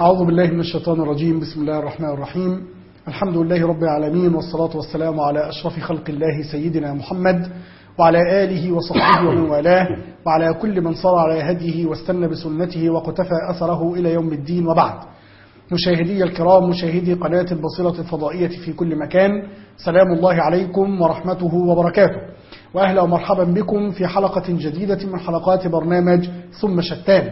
أعوذ بالله من الشيطان الرجيم. بسم الله الرحمن الرحيم. الحمد لله رب العالمين والصلاة والسلام على أشرف خلق الله سيدنا محمد وعلى آله وصحبه ومن والاه وعلى كل من صار على هديه واستنى بسنته وقتفى أثره إلى يوم الدين وبعد. مشاهدي الكرام مشاهدي قناة البصيرة الفضائية في كل مكان سلام الله عليكم ورحمته وبركاته. وأهلا ومرحبا بكم في حلقة جديدة من حلقات برنامج ثم شتان.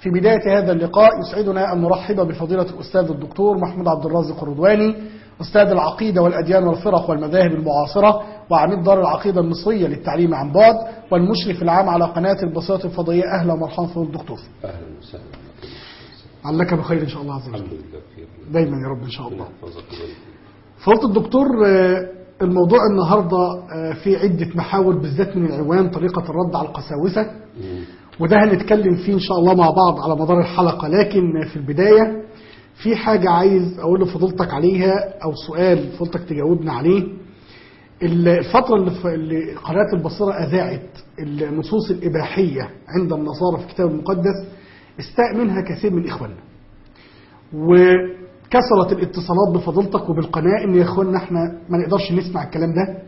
في بداية هذا اللقاء يسعدنا أن نرحب بفضيلة الأستاذ الدكتور محمود عبد الرازق الرضواني أستاذ العقيدة والأديان والفرق والمذاهب المعاصرة وعميد دار العقيدة المصرية للتعليم عن بعد والمشرف العام على قناة البصيرة الفضائية. أهلا ومرحبا في الدكتور. أهلا وسهلا. علك بخير إن شاء الله عز وجل. دايما يا رب إن شاء الله. فضيلة الدكتور آه، الموضوع النهاردة آه، في عدة محاور بالذات من العنوان طريقة الرد على القساوسة. وده هنتكلم فيه إن شاء الله مع بعض على مدار الحلقة. لكن في البداية في حاجة عايز أقول لفضيلتك عليها أو سؤال فضيلتك تجاوبنا عليه. الفترة اللي قناة البصيرة أذاعت النصوص الإباحية عند النصارى في الكتاب المقدس استاء منها كثير من إخواننا. وكسرت الاتصالات بفضيلتك وبالقناة إن يا إخواننا إحنا ما نقدرش نسمع الكلام ده.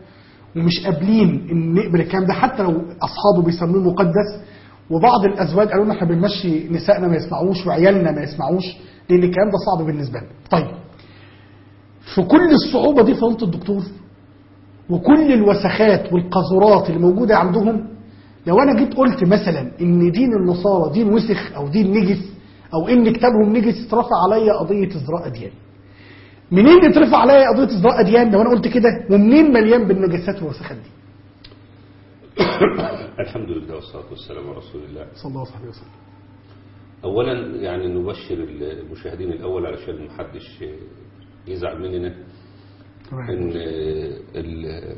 ومش قابلين إن نقبل الكلام ده حتى لو أصحابه بيسموه مقدس. وبعض الأزواج قالوا لنا إحنا بنمشي نسائنا ما يسمعوش وعيالنا ما يسمعوش لأن الكلام ده صعب بالنسبة لنا. طيب في كل الصعوبة دي فضيلة الدكتور؟ وكل الوسخات والقذورات اللي موجودة عندهم لو أنا جيت قلت مثلا إن دين النصارى دين وسخ أو دين نجس أو إن كتابهم نجس اترفع عليا قضية إزراء أديان. منين اترفع عليا قضية إزراء أديان؟ لو أنا قلت كده ومنين مليان بالنجاسات والوسخات دي؟ الحمد لله والصلاة والسلام على رسول الله. صلى الله عليه وسلم. أولا يعني نبشر المشاهدين الأول علشان محدش يزعل مننا إن ال-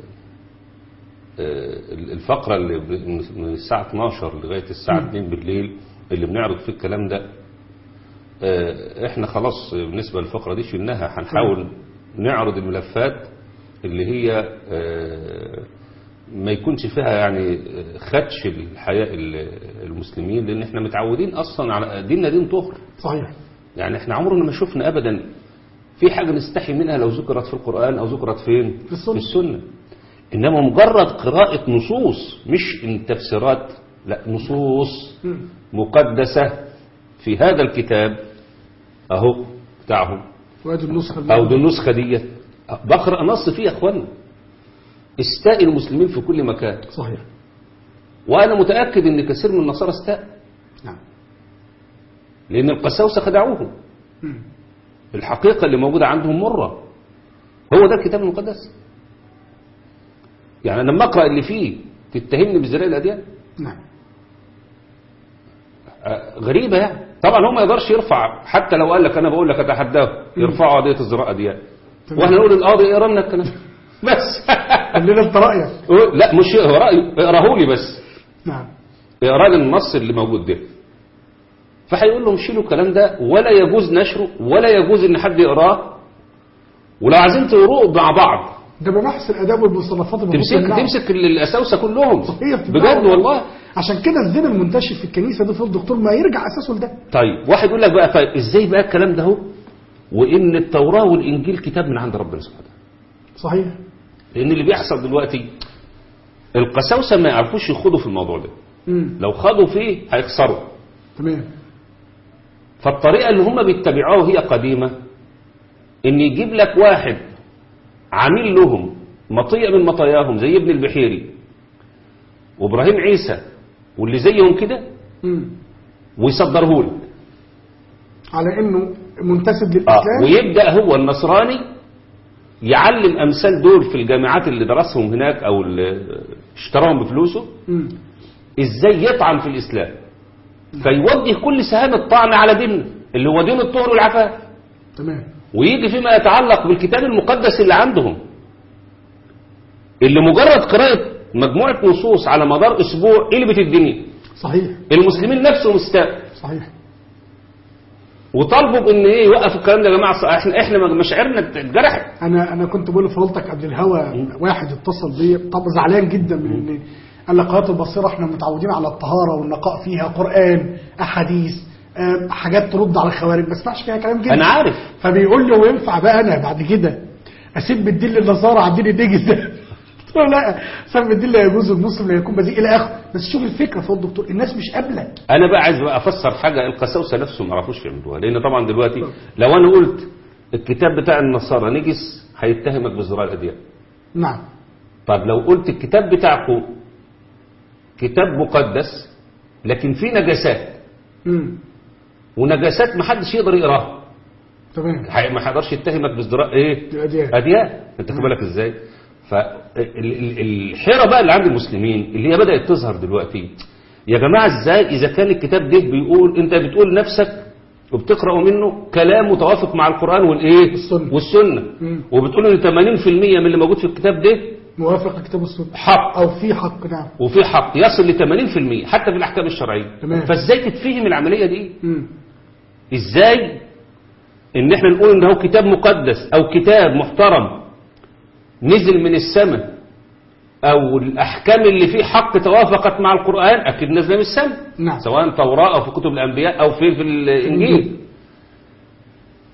الفقرة اللي من الساعة 12 لغاية الساعة 2 بالليل اللي بنعرض فيه الكلام ده إحنا خلاص بالنسبة للفقرة دي شلناها. هنحاول نعرض الملفات اللي هي آه، ما يكونش فيها يعني خدش الحياة المسلمين لأن إحنا متعودين أصلا على ديننا دين طهر. صحيح. يعني إحنا عمرنا ما شفنا ابدا في حاجة نستحي منها لو ذكرت في القرآن أو ذكرت فين؟ في السنة. في السنة. إنما مجرد قراءة نصوص مش تفسيرات لا نصوص. مقدسة في هذا الكتاب أهو بتاعهم. أو دي النسخة ديت. بقرأ نص فيه يا اخوانا استاء المسلمين في كل مكان. صحيح. وأنا متأكد ان كثير من النصارى استاء. نعم. لأن القساوسة خدعوهم. الحقيقة اللي موجودة عندهم مرة. هو ده الكتاب المقدس. يعني لما أقرأ اللي فيه تتهمني بزراء الأديان. نعم. آه، غريبة يعني. طبعا هو ما يقدرش يرفع حتى لو قال لك أنا بقول لك أتحداه يرفعوا قضية الزراء أديان تمام. وإحنا نقول القاضي اقرا لنا الكلام بس. قول لنا انت رأيك. لا مش هو رأيه اقرأه لي بس. نعم. اقرأ لي النص اللي موجود ده. فهيقول لهم شيلوا الكلام ده ولا يجوز نشره ولا يجوز إن حد يقرأه. ولو عايزين تقروه مع بعض. ده مباحث الاداب والمصنفات تمسك. تمسك الأساوسة كلهم. صحيح بتمنعه. بجد والله. عشان كده الزنا المنتشر في الكنيسة ده في الدكتور ما يرجع أساسه لده. طيب واحد يقول لك بقى طيب إزاي بقى الكلام ده هو؟ وإن التوراة والإنجيل كتاب من عند ربنا سبحانه صحيح. لأن اللي بيحصل دلوقتي القساوسة ما يعرفوش يخوضوا في الموضوع ده. امم لو خدوا فيه هيخسروا. تمام. فالطريقة اللي هم بيتبعوها هي قديمة إن يجيب لك واحد عميل لهم مطية من مطاياهم زي ابن البحيري وإبراهيم عيسى واللي زيهم كده امم ويصدره لك. على إنه منتسب آه. للاسلام ويبدأ هو النصراني يعلم أمثال دول في الجامعات اللي درسهم هناك أو اللي اشتراهم بفلوسه؟ إزاي يطعن في الإسلام؟ فيوجه كل سهام الطعن على ديننا اللي هو دين الطهر والعفاف. تمام. ويجي فيما يتعلق بالكتاب المقدس اللي عندهم. اللي مجرد قراءة مجموعة نصوص على مدار أسبوع قلبت الدنيا. صحيح. المسلمين نفسهم استاء. صحيح. وطالبوا بإن إيه يوقف الكلام ده يا جماعة إحنا إحنا مشاعرنا اتجرحت أنا أنا كنت بقول لفضيلتك قبل الهوا واحد اتصل بي طب زعلان جدا من إن قال لك قناه البصيرة إحنا متعودين على الطهارة والنقاء فيها قرآن أحاديث حاجات ترد على الخوارج ما اسمعش فيها كلام جدا. أنا عارف. فبيقول لي هو ينفع بقى أنا بعد كده اسيب الدين للنصارى على الدين النجس ده لا سب الدين لا يجوز المسلم لا يكون بذيء إلى آخره. بس شوف الفكرة فوق الدكتور الناس مش قابله أنا بقى عايز بقى أفسر حاجة. القساوسة نفسهم ما يعرفوش يعملوها. لأن طبعا دلوقتي لو أنا قلت الكتاب بتاع النصارى نجس هيتهمك بازدراء الاديان نعم. طب لو قلت الكتاب بتاعكم كتاب مقدس لكن فيه نجاسات. امم ونجاسات ما حدش يقدر يقراها. تمام. ما هيقدرش يتهمك بازدراء إيه؟ الاديان أديان. أنت خد بالك إزاي؟ فالحيرة بقى اللي عند المسلمين اللي هي بدأت تظهر دلوقتي. يا جماعة إزاي؟ إذا كان الكتاب ده بيقول أنت بتقول نفسك وبتقرأ منه كلام متوافق مع القرآن والإيه؟ والسنة. والسنة. مم. وبتقول إن 80% من اللي موجود في الكتاب ده موافق لكتاب السنة. حق. أو في حق نعم. وفي حق. يصل ل 80% حتى في الأحكام الشرعية. تمام. فإزاي تتفهم العملية دي؟ امم إزاي إن إحنا نقول إن هو كتاب مقدس أو كتاب محترم نزل من السماء. أو الأحكام اللي فيه حق توافقت مع القرآن أكيد نازله من السماء. نعم. سواء توراه أو في كتب الأنبياء أو في في الإنجيل.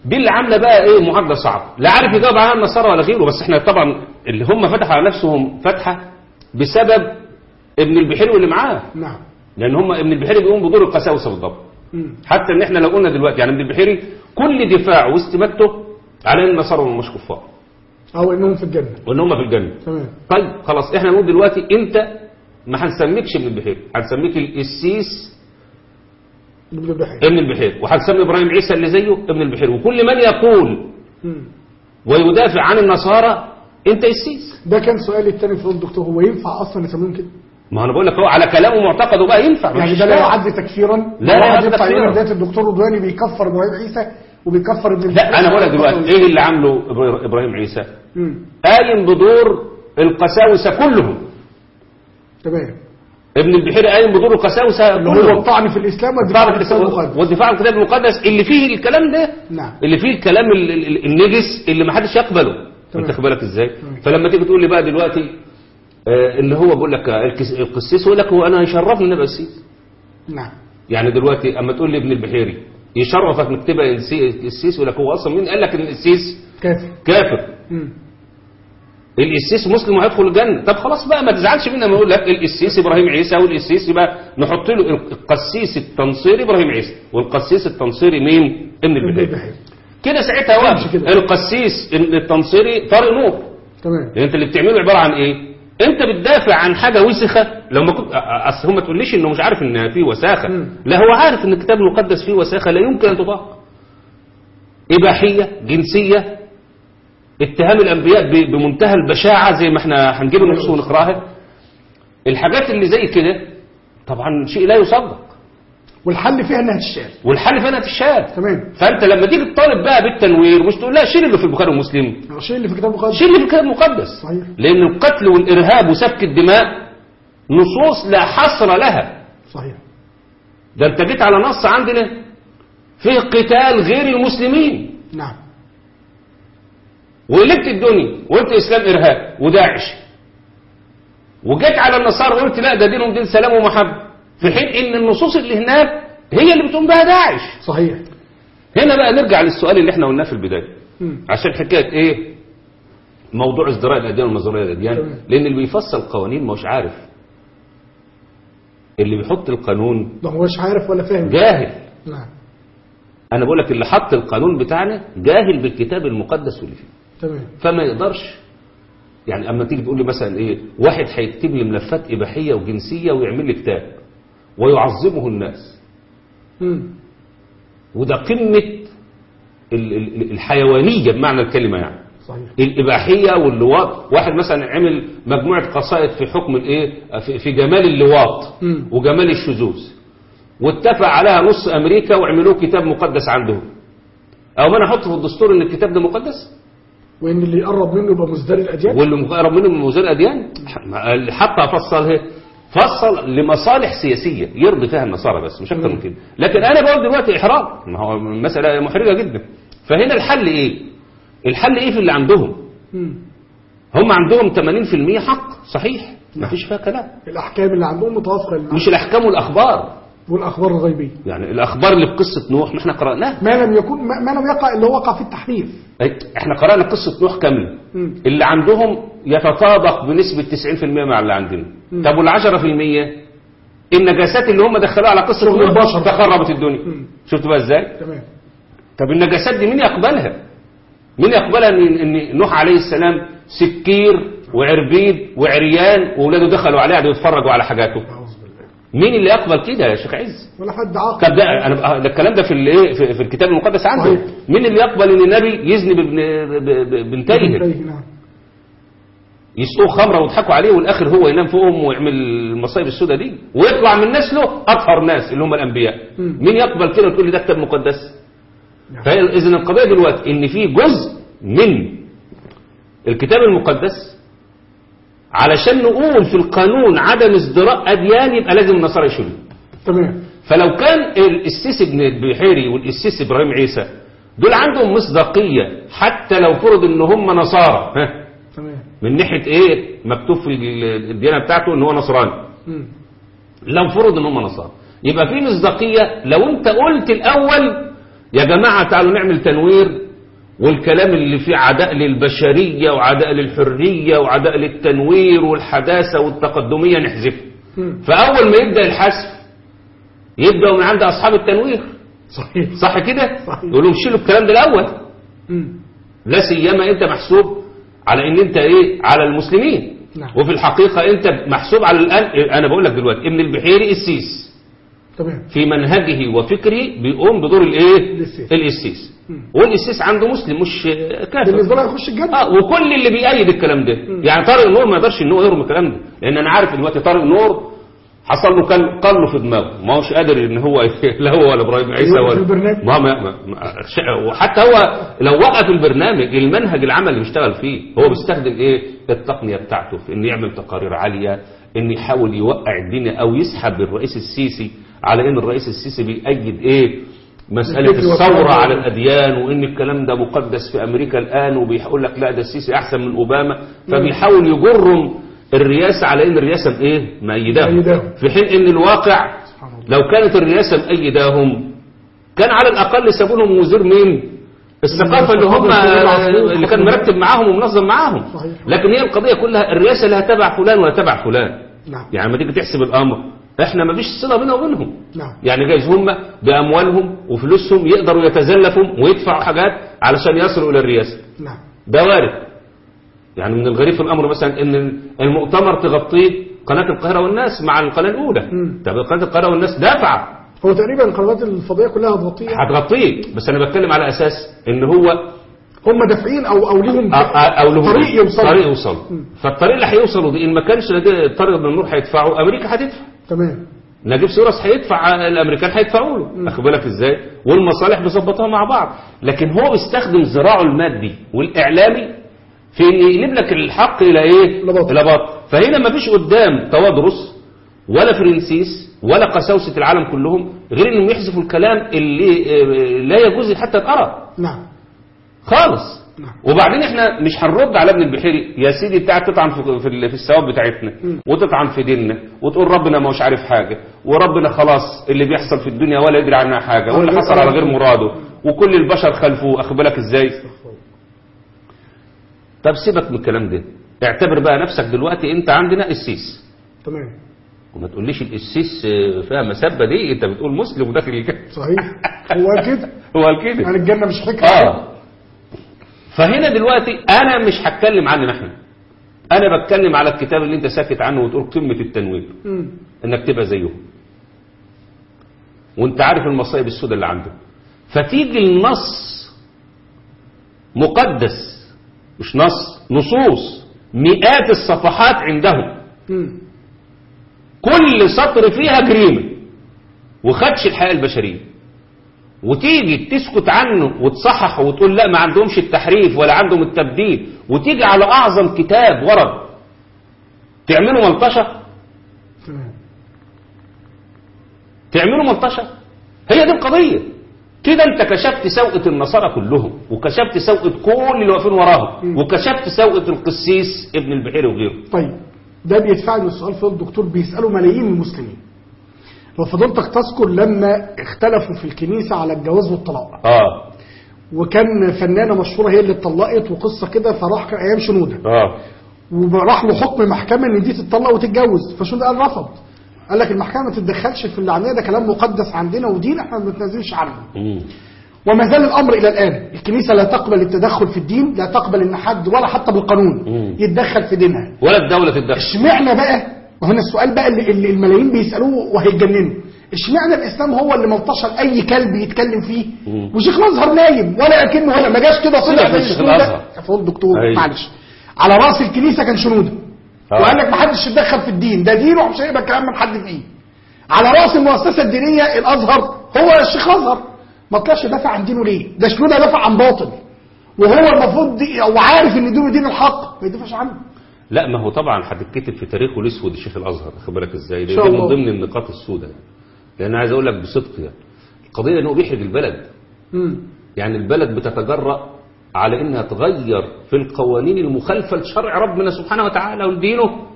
دي اللي عاملة بقى إيه؟ معادله صعبة. لا عارف يجاوب عليها النصارى ولا غيره بس إحنا طبعا اللي هم فتحوا على نفسهم فتحة بسبب ابن البحيري واللي معاه. نعم. لأن هم ابن البحيري بيقوم بدور القساوسة بالضبط. حتى إن إحنا لو قلنا دلوقتي يعني ابن البحيري كل دفاعه واستماتته على النصارى هم مش كفار أو إنهم في الجنة. وان هم في الجنة. تمام. طيب خلاص إحنا نقول دلوقتي أنت ما هنسميكش ابن البحيري هنسميك القسيس ابن البحير. ابن البحيري وهنسمي إبراهيم عيسى اللي زيه ابن البحيري وكل من يقول. ويدافع عن النصارى أنت قسيس. ده كان سؤالي الثاني في الدكتور هو ينفع أصلا يسميهم كده؟ ما أنا بقول لك هو على كلامه ومعتقده بقى ينفع. يعني ده لا. يعد تكفيرا. لا، يعد تكفيراً. الدكتور رضواني بيكفر إبراهيم عيسى وبيكفر ابن لا أنا بقول لك دلوقتي إيه اللي عامله إبراهيم عيسى. قايم بدور القساوسة كلهم. تمام. ابن البحيري قايم بدور القساوسة اللي هو الطعن في الإسلام والدفاع عن الإسلام. المقدس. والدفاع عن الكتاب المقدس. اللي فيه الكلام ده نعم. اللي فيه الكلام ال- ال- ال- النجس اللي ما حدش يقبله. انت خد بالك إزاي. فلما تيجي تقول لي بقى دلوقتي آه، اللي هو بقول لك القسيس يقول لك هو أنا يشرفني ان ابقى قسيس نعم. يعني دلوقتي أما تقول لي ابن البحيري يشرفك انك تبقى السي- القسيس يقول لك هو أصلا. مين قال لك إن القسيس كافر. كافر. القسيس مسلم وهيدخل الجنة. طب خلاص بقى ما تزعلش مني لما أقول لك القسيس إبراهيم عيسى والقسيس يبقى نحط له القسيس التنصيري إبراهيم عيسى. والقسيس التنصيري مين؟ ابن البحير كده ساعتها كده. القسيس التنصيري طارق نور تمام. لأن انت اللي بتعمله عبارة عن إيه؟ انت بتدافع عن حاجة وسخة لو ما كنت أصل هم ما تقوليش إنه مش عارف إن فيه وساخة. مم. لا هو عارف إن الكتاب المقدس فيه وساخة لا يمكن أن تطاق. إباحية جنسية اتهام الأنبياء بمنتهى البشاعة زي ما إحنا هنجيب النصوص ونقرأها. الحاجات اللي زي كده طبعا شيء لا يصدق. والحل فيها إنها تشال. والحل فينا تشال. تمام. فأنت لما تيجي تطالب بقى بالتنوير مش تقول لا شيل اللي في البخاري ومسلم. الشيء اللي في كتاب المقدس شيل اللي في الكتاب المقدس. صحيح. لأن القتل والإرهاب وسفك الدماء نصوص لا حصر لها. صحيح. ده أنت جيت على نص عندنا فيه قتال غير المسلمين. نعم. وقلبت الدنيا وقلت إسلام إرهاب وداعش. وجيت على النصارى وقلت لا ده دينهم دين سلام ومحبة. في حين إن النصوص اللي هناك هي اللي بتقوم بها داعش. صحيح. هنا بقى نرجع للسؤال اللي إحنا قلناه في البداية. مم. عشان حكاية إيه؟ موضوع ازدراء الأديان والنظريه الأديان. لأن اللي بيفصل قوانين مش عارف. اللي بيحط القانون ده هو مش عارف ولا فاهم. جاهل. نعم. أنا بقول لك اللي حط القانون بتاعنا جاهل بالكتاب المقدس واللي فيه. تمام. فما يقدرش. يعني أما تيجي تقول لي مثلا إيه واحد هيكتب لي ملفات إباحية وجنسية ويعمل لي كتاب. ويعظمه الناس. وده قمة ال- ال- الحيوانية بمعنى الكلمة يعني. صحيح. الإباحية واللواط. واحد مثلا عمل مجموعة قصائد في حكم الإيه في- جمال اللواط مم. وجمال الشذوذ. واتفق عليها نص أمريكا وعملوه كتاب مقدس عندهم. أو ما أنا أحط في الدستور إن الكتاب ده مقدس. وإن اللي يقرب منه يبقى مزدري الأديان؟ واللي مقرب منه من وزير الأديان. حتى فصلها فصل لمصالح سياسية. يرضي فيها النصارى بس مش أكتر من كده. لكن أنا بقول دلوقتي إحراج ما هو مسألة محرجة جدا. فهنا الحل إيه؟ الحل إيه في اللي عندهم. هم عندهم 80% حق صحيح. ما فيش فيها كلام. الأحكام اللي عندهم متوافقة. مش الأحكام والأخبار. والأخبار الغيبية. يعني الأخبار اللي في قصة نوح ما إحنا قرأناها. ما لم يكون ما لم يقع اللي هو وقع في التحريف. إحنا قرأنا قصة نوح كامله مم. اللي عندهم يتطابق بنسبة 90% مع اللي عندنا. طب وال 10% النجاسات اللي هم دخلوها على شغل نوح البشر. تخربت الدنيا. مم. شفت بقى إزاي؟ تمام. طب النجاسات دي مين يقبلها؟ مين يقبلها ان إن نوح عليه السلام سكير وعربيد وعريان واولاده دخلوا عليه قعدوا يتفرجوا على حاجاته؟ مين اللي يقبل كده يا شيخ عز؟ ولا حد عاقل. طب ده أنا ده الكلام ده في الايه في, في الكتاب المقدس عنده. صحيح. مين اللي يقبل إن النبي يزني نعم. يسقوه خمرة ويضحكوا عليه والآخر هو ينام فوقهم ويعمل المصايب السوداء دي ويطلع من نسله أطهر ناس اللي هم الأنبياء. مين يقبل كده وتقول لي ده كتاب مقدس؟ نعم. فاذا القضية دلوقتي إن في جزء من الكتاب المقدس علشان نقول في القانون عدم ازدراء أديان يبقى لازم النصارى يشيلوه. تمام. فلو كان السيسي ابن البحيري والسيسي إبراهيم عيسى دول عندهم مصداقية حتى لو فرض إن هم نصارى. ها؟ تمام. من ناحية إيه؟ مكتوب في ال- الديانة بتاعته إن هو نصراني. لو فرض إن هم نصارى. يبقى في مصداقية. لو أنت قلت الأول يا جماعة تعالوا نعمل تنوير والكلام اللي فيه عداء للبشرية وعداء للحرية وعداء للتنوير والحداثة والتقدمية نحذفه مم. فأول ما يبدأ الحذف يبداوا من عند أصحاب التنوير. صحيح. صح كده؟ صحيح. يقولوا لهم شيلوا الكلام ده الأول. مم. لا سيما أنت محسوب على إن أنت إيه؟ على المسلمين. نعم. وفي الحقيقة أنت محسوب على الآن أنا بقول لك دلوقتي ابن البحيري السيس. تمام. في منهجه وفكره بيقوم بدور الإيه؟ القسيس. والقسيس عنده مسلم مش كافر. بالنسبة له يخش الجنة. آه وكل اللي بيأيد الكلام ده. يعني طارق نور ما يقدرش ان هو يرمي الكلام ده. لأن أنا عارف دلوقتي طارق نور حصل له كل قل في دماغه. ما هوش قادر إن هو لا هو ولا إبراهيم عيسى ولا؟ ما ما وحتى هو لو وقف البرنامج المنهج العمل اللي بيشتغل فيه هو بيستخدم إيه؟ التقنية بتاعته في ان يعمل تقارير عالية ان يحاول يوقع الدنيا أو يسحب الرئيس السيسي على إن الرئيس السيسي بيأيد إيه؟ مسألة الثورة. على الأديان وإن الكلام ده مقدس في أمريكا الآن وبيقول لك لا ده السيسي أحسن من أوباما. فبيحاول يجرم الرئاسة على إن الرئاسة إيه مأيداهم. في حين إن الواقع لو كانت الرئاسة مأيداهم كان على الأقل سابوا لهم وزير مين؟ الثقافة اللي هم اللي كان مرتب معاهم ومنظم معاهم. لكن هي القضية كلها الرئاسة لا تبع فلان ولا تبع فلان. نعم. يعني لما تيجي تحسب الأمر إحنا ما فيش صلة بيننا وبينهم. نعم. يعني جايز هم بأموالهم وفلوسهم يقدروا يتزلفوا ويدفعوا حاجات علشان يصلوا إلى الرئاسة. نعم. ده وارد. يعني من الغريب في الأمر مثلا إن المؤتمر تغطيه قناة القاهرة والناس مع القناة الأولى. مم. طب قناة القاهرة والناس دافعة. هو تقريبا القنوات الفضائية كلها هتغطيها. هتغطيه. بس أنا بتكلم على أساس إن هو هم دافعين أو أو ليهم أ- أ- أو له طريق يوصل. طريق يوصل. فالطريق اللي هيوصلوا دي إن ما كانش طارق بن النور هيدفعه أمريكا هتدفع. تمام. نجيب سيرس هيدفع الأمريكان هيدفعوا له. أخد بالك إزاي؟ والمصالح بيظبطوها مع بعض. لكن هو بيستخدم ذراعه المادي والإعلامي في إن يقلب لك الحق إلى إيه. إلى باطل. فهنا ما فيش قدام توادرس ولا فرنسيس ولا قساوسة العالم كلهم غير إنهم يحذفوا الكلام اللي آه، لا يجوز حتى يتقرأ. نعم. خالص. وبعدين إحنا مش هنرد على ابن البحيري يا سيدي بتاعك تطعن في في, ال- في الثواب بتاعتنا. وتطعن في ديننا وتقول ربنا ما هوش عارف حاجة وربنا خلاص اللي بيحصل في الدنيا ولا يدري عنها حاجة واللي غير حصل على غير قادر. مراده وكل البشر خلفوه اخد بالك إزاي طب سيبك من الكلام ده اعتبر بقى نفسك دلوقتي أنت عندنا السيس تمام. وما تقوليش القسيس آه، فيها مسبة دي أنت بتقول مسلم وداخل الجنة. صحيح. هو كده هو كده يعني الجنة مش حكايه آه. فهنا دلوقتي أنا مش هتكلم عننا إحنا أنا بتكلم على الكتاب اللي أنت ساكت عنه وتقول قمة التنوير. إنك تبقى زيهم وأنت عارف المصايب السوداء اللي عنده. فتيجي النص مقدس. مش نص نصوص. مئات الصفحات عندهم. كل سطر فيها جريمة وخدش الحياة البشرية. وتيجي تسكت عنه وتصحح وتقول لا ما عندهمش التحريف ولا عندهم التبديل. وتيجي على أعظم كتاب ورد. تعملوا ملطشة تعملوا ملطشة هي دي القضية. كده انت كشفت سوءة النصارى كلهم وكشفت سوءة كل اللي واقفين وراهم وكشفت سوءة القسيس ابن البحيري وغيره. طيب ده بيدفعني السؤال في الدكتور بيسأله ملايين المسلمين. وفضلتك تذكر لما اختلفوا في الكنيسة على الجواز والطلاق. آه. وكان فنانة مشهورة هي اللي اتطلقت وقصة كده فراح كان أيام شنودة. آه. وراح له حكم محكمة إن دي تتطلق وتتجوز. فشنودة قال رفض. قال لك المحكمة ما تتدخلش في اللي عندنا ده كلام مقدس عندنا ودين إحنا ما بنتنازلش عنه. وما زال الأمر إلى الآن. الكنيسة لا تقبل التدخل في الدين لا تقبل إن حد ولا حتى بالقانون. يتدخل في دينها. ولا الدولة تتدخل. اشمعنى بقى؟ وهنا السؤال بقى اللي, اللي الملايين بيسألوه وهيتجننوا. اشمعنى الإسلام هو اللي ملطشه لاي كلب يتكلم فيه. وشيخ الازهر نايم ولا أكنه ولا ما جاش كده طلع شنودة. الأزهر. فقول دكتور أيوة. معلش. على رأس الكنيسة كان شنودة. آه. وقال لك ما حدش يتدخل في الدين. ده دينه ومش هيبقى كلام من حد فيه. على رأس المؤسسة الدينية الأزهر هو الشيخ ازهر ما طلعش دافع عن دينه ليه؟ ده شنودة دافع عن باطل. وهو المفروض دي أو عارف إن دينه دين الحق. ما يدافعش عنه. لا ما هو طبعا هتتكتب في تاريخه الأسود الشيخ الأزهر خد بالك إزاي؟ ده من. ضمن النقاط السوداء. لأن عايز أقول لك بصدق يعني القضية انه بيحرج البلد. مم. يعني البلد بتتجرأ على إنها تغير في القوانين المخالفة لشرع ربنا سبحانه وتعالى ولدينه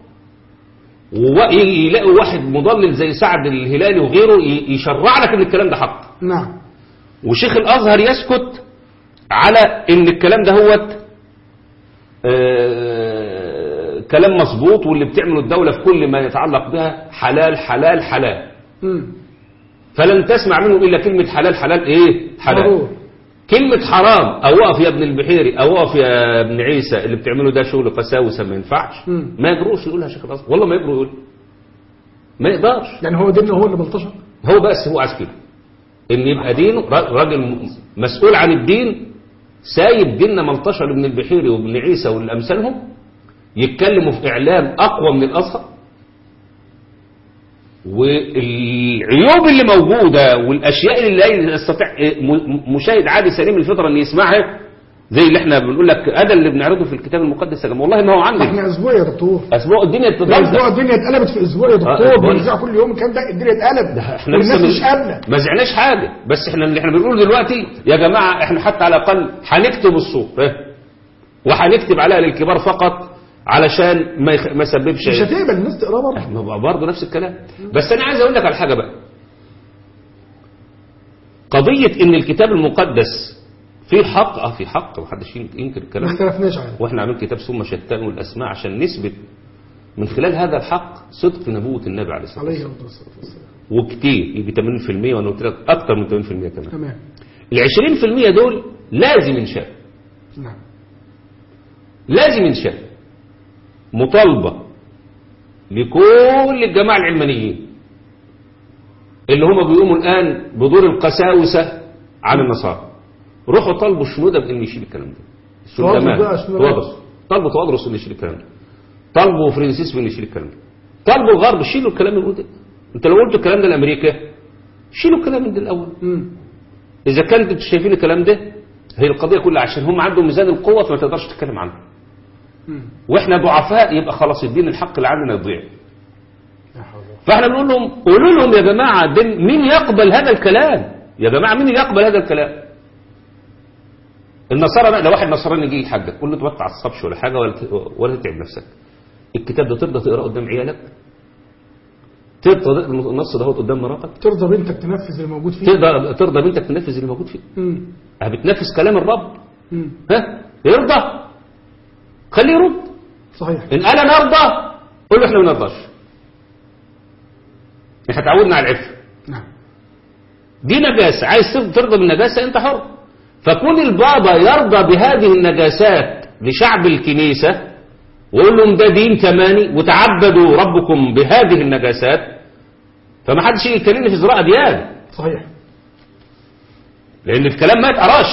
ويلاقوا واحد مضلل زي سعد الهلالي وغيره يشرع لك إن الكلام ده حق. نعم. وشيخ الأزهر يسكت على إن الكلام ده هو آه، كلام مظبوط واللي بتعمله الدولة في كل ما يتعلق بها حلال حلال حلال. فلن تسمع منه إلا كلمة حلال حلال إيه؟ حلال. كلمة حرام أو وقف يا ابن البحيري أو وقف يا ابن عيسى اللي بتعمله ده شغل قساوسة ما ينفعش. ما يجروش يقولها شيخ الازهر والله ما يجروا يقول ما يقدرش. يعني هو ديننا هو اللي بلطشه هو بس هو عايز كده. إن يبقى دينه را- راجل مسؤول عن الدين سايب ديننا ملطشه لابن البحيري وابن عيسى والامثالهم يتكلموا في إعلام أقوى من الازهر والعيوب اللي موجودة والأشياء اللي لا يستطيع مشاهد عادي سليم الفطرة ان يسمعها زي اللي إحنا بنقول لك ادى اللي بنعرضه في الكتاب المقدس. يا جماعة والله ما هو عندنا إحنا أسبوع يا دكتور. أسبوع الدنيا ده أسبوع الدنيا اتقلبت في أسبوع يا آه، دكتور. بقول- بنذاع كل يوم. الكلام ده الدنيا اتقلب إحنا والناس مش قابلة. ما زعناش حاجة. بس إحنا اللي إحنا بنقوله دلوقتي يا جماعة إحنا حتى على الأقل هنكتب الصوت. آه؟ وهنكتب عليها للكبار فقط. علشان ما يخ... ما يسببش مش هتقبل الناس تقرا برضه. برضه نفس الكلام. بس أنا عايز أقول لك على حاجة بقى. قضية إن الكتاب المقدس فيه حق آه في حق ما حدش ينكر ما الكلام. ده. اختلفناش عليه. وإحنا عاملين كتاب ثم شتان والاسماء عشان نثبت من خلال هذا الحق صدق نبوة النبي عليه الصلاة عليه والسلام. الصلاة والسلام. وكتير يجي 80% وأنا قلت لك أكتر من 80% كمان. تمام. ال 20% دول لازم ينشاف نعم. لازم ينشاف مطالبة لكل الجماعة العلمانيين اللي هم بيقوموا الآن بدور القساوسة على النصارى. روحوا طالبوا شنودة بأن يشيل الكلام ده؟ توادرس السلمان بقى، شنودة. توادرس طالبوا توادرس أن يشيل الكلام ده. طالبوا فرنسيس بأن يشيل الكلام ده. طالبوا الغرب شيلوا الكلام اللي قلت أنت لو قلت الكلام ده لأمريكا شيلوا الكلام ده الأول. إذا كانت أنتوا شايفين الكلام ده هي القضية كلها عشان هم عندهم ميزان القوة فما تقدرش تتكلم عنه. وإحنا ضعفاء يبقى خلاص الدين الحق اللي عندنا يضيع فاحنا بنقول لهم قولوا لهم يا جماعة مين يقبل هذا الكلام؟ يا جماعة مين يقبل هذا الكلام؟ النصارى لو واحد نصراني يجي يحجك قول له انت ما تعصبش ولا حاجة ولا ولا تتعب نفسك. الكتاب ده ترضى تقرأه قدام عيالك؟ ترضى النص ده قدام مراتك؟ ترضى بنتك تنفذ اللي موجود فيه. ترضى ترضى بنتك تنفذ اللي موجود فيه. آه بتنفذ كلام الرب. ها؟ يرضى. خليه يرد. صحيح. إن قال أنا أرضى قول له إحنا ما نرضاش. إحنا تعودنا على العفة. نعم. دي نجاسة. عايز ترضى- بالنجاسة أنت حر. فكون البابا يرضى بهذه النجاسات لشعب الكنيسة ويقول لهم ده دين كماني وتعبدوا ربكم بهذه النجاسات فما حدش يكلمني في زراعة ديان. صحيح. لأن الكلام ما يتقراش.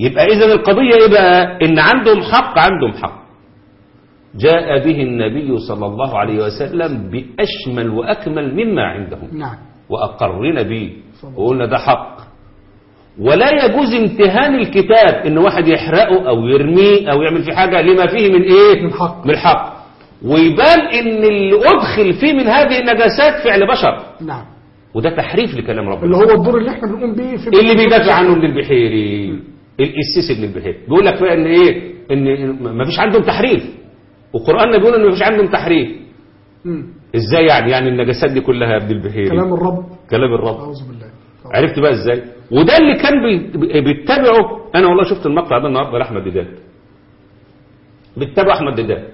يبقى إذا القضية إيه بقى؟ إن عندهم حق عندهم حق. جاء به النبي صلى الله عليه وسلم بأشمل وأكمل مما عندهم. نعم. وأقرنا به. وقلنا ده حق. ولا يجوز امتهان الكتاب إن واحد يحرقه أو يرميه أو يعمل فيه حاجة لما فيه من إيه؟ من الحق. من الحق ويبان إن اللي أدخل فيه من هذه النجاسات فعل بشر. نعم. وده تحريف لكلام ربنا. اللي هو الدور اللي إحنا بنقوم بيه في اللي بيدافع عنه ابن البحيري السيسي ابن البحيري بيقول لك بقى إن إيه؟ إن ما فيش عندهم تحريف. وقراننا بيقول ان ما فيش عندهم تحريف. إزاي يعني؟ يعني النجاسات دي كلها يا ابن البحيري كلام الرب. كلام الرب. أعوذ بالله. عرفت بقى إزاي؟ وده اللي كان بي- بيتبعه. أنا والله شفت المقطع ده النهارده لأحمد ديدان. بيتبع أحمد ديدان.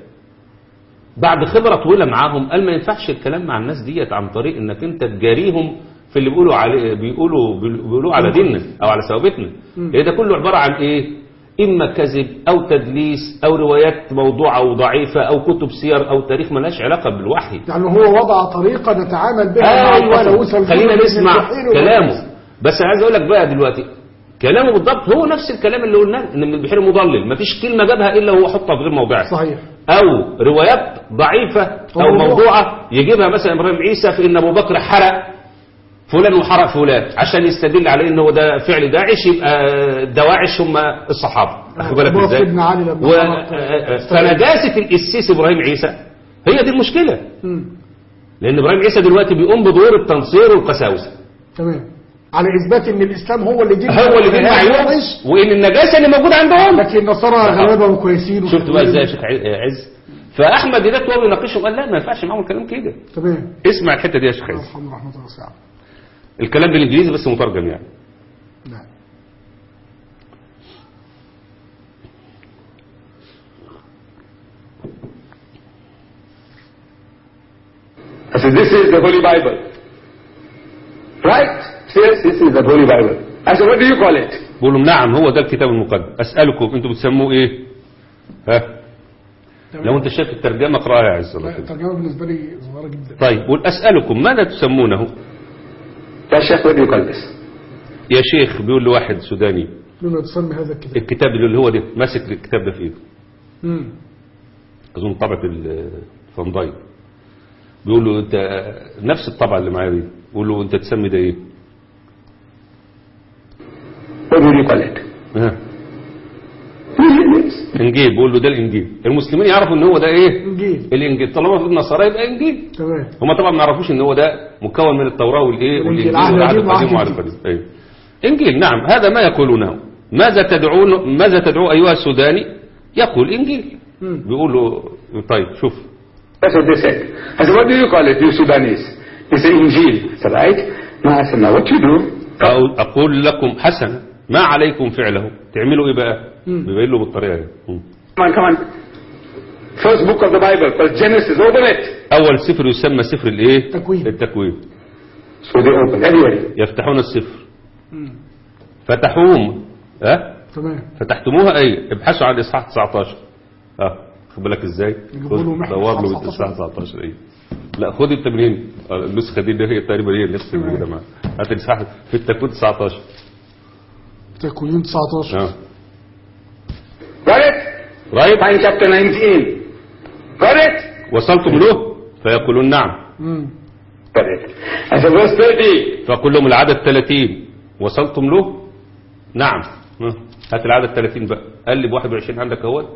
بعد خبرة طويلة معاهم قال ما ينفعش الكلام مع الناس ديت عن طريق إنك أنت تجاريهم في اللي بيقولوا عليه بيقولوا بيقولوا على ديننا أو على ثوابتنا. إيه ده كله عبارة عن إيه؟ إما كذب أو تدليس أو روايات موضوعة وضعيفة أو كتب سير أو تاريخ ملهاش علاقة بالوحي. يعني هو وضع طريقة نتعامل بها والجن خلينا نسمع. كلامه. بس أنا عايز أقول لك بقى دلوقتي كلامه بالضبط هو نفس الكلام اللي قلناه إن ابن البحيري مضلل. مفيش كلمة جابها إلا هو حطها في غير موضعها. صحيح. أو روايات ضعيفة أو موضوعة يجيبها مثلا إبراهيم عيسى في إن أبو بكر حرق. فلان وحرق فلان عشان يستدل عليه ان هو ده فعل داعش يبقى دواعش هم الصحابة. واخد بالك إزاي؟ و- حرق- فنجاسة القسيس إبراهيم عيسى هي دي المشكلة. لأن إبراهيم عيسى دلوقتي بيقوم بدور التنصير والقساوسة. تمام. على إثبات إن الإسلام هو اللي دين هو اللي دين معيوب معيوب وإن النجاسة اللي موجودة عندهم. لكن النصارى غلابه وكويسين شفت بقى إزاي يا شيخ عز فأحمد ده وهو بيناقشهم قال لا ما ينفعش معاهم الكلام كده. تمام. اسمع الحتة دي يا شيخ عز. رحمه الله الكلام بالإنجليزي بس مترجم يعني. نعم. I said, this is the Holy Bible. Right? Yes, this is the Holy Bible. I said, what do you call it? بقول لهم نعم هو ده الكتاب المقدس. أسألكم أنتوا بتسموه إيه؟ ها؟ لو أنت شايف الترجمة اقرأها يا عز الله. كده الترجمة بالنسبة لي صغيرة جدا. طيب قول أسألكم ماذا تسمونه؟ Do you call this? يا شيخ بيقول لواحد سوداني. بما تسمي هذا الكتاب. الكتاب اللي هو ده ماسك الكتاب ده في إيده. أظن طبعة الفنداي. بيقول له أنت نفس الطبعة اللي معايا دي. بيقول له أنت تسمي ده إيه؟ What would you call it? ها Yes. إنجيل بيقول له ده الإنجيل المسلمين يعرفوا إن هو ده إيه إنجيل الإنجيل طالما في النصارى يبقى إنجيل تمام هم طبعا ما يعرفوش إن هو ده مكون من التوراة والإيه والإنجيل. والإنجيل عهد والعهد قديم القديم والعهد القديم أيوه. إنجيل نعم هذا ما يقولونه ماذا تدعون ماذا تدعو أيها السوداني يقول إنجيل. بيقول له طيب شوف That's what they said. I said, what do you call it, you Sudanese? They said, Injil. I said, right? Now I said, now what you do? أقول, أقول لكم حسنا ما عليكم فعله تعملوا إيه بقى. بيبين له بالطريقة دي. مم. Come on, come on. First book of the Bible, called Genesis, open it. أول سفر يسمى سفر الإيه؟ التكوين. التكوين. So they open. Everybody. يفتحون السفر. فتحوهم. ها؟ تمام. فتحتموها أي؟ ابحثوا عن إصحاح 19 آه. خد بالك إزاي؟ دور له إصحاح 19 إيه؟ لا خد انت منين؟ آه، النسخة دي اللي هي تقريبا هي نفس اللي موجوده معاها هات الإصحاح. في التكوين 19 تكوين 19 آه. Got it? رايت Find chapter 19. Got it? وصلتم له فيقولون نعم. Got it. I said, verse 30. فاقول لهم العدد 30 وصلتم له نعم. هات العدد 30 بقى قلب 21 عندك أهوت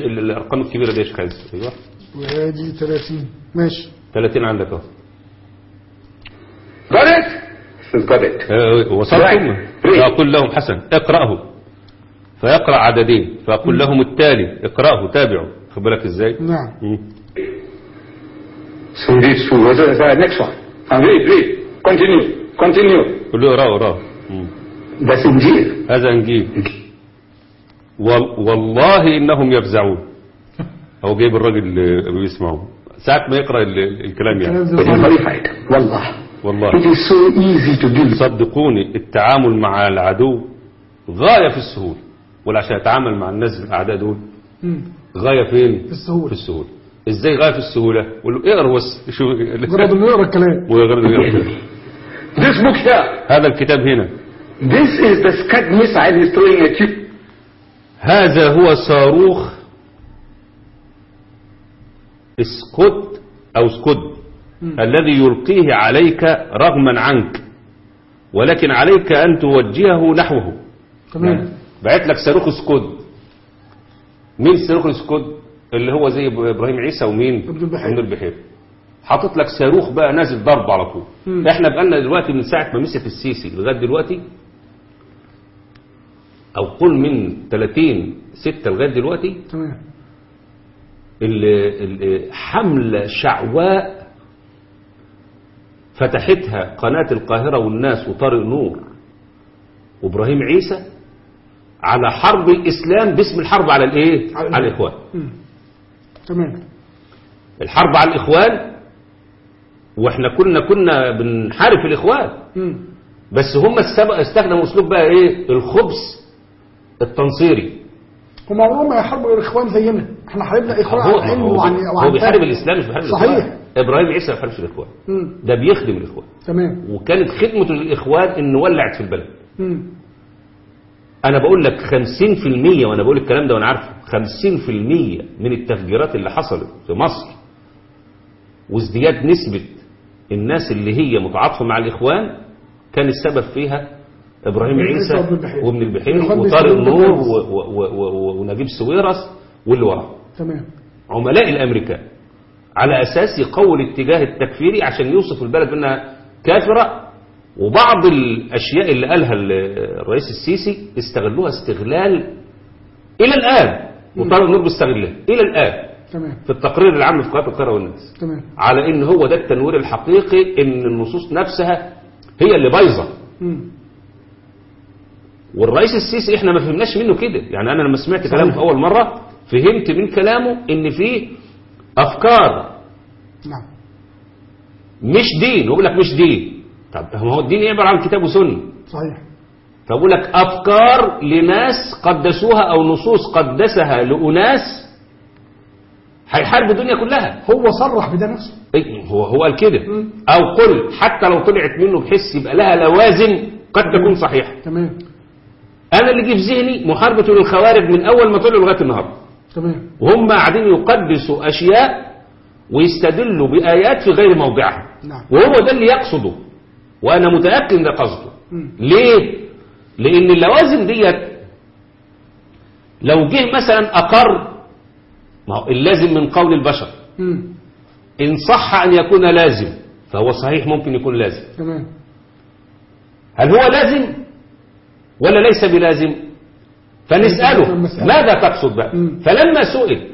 الأرقام الكبيرة دي يا شيخ عز أيوه وادي 30 ماشي 30 عندك أهو Got it? Got it. آه، وصلتم Right. فأقول لهم حسن اقرأه فيقرأ عددين فأقول لهم التالي اقرأه تابعوا خد بالك إزاي؟ نعم. next one. And read, read. Continue. Continue. قول له اقرأه اقرأه. That's Injil. هذا إنجيل. وال- والله إنهم يفزعون. هو جايب الراجل اللي بيسمعه ساعة ما يقرأ ال- ال- الكلام يعني والله. is so easy to deal. صدقوني التعامل مع العدو غاية في السهولة. وعشان يتعامل مع الناس الأعداء دول. مم. غاية فين؟ في السهولة. في السهولة. إزاي غاية في السهولة؟ قول له اقرا بس شو مجرد إنه يقرأ الكلام. ويغرد يقرأ. This book here. هذا الكتاب هنا. This is the Scud missile he's throwing at you. هذا هو صاروخ اسكت أو سكد الذي يلقيه عليك رغما عنك. ولكن عليك أن توجهه نحوه. تمام. بعت لك صاروخ سكود مين صاروخ السكود اللي هو زي إبراهيم عيسى ومين؟ ابن البحيري. ابن البحيري. حاطط لك صاروخ بقى نازل ضرب على طول. مم. إحنا بقالنا دلوقتي من ساعة ما مسك السيسي لغاية دلوقتي. أو قل من 30 6 لغاية دلوقتي. تمام. حملة شعواء فتحتها قناة القاهرة والناس وطارق نور وإبراهيم عيسى. على حرب الإسلام باسم الحرب على الإيه؟ على على الإخوان. تمام الحرب على الإخوان وإحنا كنا كنا بنحارب الإخوان مم. بس هم استخدموا أسلوب بقى إيه؟ الخبز التنصيري هم عمرهم ما يحاربوا الاخوان زينا إحنا حاربنا إخوان علم هو, وعن هو بيحارب فهم. الإسلام مش بيحارب صحيح. الإخوان إبراهيم عيسى ما بيحاربش الإخوان مم. ده بيخدم الإخوان تمام وكانت خدمته للإخوان إن ولعت في البلد مم. أنا بقول لك 50% وأنا بقول الكلام ده وأنا عارفه 50% من التفجيرات اللي حصلت في مصر وازدياد نسبة الناس اللي هي متعاطفة مع الإخوان كان السبب فيها إبراهيم عيسى وابن البحيري. وطارق نور ونجيب سويرس واللي وراه تمام. عملاء الامريكان على أساس يقوي الاتجاه التكفيري عشان يوصف البلد بأنها كافرة وبعض الأشياء اللي قالها ال- الرئيس السيسي استغلوها استغلال إلى الآن وطارق نور بيستغلها إلى الآن تمام. في التقرير اللي عامله في قناه القاهرة والناس تمام. على إن هو ده التنوير الحقيقي إن النصوص نفسها هي اللي بايظة. مم. والرئيس السيسي إحنا ما فهمناش منه كده. يعني أنا لما سمعت كلامه في أول مرة فهمت من كلامه إن فيه أفكار نعم. مش دين يقول لك مش دين. طب هو الدين عبارة عن كتاب وسنة. صحيح. فبقول لك أفكار لناس قدسوها أو نصوص قدسها لأناس هيحاربوا الدنيا كلها. هو صرح بده نفسه. إيه، هو هو قال كده. أو قل حتى لو طلعت منه بحس يبقى لها لوازم قد تكون صحيحة. تمام. أنا اللي جه في ذهني محاربة للخوارج من أول ما طلعوا لغاية النهارده. تمام. وهم قاعدين يقدسوا أشياء ويستدلوا بآيات في غير موضعها. نعم. وهو ده اللي يقصده. وأنا متاكد ان ده قصده. ليه؟ لأن اللوازم ديت لو جه مثلا أقر ما هو اللازم من قول البشر. إن صح أن يكون لازم فهو صحيح ممكن يكون لازم. تمام. هل هو لازم ولا ليس بلازم؟ فنسأله. ماذا تقصد بقى. فلما سئل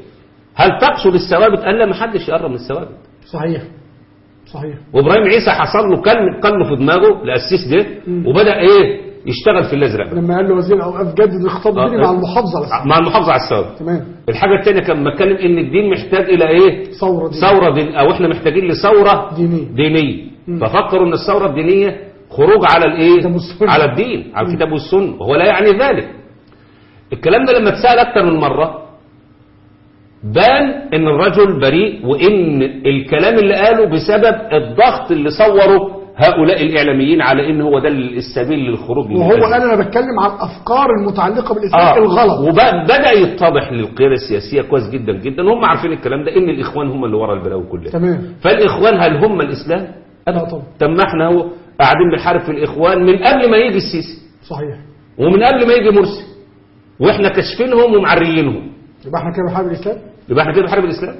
هل تقصد الثوابت؟ قال لا ما حدش يقرب من الثوابت. صحيح. صحيح وابراهيم عيسى حصل له كلم قلب في دماغه الاسيس ده. وبدأ إيه يشتغل في الأزرق. لما قال له وزير الاوقاف جدد الخطاب آه، الديني مع آه. المحافظة بس مع المحافظة على الثوابت تمام الحاجة الثانية كان بتكلم إن الدين محتاج إلى إيه ثورة دي ثورة دين أو إحنا محتاجين لثورة دينية. دينية مم. ففكروا إن الثورة الدينية خروج على الإيه. على الدين على الكتاب والسنة وهو لا يعني ذلك الكلام ده لما اتسأل أكتر من مرة بان إن الرجل بريء وإن الكلام اللي قاله بسبب الضغط اللي صوره هؤلاء الإعلاميين على إن هو ده السبيل للخروج من وهو. قال أنا بتكلم عن الافكار المتعلقة بالاسلام آه. الغلط. وبدا يتضح للقيادة السياسية كويس جدا جدا. هم عارفين الكلام ده إن الإخوان هم اللي ورا البلاوي كلها. تمام. فالإخوان هل هم الإسلام؟ لا طبعا. طب ما إحنا هو قاعدين بنحارب في الإخوان من قبل ما يجي السيسي. صحيح. ومن قبل ما يجي مرسي. وإحنا كاشفينهم ومعريينهم يبقى إحنا كده بنحارب الإسلام؟ يبقى إحنا كده بنحارب الإسلام.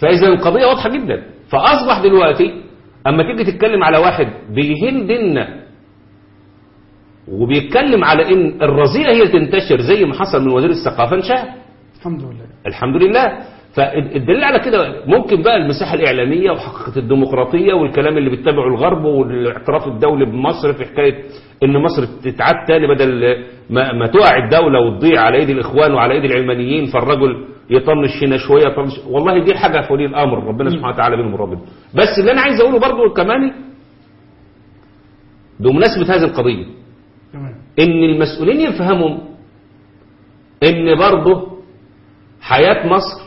فإذا القضية واضحة جدا. فأصبح دلوقتي أما تيجي تتكلم على واحد بيهين ديننا وبيتكلم على إن الرذيلة هي تنتشر زي ما حصل من وزير الثقافة انشهر. الحمد لله. الحمد لله. فالدليل على كده ممكن بقى المساحة الإعلامية وحقيقة الديمقراطية والكلام اللي بيتبعه الغرب والاعتراف الدولي بمصر في حكاية إن مصر تتعاد تاني بدل ما, ما تقع الدولة وتضيع على إيدي الإخوان وعلى إيدي العلمانيين فالرجل يطنش هنا شوية يطنش والله دي حاجة في ولي الأمر ربنا سبحانه وتعالى بينهم الرابط بس اللي أنا عايز أقوله برضو كمان بمناسبة هذه القضية تمام. إن المسؤولين يفهموا إن برضه حياة مصر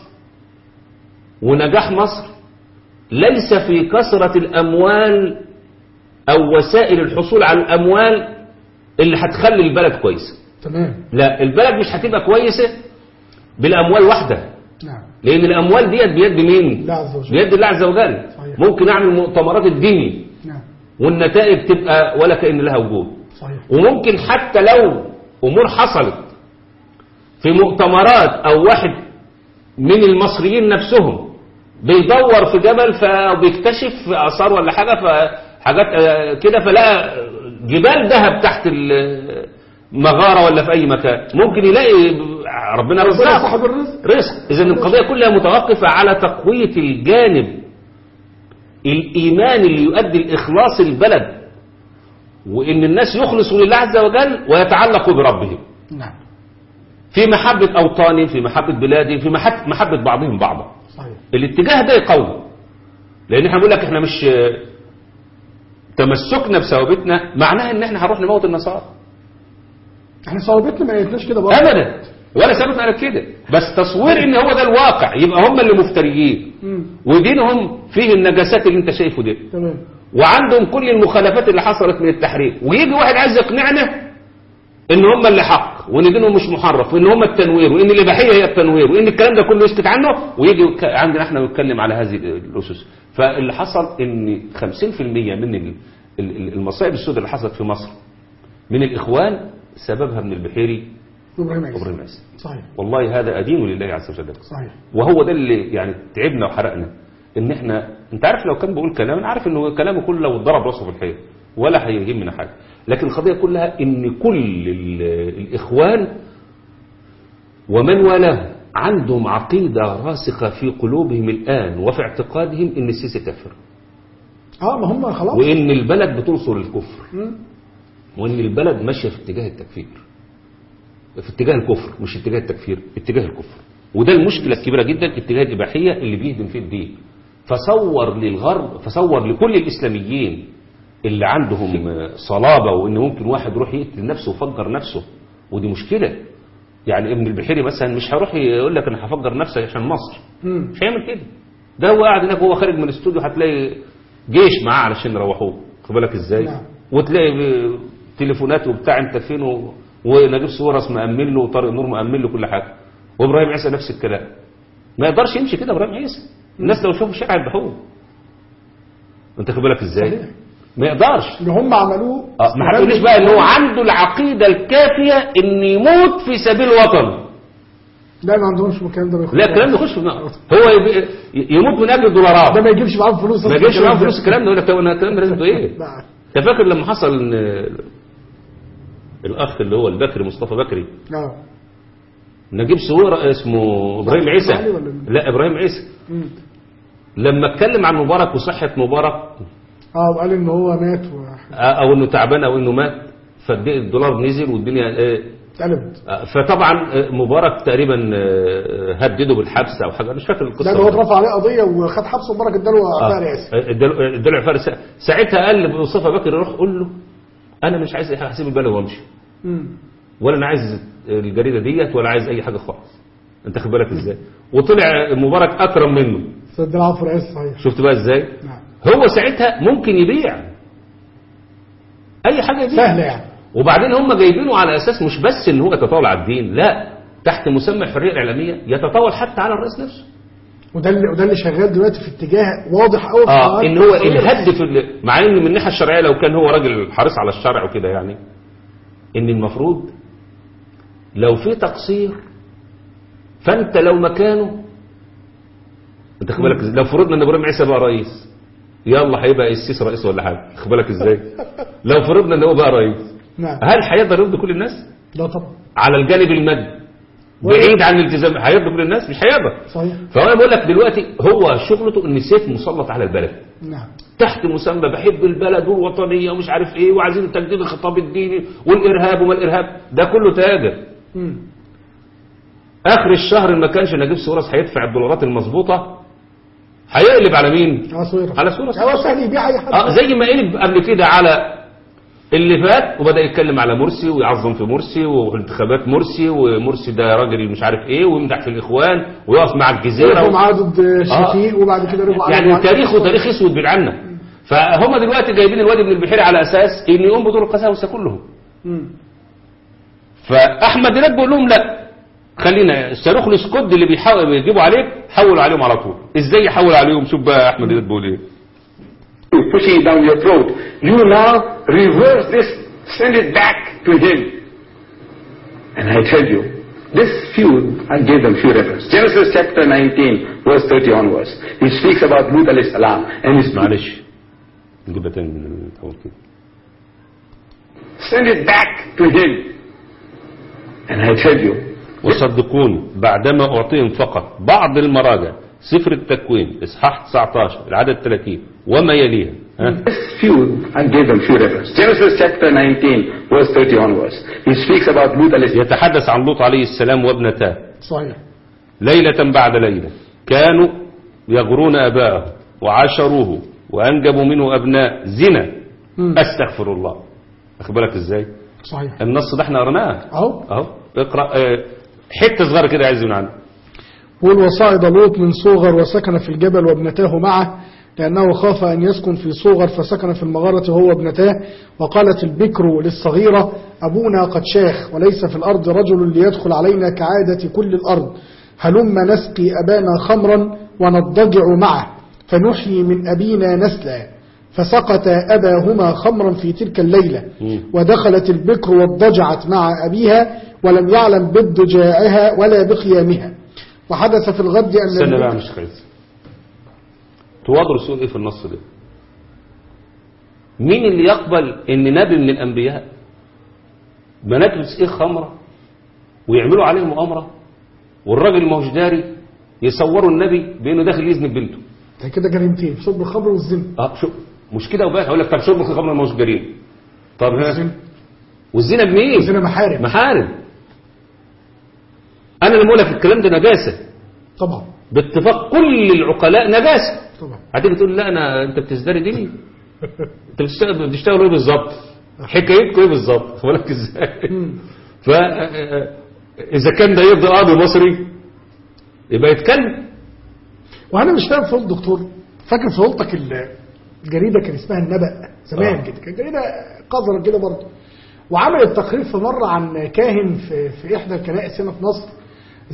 ونجاح مصر ليس في كثرة الأموال أو وسائل الحصول على الأموال اللي هتخلي البلد كويسة. تمام. لا البلد مش هتبقى كويسة بالأموال وحدها نعم. لأن الأموال ديت بيد مين؟ الله عز وجل. بيد الله عز وجل. صحيح. ممكن أعمل مؤتمرات الديني نعم. والنتائج تبقى ولا كأن لها وجود. صحيح. وممكن حتى لو أمور حصلت في مؤتمرات أو واحد من المصريين نفسهم بيدور في جبل فبيكتشف في آثار ولا حاجة فحاجات آه، كده فلقى جبال ذهب تحت المغارة ولا في أي مكان. ممكن يلاقي ربنا رزقه. صاحب الرزق. رزق. اذا القضية كلها متوقفة على تقوية الجانب الإيمان اللي يؤدي لإخلاص البلد وإن الناس يخلصوا لله عز وجل ويتعلقوا بربهم. نعم. في محبة أوطانهم في محبة بلادهم في محبة, بعضهم بعضا. الاتجاه ده يقوي. لأن إحنا بنقول لك إحنا مش تمسكنا بثوابتنا معناها إن إحنا هنروح نموت النصارى. إحنا صوابتنا ما لقيتناش كده برضه. ابدا. ولا ثابت على كده. بس تصوير إن هو ده الواقع يبقى هم اللي مفتريين. ودينهم فيه النجاسات اللي أنت شايفه دي. تمام. وعندهم كل المخالفات اللي حصلت من التحريف. ويجي واحد عايز يقنعنا إن هم اللي حق. وإن دينهم مش محرف وإن هم التنوير وإن الإباحية هي التنوير وإن الكلام ده كله يسكت عنه ويجي عندنا إحنا نتكلم على هذه الأسس. فاللي حصل إن 50% من ال- ال- المصائب السوداء اللي حصلت في مصر من الإخوان سببها من البحيري إبراهيم عيسى. صحيح. والله هذا أدين لله عز وجل. صحيح. وهو ده اللي يعني تعبنا وحرقنا. إن إحنا أنت عارف لو كان بيقول كلام أنا عارف إنه كلامه كله لو اتضرب راسه في الحيط ولا هيهمنا حاجة. لكن القضية كلها إن كل ال- الإخوان ومن والاه عندهم عقيدة راسخة في قلوبهم الآن وفي اعتقادهم إن السيسي كافر. آه ما هم خلاص. وإن البلد بتنصر الكفر. وإن البلد ماشية في اتجاه التكفير. في اتجاه الكفر مش اتجاه التكفير اتجاه الكفر. وده المشكلة الكبيرة جدا اتجاه الإباحية اللي بيهدم فيه الدين. فصور للغرب فصور لكل الإسلاميين اللي عندهم صلابة وإن ممكن واحد يروح يقتل نفسه ويفجر نفسه ودي مشكلة. يعني ابن البحيري مثلا مش هيروح يقول لك أنا هفجر نفسي عشان مصر. مش هيعمل كده. ده هو قاعد هناك وهو خارج من الاستوديو هتلاقي جيش معاه علشان يروحوه. خد بالك إزاي؟ نعم. وتلاقي تليفونات وبتاع أنت فين و... ونجيب سويرس مأمن له وطارق نور مأمن له كل حاجة. وإبراهيم عيسى نفس الكلام. ما يقدرش يمشي كده إبراهيم عيسى. الناس لو شافوا الشارع يذبحوه أنت خد بالك إزاي؟ صحيح. ما يقدرش. اللي هم عملوه آه ما هتقوليش بقى ان هو عنده العقيدة الكافية ان يموت في سبيل وطنه لا ما عندهمش مكان ده لا الكلام ده يخش في النار هو يموت من أجل الدولارات. ده ما يجيبش معاهم فلوس ما جاش معاهم فلوس. الكلام ده يقول لك طب أنا الكلام ده لازم إيه أنت فاكر لما حصل إن الأخ اللي هو البكري مصطفى بكري؟ آه نجيب سويرة اسمه إبراهيم عيسى؟ لا إبراهيم عيسى. لما اتكلم عن مبارك وصحة مبارك آه وقال إن هو مات و أو إنه تعبان أو إنه مات فالدولار نزل والدنيا آه، اتقلبت. آه، فطبعا آه، مبارك تقريبا هدده بالحبس أو حاجة مش فاكر القصة ده هو اترفع عليه قضية وخد حبس وبرك اداله اعفاء رئاسي. الدلع فارس ساعتها قال لمصطفى بكري روح قول له أنا مش عايز هسيب البلد وأمشي. ولا أنا عايز الجريدة ديت ولا عايز أي حاجة خالص. أنت خد بالك إزاي؟ وطلع مبارك أكرم منه. صدق العفو رئاسي صحيح. شفت بقى إزاي؟ نعم. هو ساعتها ممكن يبيع. أي حاجة يبيع سهلة يعني. وبعدين هم جايبينه على أساس مش بس إن هو يتطاول على الدين لا تحت مسمى الحرية الإعلامية يتطاول حتى على الرئيس نفسه. وده اللي وده اللي شغال دلوقتي في اتجاه واضح قوي آه إن هو الهد في مع إن من الناحية الشرعية لو كان هو راجل حريص على الشرع وكده يعني إن المفروض لو في تقصير فأنت لو مكانه أنت خد بالك؟ لو فرضنا إن إبراهيم عيسى بقى رئيس يلا هيبقى السيسي رئيس ولا حاجة. خد بالك إزاي؟ لو فرضنا إن هو بقى رئيس نعم. هل هيقدر يرضي كل الناس؟ لا طبعا. على الجانب المادي. بعيد عن الالتزام هيرضي كل الناس؟ مش هيقدر. صحيح. فانا بقول لك دلوقتي هو شغلته إن السيف مسلط على البلد. نعم. تحت مسمى بحب البلد والوطنيه ومش عارف إيه وعايزين تجديد الخطاب الديني والإرهاب وما الإرهاب. ده كله تاجر. آخر الشهر ما كانش نجيب ساويرس هيدفع الدولارات المظبوطة. هيقلب على مين؟ على صويرة على ساويرس هو سهل يبيع أي حد. آه زي ما قلب قبل كده على اللي فات وبدأ يتكلم على مرسي ويعظم في مرسي وانتخابات مرسي ومرسي ده راجل مش عارف إيه ويمدح في الإخوان ويقف مع الجزيرة رجعوا و... معاه ضد شفيق وبعد كده رجعوا يعني تاريخه تاريخ أسود عنا فهم دلوقتي جايبين الواد ابن البحيري على أساس إن يقوم بدور القساوسة كلهم. فأحمد هناك بيقول لهم لا. خلينا الصاروخ الاسكود اللي بيحاول بيجيبوا عليك حولوا عليهم على طول إزاي يحول عليهم شوف بقى احمد هناك بيقول إيه pushing it down your throat. You now reverse this, send it back to him. And I tell you, this few, I gave them few references. Genesis chapter 19, verse 30 onwards. He speaks about Lut alayhi salam and speaks, معلش نجيبها تاني من الأول كده send it back to him. And I tell you, وصدقوني بعدما أعطيهم فقط بعض المراجع سفر التكوين إصحاح 19 العدد 30 وما يليها. ها؟ This few, I gave them few references. Genesis chapter 19, verse 30 onwards. He speaks about Lut alayhi يتحدث عن لوط عليه السلام وابنتاه صحيح. ليلة بعد ليلة. كانوا يغرون أباءه وعشروه وأنجبوا منه أبناء زنا. أستغفر الله. أخد بالك إزاي؟ صحيح. النص ده إحنا قرناه أهو. أهو. اقرأ آه، حتة صغيرة كده عايز من عنه قل وصعد لوط من صوغر وسكن في الجبل وابنتاه معه لأنه خاف أن يسكن في صوغر فسكن في المغارة هو وابنتاه. وقالت البكر للصغيرة أبونا قد شاخ وليس في الأرض رجل ليدخل علينا كعادة كل الأرض. هلم نسقي أبانا خمرا ونضجع معه فنحيي من أبينا نسلا. فسقط أباهما خمرا في تلك الليلة. ودخلت البكر واضطجعت مع أبيها ولم يعلم باضطجاعها ولا بقيامها. وحدث في الغد أن استنى بقى مش خايف تواضع رسول إيه في النص ده. مين اللي يقبل إن نبي من الأنبياء؟ بنات تسقيه خمرة؟ ويعملوا عليه مؤامرة؟ والراجل ما هوش داري يصوروا النبي بإنه داخل يزني بنته. ده كده جريمتين شرب الخمر والزنا. آه شو؟ مش كده وبقى هقول لك طب شرب الخمر ما هوش جريمه طب والزنا بمين؟ والزنا محارم. محارم. أنا اللي بقول لك الكلام ده نجاسة. طبعا. باتفاق كل العقلاء نجاسة. طبعا. هتيجي تقول لا أنا أنت بتزدري ديني. أنت بتشتغل بتشتغل إيه بالظبط؟ حكايتكم إيه بالظبط؟ بقول لك إزاي. ف إذا كان ده يرضي قاضي مصري يبقى يتكلم. وأنا مش فاهم فضل دكتور. فاكر فضلتك ال- الجريدة كان اسمها النبأ؟ زمان آه. كده. كانت جريدة قذرة كده برضه. وعملت تقرير في مرة عن كاهن في في إحدى الكنائس هنا في مصر.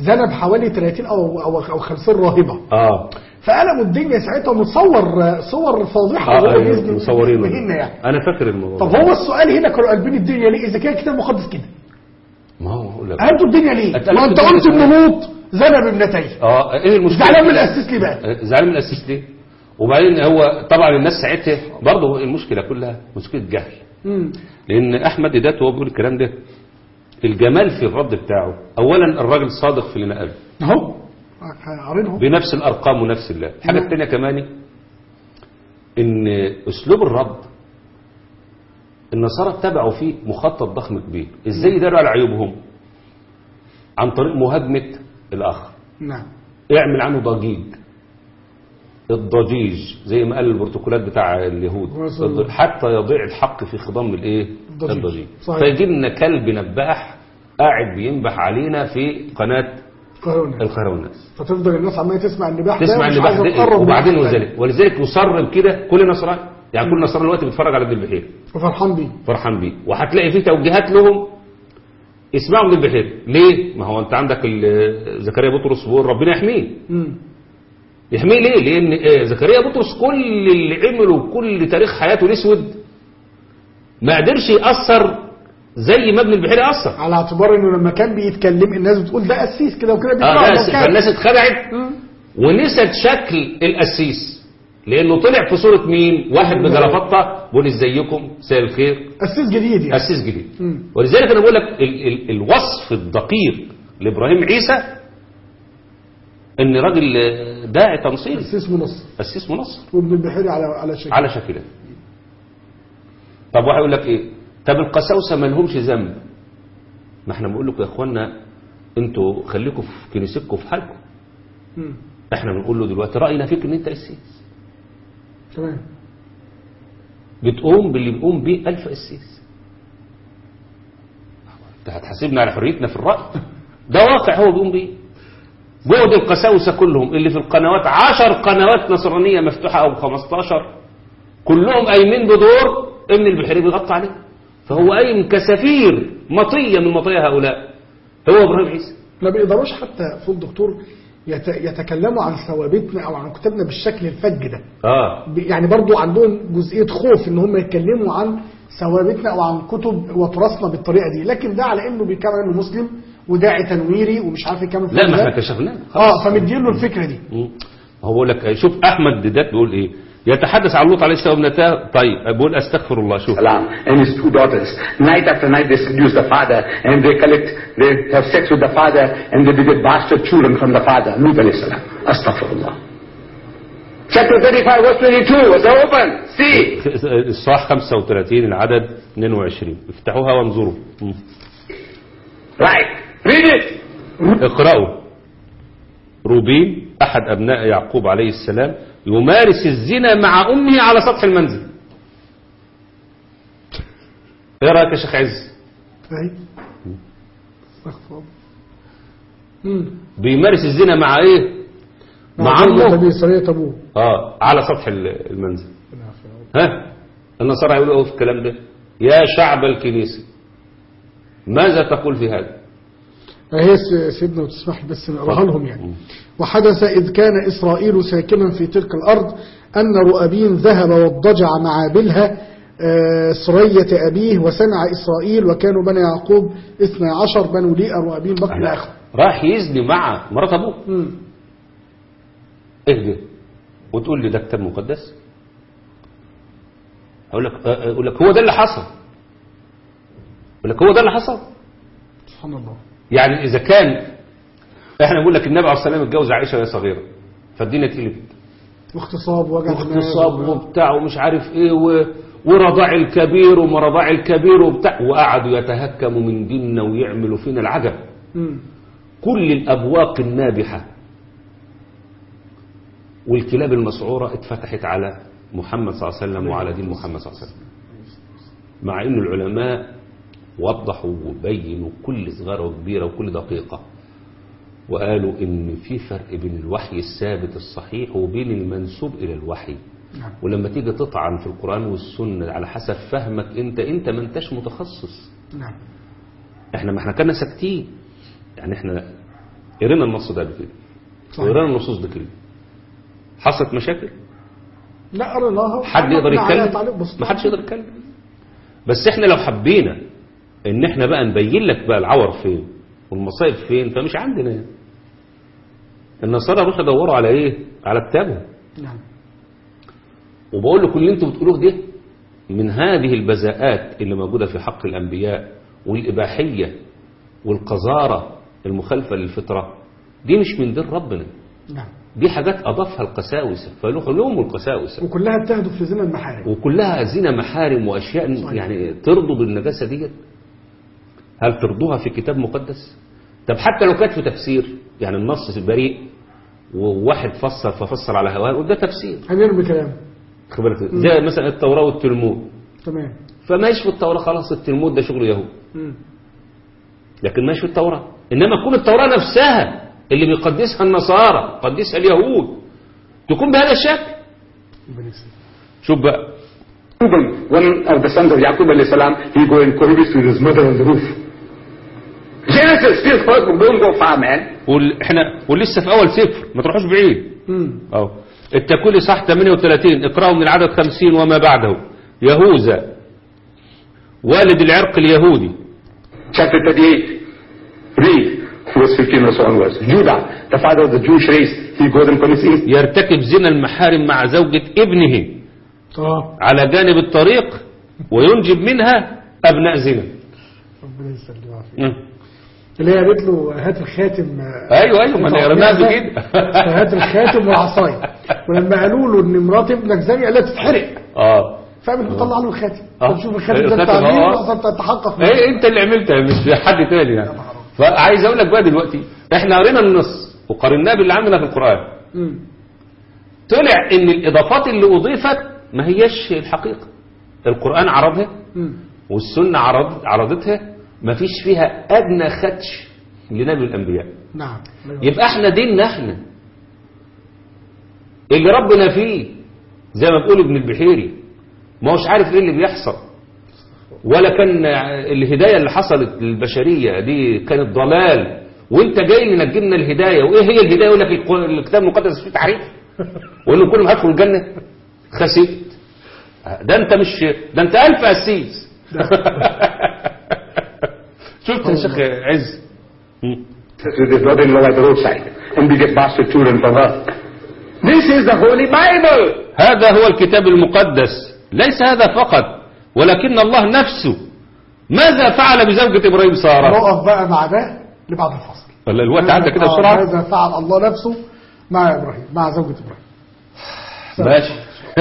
ذنب حوالي 30 أو أو أو 50 راهبة. آه. فقلبوا الدنيا ساعتها ومتصور صور فاضحه آه أيوة، بيزني مصورينه يعني أنا فاكر الموضوع طب هو السؤال هنا كانوا قلبين الدنيا ليه؟ إذا كان الكتاب المقدس كده. ما هو لك. قلبوا الدنيا ليه؟ ما أنت قلت ان؟ لوط ذنب ابنتيه آه إيه المشكلة؟ زعلان من الاسيس ليه بقى؟ زعلان من الاسيس ليه؟ وبعدين هو طبعا الناس ساعتها برضه المشكلة كلها مشكلة جهل. مم. لأن أحمد ديدات وهو بيقول الكلام ده الجمال في الرد بتاعه. اولا الراجل صادق في اللي نقله. أهو. بنفس الأرقام ونفس الله. الحاجة نعم. الثانية كمان إن أسلوب الرد النصارى اتبعوا فيه مخطط ضخم كبير. إزاي يداروا على عيوبهم؟ عن طريق مهاجمة الاخ نعم. اعمل عنه ضجيج. الضجيج زي ما قال البروتوكولات بتاع اليهود. حتى يضيع الحق في خضم الإيه؟ الضجيج. فيجي لنا كلب نباح قاعد بينبح علينا في القاهره والناس فتفضل الناس عمالة تسمع النباح ده تسمع النباح ده من وبعدين وذلك. ولذلك يصرم كده كل نصراني يعني كل نصراني دلوقتي بيتفرج على ابن البحير. وفرحان بيه. فرحان بيه. وهتلاقي فيه توجيهات لهم اسمعوا ابن البحير. ليه؟ ما هو انت عندك زكريا بطرس بيقول ربنا يحميه. يحميه ليه؟ لأن آه، زكريا بطرس كل اللي عمله كل تاريخ حياته الأسود ما قدرش يأثر زي ما ابن البحير أثر. على اعتبار إنه لما كان بيتكلم الناس بتقول ده قسيس كده وكده آه مكان. فالناس اتخدعت. ونست شكل القسيس لأنه طلع في صورة مين؟ واحد بجرافطة بيقول إزيكم مساء الخير قسيس جديد يعني قسيس جديد. مم. ولذلك أنا بقول لك ال ال الوصف الدقيق لإبراهيم عيسى إن راجل داعي تنصيري قسيس منصر قسيس منصر وابن البحيري على على شكل على شكلها طب واحد يقول لك إيه طب القساوسة ما لهمش ذنب. ما إحنا بنقول لكم يا اخوانا أنتوا خليكم في كنيستكم في حالكم مم. إحنا بنقول له دلوقتي رأينا فيك إن أنت قسيس تمام. بتقوم باللي بيقوم بيه ألف قسيس أنت هتحاسبنا على حريتنا في الرأي. ده واقع هو بيقوم بيه. جهد القساوسة كلهم اللي في القنوات عشر قنوات نصرانية مفتوحة أو 15 كلهم قايمين بدور ابن البحيري بيغطي عليه. فهو قايم كسفير مطية من مطايا هؤلاء. هو إبراهيم عيسى. ما بيقدروش حتى فوق الدكتور يت... يتكلموا عن ثوابتنا أو عن كتابنا بالشكل الفج ده. آه. يعني برضو عندهم جزئية خوف إن هم يتكلموا عن ثوابتنا أو عن كتب وتراثنا بالطريقة دي. لكن ده على إنه بيكمل إنه مسلم وداعي تنويري ومش عارف يكمل لا ما ده. إحنا كشفناه آه فمدين له الفكرة دي. هو بيقول لك شوف أحمد ديدات بيقول إيه؟ يتحدث عن لوط عليه السلام وابنته طيب بقول استغفر الله شوف Salam and his two daughters. Night after night they seduce the father and they collect, they have sex with the father and they beget bastard children from the father. Lut alayhi salam. Astaghfirullah. Chapter 35 verse 22 was open. See. الصح 35 العدد 22 افتحوها وانظروا. Right. Read it. اقرأوا روبين أحد أبناء يعقوب عليه السلام يمارس الزنا مع أمه على سطح المنزل. إيه رأيك يا شيخ عز؟ مم. بيمارس الزنا مع إيه؟ مع أبوه آه على سطح ال- المنزل. ها؟ النصارى يقولوا إيه في الكلام ده؟ يا شعب الكنيسة ماذا تقول في هذا؟ هي سيدنا وتسمح لي بس نقراها لهم يعني. وحدث إذ كان إسرائيل ساكنا في تلك الأرض أن رؤابين ذهب واضطجع مع بلها آه، سرية أبيه وسمع إسرائيل وكانوا بني يعقوب اثنى عشر بنو ليئة رؤابين بقي الآخر راح يزني مع مرات أبوه. مم. اهدى وتقول لي ده كتاب مقدس أقول لك أقول لك هو ده اللي حصل. أقول لك هو ده اللي حصل. سبحان الله. يعني إذا كان إحنا بنقول لك النبي عليه الصلاة والسلام اتجوز عائشة وهي صغيرة فالدنيا اتقلبت واغتصاب وجع واغتصاب. وبتاع ومش عارف إيه و... ورضاع الكبير وما رضاع الكبير وبتاع وقعدوا يتهكموا من ديننا ويعملوا فينا العجب مم. كل الأبواق النابحة والكلاب المسعورة اتفتحت على محمد صلى الله عليه وسلم وعلى دين محمد صلى الله عليه وسلم مع أن العلماء وضحوا وبينوا كل صغيرة وكبيرة وكل دقيقة. وقالوا إن في فرق بين الوحي الثابت الصحيح وبين المنسوب إلى الوحي. نعم. ولما تيجي تطعن في القرآن والسنة على حسب فهمك أنت أنت ما أنتش متخصص. نعم. إحنا ما إحنا كنا ساكتين. يعني إحنا قرينا النص ده قبل كده. وقرينا النصوص دي كده. حصلت مشاكل؟ لا الله حد يقدر يتكلم. ما حدش يقدر يتكلم. بس إحنا لو حبينا إن إحنا بقى نبين لك بقى العور فين والمصايب فين فمش عندنا النصارى روحوا يدوروا على إيه؟ على كتابهم. نعم. وبقول لكم اللي أنتوا بتقولوه ده من هذه البذاءات اللي موجودة في حق الأنبياء والإباحية والقذارة المخالفة للفطرة. دي مش من دين ربنا. نعم. دي حاجات أضافها القساوسة. فلهم القساوسة. وكلها بتهدف في زنا المحارم وكلها زنا محارم وأشياء صحيح. يعني ترضوا بالنجاسة ديت. هل ترضوها في كتاب مقدس؟ طب حتى لو كانت في تفسير يعني النص بريء وواحد فسر ففسر على هواه وده تفسير. هنرمي كلام؟ خد بالك زي مثلا التوراة والتلمود. تمام. فماشي في التوراة خلاص التلمود ده شغل يهود. لكن ماشي في التوراة. إنما تكون التوراة نفسها اللي بيقدسها النصارى قدسها اليهود. تكون بهذا الشكل. شوف بقى. Reuben, one of the sons of Yaqub alayhi salam, he go and cohabit with his mother on the roof. إحنا ولسه في أول سفر ما تروحوش بعيد. أهو التكوين صح 38 اقرأوا من العدد 50 وما بعده. يهوذا والد العرق اليهودي. Chapter 38, read. Verse 15 or so onwards. Judah, the father of the Jewish race, he goes and commits incest. يرتكب زنا المحارم مع زوجة ابنه. آه. على جانب الطريق وينجب منها أبناء زنا. ربنا يسلمك. اللي هي قالت له هات الخاتم أيوه أيوه ما أنا قريناها ده. بكده هات الخاتم والعصاية. ولما قالوا له إن مرات ابنك زانيه لها تتحرق. آه. فقام طلع له الخاتم. آه. طب شوف الخاتم ده بتاع مين؟ آه. وعشان تتحقق. إيه أنت اللي عملتها مش حد تاني يعني. فعايز أقول لك بقى دلوقتي إحنا قرينا النص وقارناه باللي عندنا في القرآن. طلع إن الإضافات اللي أضيفت ما هيش الحقيقة. القرآن عرضها. والسنة عرض عرضتها ما فيش فيها أدنى خدش لنبي الأنبياء. نعم. يبقى إحنا ديننا إحنا اللي ربنا فيه؟ زي ما بيقول ابن البحيري. ما هوش عارف إيه اللي بيحصل. ولا كان الهداية اللي حصلت للبشرية دي كانت ضلال. وإنت جاي لنا الهداية. وإيه هي الهداية؟ يقول لك الكتاب المقدس فيه تعريف. وانه كل ما هدخل الجنة خسيت. ده أنت مش ده أنت ألف قسيس شفت يا شيخ عز؟ the roadside. And children her. This is the Holy Bible. هذا هو الكتاب المقدس. ليس هذا فقط. ولكن الله نفسه. ماذا فعل بزوجة إبراهيم سارة؟ نقف بقى مع ده لبعد الفصل. ولا الوقت عدى كده بسرعة. ماذا فعل الله نفسه مع إبراهيم مع زوجة إبراهيم؟ ماشي.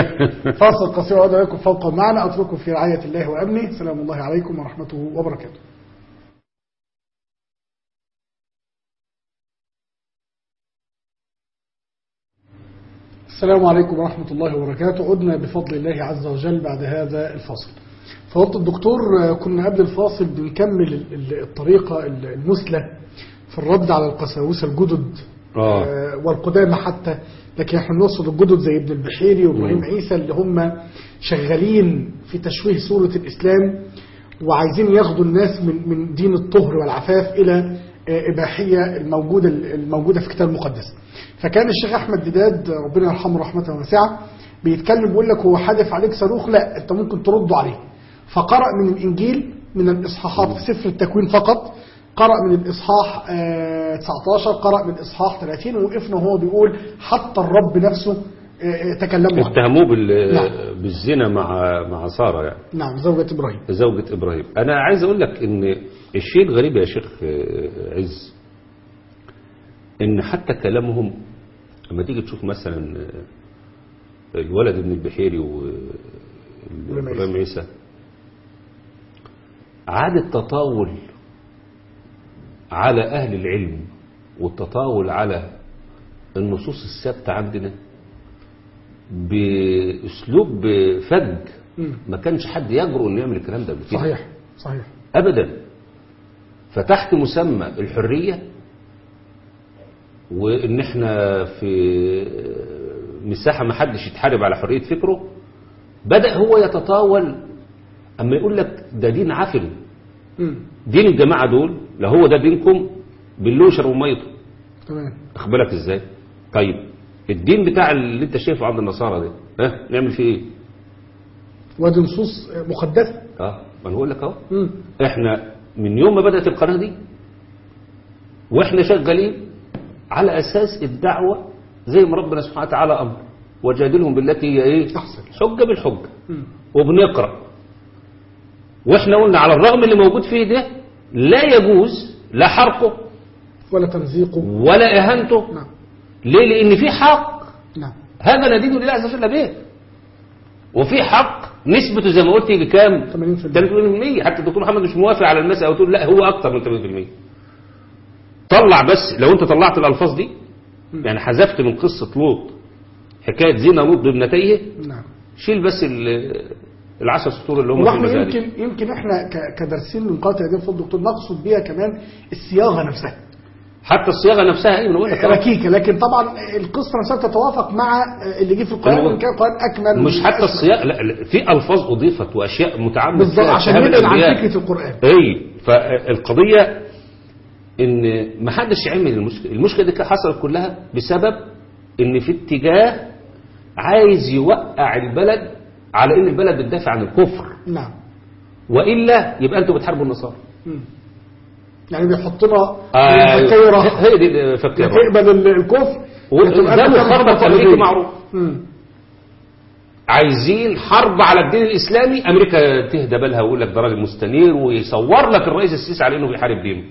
فاصل قصير وأدعو لكم فوق معنا أترككم في رعاية الله وأمنه. سلام الله عليكم ورحمته وبركاته. السلام عليكم ورحمة الله وبركاته. عدنا بفضل الله عز وجل بعد هذا الفاصل. فقلت الدكتور كنا قبل الفاصل بنكمل ال- ال- الطريقة ال- المثلى في الرد على القساوسة الجدد آه. آه، والقدامى حتى. لكن إحنا نقصد الجدد زي ابن البحيري وإبراهيم عيسى اللي هم شغالين في تشويه صورة الإسلام وعايزين ياخدوا الناس من من دين الطهر والعفاف إلى إباحية الموجودة الموجودة في الكتاب المقدس. فكان الشيخ أحمد ديداد ربنا يرحمه رحمة واسعة بيتكلم بيقول لك هو حادف عليك صاروخ؟ لا أنت ممكن ترده عليه. فقرأ من الإنجيل من الإصحاحات في سفر التكوين فقط. قرأ من الإصحاح آه، 19 قرأ من الإصحاح 30 ووقفنا وهو بيقول حتى الرب نفسه آه، آه، تكلموا. اتهموه بال... نعم. بالزنا مع مع سارة يعني نعم زوجة إبراهيم زوجة إبراهيم أنا عايز أقول لك إن الشيء الغريب يا شيخ آه، عز إن حتى كلامهم لما تيجي تشوف مثلا آه، الولد ابن البحيري وإبراهيم عيسى عاد التطاول على أهل العلم والتطاول على النصوص الثابتة عندنا بأسلوب فج. ما كانش حد يجرؤ إنه يعمل الكلام ده قبل كده. صحيح صحيح. ابدا. فتحت مسمى الحرية وإن إحنا في مساحة ما حدش يتحارب على حرية فكره بدأ هو يتطاول. أما يقول لك ده دين عفن. دين الجماعة دول لا هو ده دينكم بالله يشربوا ميته تمام. واخد بالك إزاي؟ طيب. الدين بتاع اللي انت شايفه عند النصارى ده ها؟ نعمل فيه إيه؟ ودي نصوص مقدسة. آه ما أنا بقول لك اهو. إحنا من يوم ما بدأت القناة دي وإحنا شغالين على أساس الدعوة زي ما ربنا سبحانه وتعالى أمر. وجادلهم بالتي هي إيه؟ أحسن. حجة بالحجة. مم. وبنقرأ. وإحنا قلنا على الرغم اللي موجود فيه ده لا يجوز لا حرقه ولا تمزيقه ولا إهانته. نعم. ليه؟ لأن في حق. نعم. هذا ندين لله عز وجل به. وفي حق نسبته زي ما قلت يجي كام؟ 80% 80% حتى الدكتور محمد مش موافق على المسألة وتقول لا هو أكتر من 80% طلع بس لو أنت طلعت الألفاظ دي يعني حذفت من قصة لوط حكاية زنا لوط بابنتيه نعم. شيل بس ال- العشر سطور اللي هم في يمكن يمكن إحنا كدارسين من قاتل هذه الفضل دكتور نقصد بيها كمان الصياغة نفسها. حتى الصياغة نفسها إيه بقول لك. ركيكة لكن طبعا القصة نفسها تتوافق مع اللي جه في القرآن. وان كان القران أكمل مش حتى الصياغة لا, في ألفاظ أضيفت وأشياء متعمد بالظبط عشان نبعد عن. فكرة القرآن اي فالقضية إن ما حدش يعمل المشكلة المشكلة دي حصلت كلها بسبب إن في اتجاه عايز يوقع البلد على إن البلد بتدافع عن الكفر نعم وإلا يبقى أنتوا بتحاربوا النصارى. يعني بيحطنا آه، فكيرة هي دي فكره تقبل ال- الكفر وده تحط أمريكي. الدين. معروف. عايزين حرب على الدين الإسلامي. أمريكا تهدى بالها ويقول لك ده راجل مستنير ويصور لك الرئيس السيسي على إنه بيحارب دينه.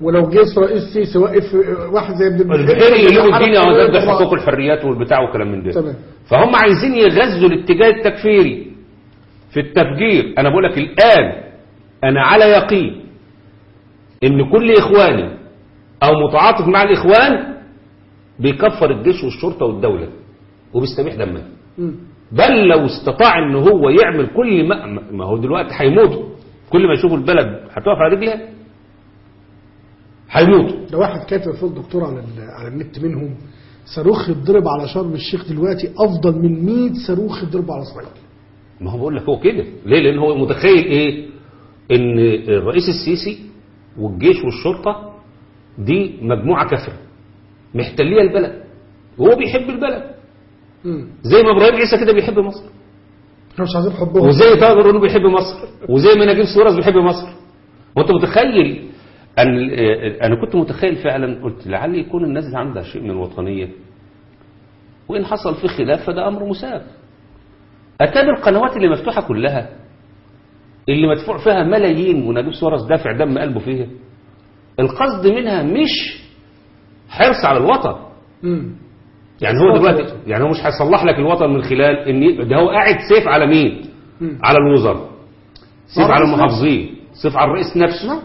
ولو جه رئيس سيسي وقف واحد زي ابن البحيري يقلبوا الدنيا حرب- وضد حقوق الحريات والبتاع والكلام من ده. تمام. فهم عايزين يغزوا الاتجاه التكفيري في التفجير. أنا بقول لك الآن أنا على يقين إن كل اخواني أو متعاطف مع الإخوان بيكفر الجيش والشرطة والدولة وبيستبيح دمها. بل لو استطاع إن هو يعمل كل ما ما هو دلوقتي هيموتوا كل ما يشوفوا البلد هتقف على رجلها هيموتوا ده واحد كاتب فوق الدكتور على على النت منهم صاروخ يتضرب على شرم الشيخ دلوقتي أفضل من 100 صاروخ يتضربوا على إسرائيل. ما هو بقول لك هو كده. ليه؟ لأن هو متخيل إيه؟ إن الرئيس السيسي والجيش والشرطة دي مجموعة كافرة محتلية البلد وهو بيحب البلد. زي ما إبراهيم عيسى كده بيحب مصر. إحنا مش عايزين حبهم. وزي طاهر إنه بيحب مصر وزي ما نجيب ساويرس بيحب مصر. وأنت متخيل أن أنا كنت متخيل فعلا قلت لعل يكون الناس اللي عندها شيء من الوطنية. وإن حصل فيه خلاف فده أمر مساغ أتابع القنوات اللي مفتوحة كلها اللي مدفوع فيها ملايين ونجيب ساويرس دافع دم قلبه فيها. القصد منها مش حرص على الوطن. مم. يعني هو دلوقتي. يعني هو مش هيصلح لك الوطن من خلال إن ده هو قاعد سيف على مين؟ مم. على الوزراء. سيف على المحافظين. سيف على الرئيس نفسه. نعم.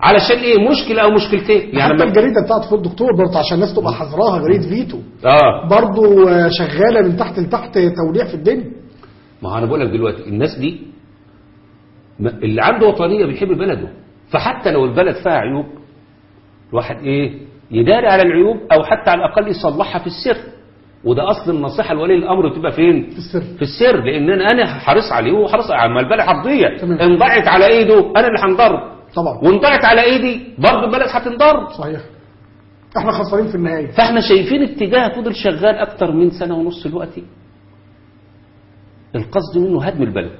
علشان إيه؟ مشكلة أو مشكلتين. يعني حتى لما الجريدة بتاعت فوق الدكتور برضه عشان الناس تبقى حذراها جريدة فيتو. آه. برضه آه، شغالة من تحت لتحت توليع في الدنيا. ما أنا بقول لك دلوقتي الناس دي اللي عنده وطنية بيحب بلده. فحتى لو البلد فيها عيوب الواحد إيه؟ يداري على العيوب أو حتى على الأقل يصلحها في السر. وده أصل النصيحة لولي الأمر بتبقى فين؟ في السر. في السر. لأن أنا أنا حريص عليه وحريص على البلد تمام. ان ضاعت على إيده أنا اللي هنضر طبعا. وان ضاعت على إيدي برضه البلد هتنضر صحيح. إحنا خسرانين في النهاية. فإحنا شايفين اتجاه فضل شغال أكتر من سنة ونص دلوقتي. القصد منه هدم البلد.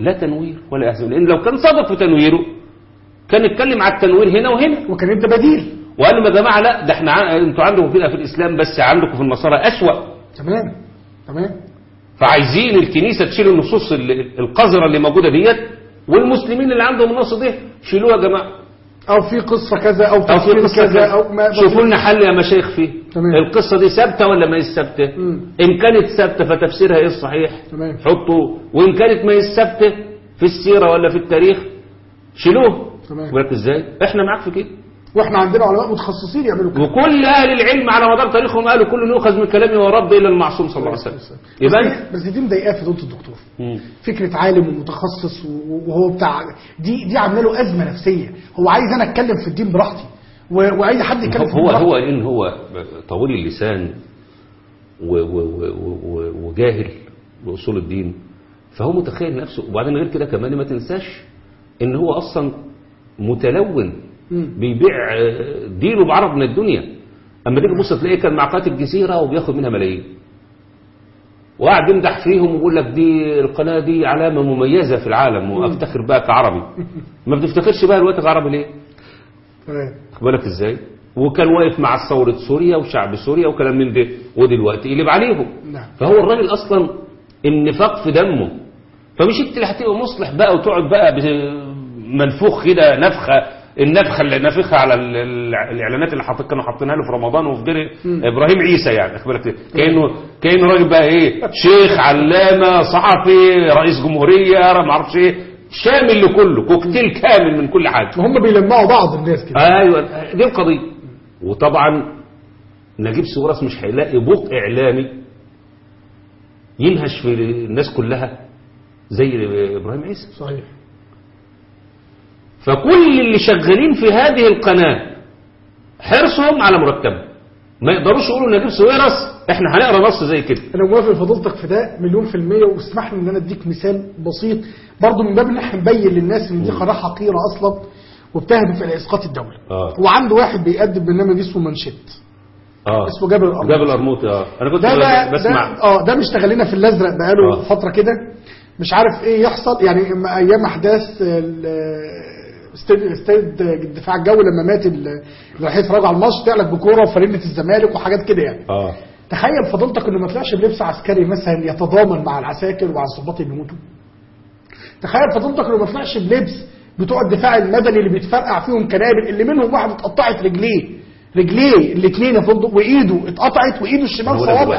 لا تنوير ولا يحزن لأن لو كان صادق في تنويره كان يتكلم على التنوير هنا وهنا. وكان انت بديل. وقال لهم يا جماعة لا ده إحنا أنتوا عندكم كده في الإسلام بس عندكم في النصارى أسوأ. تمام. تمام. فعايزين الكنيسة تشيل النصوص ال- القذرة اللي موجودة ديت والمسلمين اللي عندهم النص دي شيلوها يا جماعة. أو في قصة كذا أو أو في قصة كذا كذا. ما شوفوا لنا حل يا مشايخ فيه. تمام. القصة دي ثابتة ولا ما مم. إن كانت ثابتة فتفسيرها إيه الصحيح؟ تمام. حطوا وإن كانت ما هي ثابتة في السيرة ولا في التاريخ شيلوه. تمام. بالك إزاي؟ إحنا معاك في كده. وإحنا عندنا علماء متخصصين يعملوا كده وكل أهل العلم على مدار تاريخهم قالوا كل يؤخذ من كلامي ورب إلا المعصوم صلى الله عليه وسلم يبقى بس, دي مضايقاه في دوله الدكتور مم. فكرة عالم ومتخصص وهو بتاع دي دي عامله له أزمة نفسية هو عايز أنا أتكلم في الدين براحتي و- واي حد يتكلم في هو الدين هو. إن هو طويل اللسان وجاهل باصول الدين فهو متخيل نفسه وبعدين غير كده كمان ما تنساش إن هو أصلا متلون. بيبيع دينه بعرض من الدنيا. أما تيجي تبص تلاقيه كان مع قناة الجزيرة وبياخد منها ملايين. وقاعد يمدح فيهم ويقول لك دي القناة دي علامة مميزة في العالم وأفتخر بقى كعربي. ما بتفتخرش بقى الوقت كعربي ليه؟ تمام واخد بالك إزاي؟ وكان واقف مع ثورة سوريا وشعب سوريا وكلام من ده ودلوقتي قلب عليهم. نعم. فهو الراجل أصلا النفاق في دمه. فمش أنت اللي هتبقى مصلح بقى وتقعد بقى منفوخ كده نفخة النفخه اللي نافخها على ال- ال- الإعلانات اللي حاطط كانوا حاطينها له في رمضان وفي دير إبراهيم عيسى يعني واخد بالك كانه كأنه راجل بقى إيه شيخ علامة صحفي رئيس جمهورية ما أعرفش إيه. شامل لكله كوكتيل كامل من كل حاجة. وهم بيلمعوا بعض الناس كده. أيوه دي القضية. وطبعا نجيب ساويرس مش هيلاقي بوق إعلامي ينهش في الناس كلها زي إبراهيم عيسى. صحيح. فكل اللي شغالين في هذه القناة حرصهم على مرتبهم ما يقدروش يقولوا نجيب ساويرس إحنا هنقرأ نص زي كده. أنا موافق فضيلتك في ده مليون في المية. واسمح لي إن أنا أديك مثال بسيط. برضو من باب إن إحنا نبين للناس إن دي قناة حقيرة أصلا وبتهدف إلى إسقاط الدولة. آه. وعنده واحد بيقدم برنامج اسمه منشط آه. اسمه جابر الأرض جابر القرموطي آه. أنا كنت ده بسمع. ده آه ده مشتغل لنا في الأزرق بقاله آه. فترة كده. مش عارف إيه يحصل. يعني أيام أحداث استاد استاد الدفاع الجوي لما مات ال- اللي رايحين يتفرجوا على الماتش طلع لك بكورة وفرينه الزمالك وحاجات كده يعني. آه. تخيل فضيلتك إنه ما طلعش بلبس عسكري مثلا يتضامن مع العساكر ومع الضباط اللي بيموتوا. تخيل فضيلتك إنه ما طلعش بلبس بتوع الدفاع المدني اللي بيتفرقع فيهم كنابل اللي منهم واحد اتقطعت رجليه. رجليه الاثنين يا فندق وإيده اتقطعت وإيده الشمال صوابع.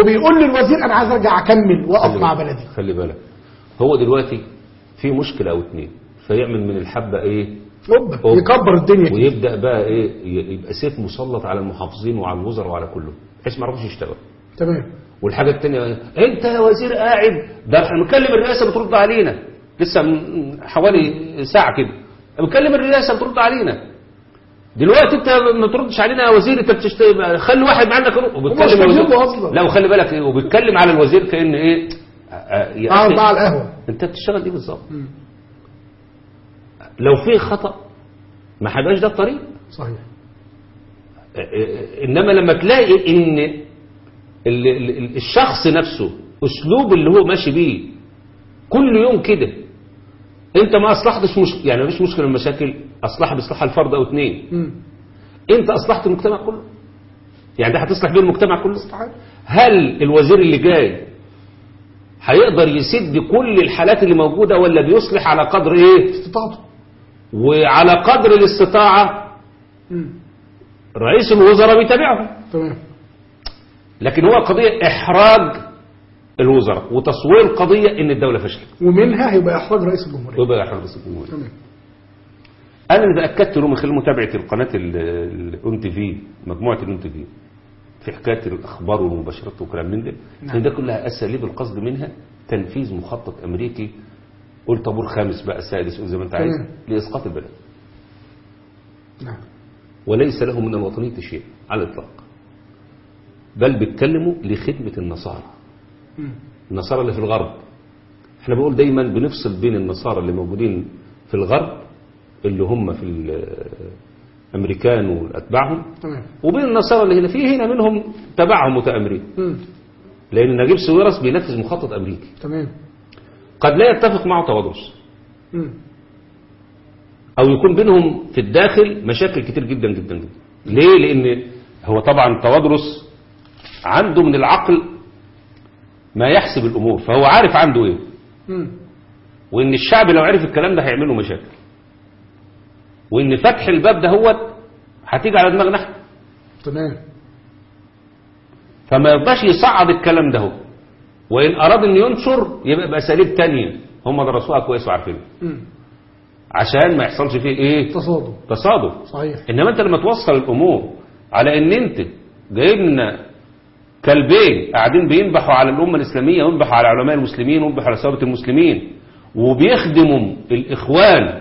وبيقول للوزير أنا عايز أرجع أكمل وأقف مع بلدي. خلي بالك. هو دلوقتي في مشكلة أو اتنين. فيعمل من الحبة إيه؟ أوبا. يكبر الدنيا. كده. ويبدأ بقى إيه؟ يبقى سيف مسلط على المحافظين وعلى الوزراء وعلى كله بحيث ما يعرفوش يشتغلوا. تمام. والحاجة الثانية أنت يا وزير قاعد ده إحنا بنكلم الرئاسة بترد علينا. لسه من حوالي ساعة كده. بنكلم الرئاسة بترد علينا. دلوقتي أنت ما تردش علينا يا وزير أنت بتشتغل خلي واحد وبيتكلم الوزير- فاهمينه أصلاً. لا وخلي بالك إيه وبيتكلم على الوزير كأن إيه؟ قاعد مع القهوة. أنت بتشتغل إيه بالظبط؟ لو في خطأ ما هيبقاش ده الطريق؟ صحيح. إنما لما تلاقي إن ال- ال- ال- الشخص نفسه أسلوب اللي هو ماشي بيه كل يوم كده أنت ما أصلحتش مش يعني مش مشكلة من المشاكل اصلحها بإصلاح الفرد أو اثنين مم. أنت أصلحت المجتمع كله. يعني ده هتصلح بيه المجتمع كله؟ استحال. هل الوزير اللي جاي هيقدر يسد كل الحالات اللي موجودة ولا بيصلح على قدر إيه؟ استطاعته. وعلى قدر الاستطاعة. رئيس الوزراء بيتابعهم. تمام. لكن هو قضية إحراج الوزراء وتصوير القضية إن الدولة فشلت. ومنها هيبقى إحراج رئيس الجمهورية. ويبقى إحراج رئيس الجمهورية. تمام. أنا اللي تأكدت له من خلال متابعة القناة الأون تي في مجموعة الأون تي في في حكاية الأخبار والمباشرات وكلام من ده نعم. إن ده كلها أساليب القصد منها تنفيذ مخطط أمريكي قول طابور خامس بقى سادس قول زي ما أنت عايز تمام. لإسقاط البلد. نعم. وليس له من الوطنية شيء على الإطلاق. بل بيتكلموا لخدمة النصارى. النصارى اللي في الغرب. إحنا بنقول دايما بنفصل بين النصارى اللي موجودين في الغرب اللي هم في الأمريكان وأتباعهم وبين النصارى اللي هنا. في هنا منهم تبعهم متآمرين. مم. لأن نجيب ساويرس بينفذ مخطط أمريكي. تمام. قد لا يتفق معه توادرس مم. أو يكون بينهم في الداخل مشاكل كتير جدا جدا جدا. ليه؟ لأن هو طبعا توادرس عنده من العقل ما يحسب الأمور فهو عارف عنده إيه. مم. وإن الشعب لو عرف الكلام ده هيعمل له مشاكل. وإن فتح الباب ده هو هتيجي على دماغنا تمام. فما يرضاش يصعد الكلام ده هو. وإن أراد أن ينشر يبقى باساليب تانية. هم درسوها كويس وعارفينها. عشان ما يحصلش فيه إيه؟ تصادم. تصادم. صحيح. إنما أنت لما توصل الأمور على إن أنت جايب لنا كلبين قاعدين بينبحوا على الأمة الإسلامية وينبحوا على علماء المسلمين وينبحوا على ثوابت المسلمين وبيخدموا الإخوان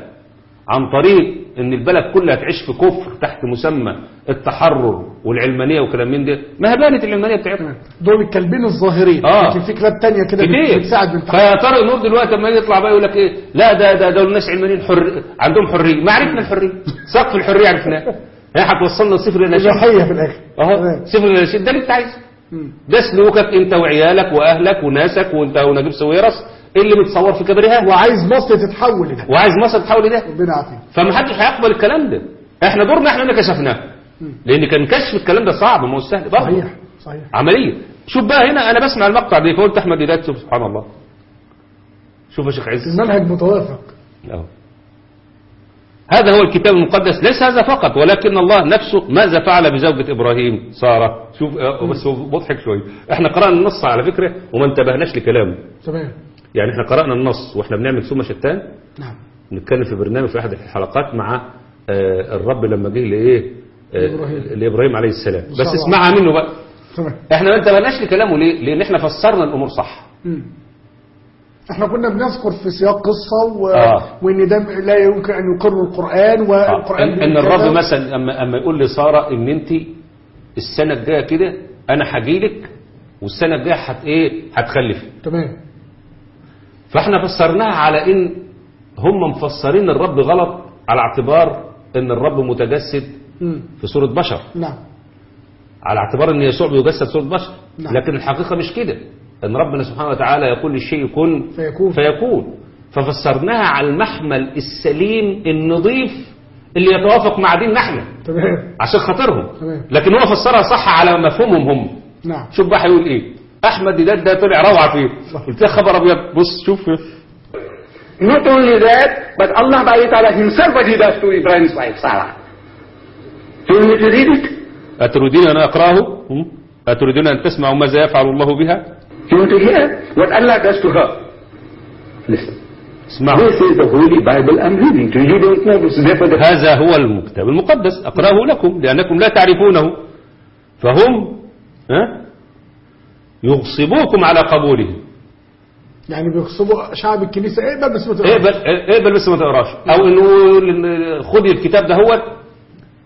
عن طريق إن البلد كلها تعيش في كفر تحت مسمى التحرر والعلمانية وكلام من ده. ما هي بانت العلمانية بتاعتنا. دول الكلبين الظاهرين. آه. لكن في كلاب تانية كده بتساعد من تحت. فيا ترى النور دلوقتي لما يطلع بقى يقول لك إيه؟ لا ده ده دول الناس علمانيين حر عندهم حرية. ما عرفنا الحرية. سقف الحرية عرفناه. هي هتوصلنا لصفر إلى شيء. إباحية في الآخر. أهو. صفر إلى شيء. ده اللي أنت عايزه. ده سلوكك أنت وعيالك وأهلك وناسك وأنت ونجيب سويرس اللي متصور في كبرها وعايز مصر تتحول لده. وعايز مصر تحول لده. ربنا يعافيك. فمحدش هيقبل الكلام ده. إحنا دورنا إحنا اللي كشفناه. لأن كان كشف الكلام ده صعب ما هو سهل صحيح صحيح. عملية. شوف بقى هنا أنا بسمع المقطع ده فقلت أحمد هدايه شوف سبحان الله. شوف يا شيخ عز. المنهج متوافق. أهو. هذا هو الكتاب المقدس. ليس هذا فقط ولكن الله نفسه ماذا فعل بزوجة إبراهيم سارة؟ شوف آه، بس هو مضحك شوية إحنا قرأنا النص على فكرة وما انتبهناش لكلامه. تمام. يعني إحنا قرأنا النص وإحنا بنعمل ثم شتان. نعم. نتكلم في برنامج في أحد الحلقات مع آه، الرب لما جه لإيه؟ آه،. لإبراهيم. عليه السلام. بس. اسمعها منه بقى. تمام. إحنا ما انتبهناش لكلامه ليه لأن إحنا فسرنا الأمور صح. مم. إحنا كنا بنذكر في سياق قصة و... آه. وإن ده لا يمكن أن يقر القرآن آه، والقرآن ان, إن الرب. مثلا اما أما يقول لسارة إن أنت السنة الجاية كده أنا هجيلك والسنة الجاية هت إيه؟ هتخلفي تمام. فاحنا فسرناها على إن هم مفسرين الرب غلط على اعتبار إن الرب متجسد. في صورة بشر. نعم. على اعتبار إن يسوع بيجسد صورة بشر. نعم. لكن الحقيقة مش كده. إن ربنا سبحانه وتعالى يقول للشيء كن فيكون. فيكون. ففسرناها على المحمل السليم النظيف اللي يتوافق مع ديننا إحنا تمام. عشان خاطرهم. تمام. لكن هو فسرها صح على مفهومهم هم. نعم. شوف بقى هيقول إيه. احمد ديدات ده طلع روعه فيه. قلت له خبر ابيض بص شوف Not only that, but Allah Ta'ala himself what he does to Ibrahim's wife, Sarah. Do you me to read it? اتريدين ان اقراه هم؟ اتريدون ان تسمعوا ماذا يفعل الله بها Do you want to hear what Allah does to her? Listen. اسمعوا This is the Holy Bible I'm reading to you. Don't know this. Therefore, the هذا هو الكتاب المقدس اقراه لكم لانكم لا تعرفونه فهم ها يغصبوكم على قبوله يعني بيغصبوا شعب الكنيسة. اقبل بس ما تقراش. اقبل اقبل بس ما تقراش أو إنه خدي الكتاب ده هو.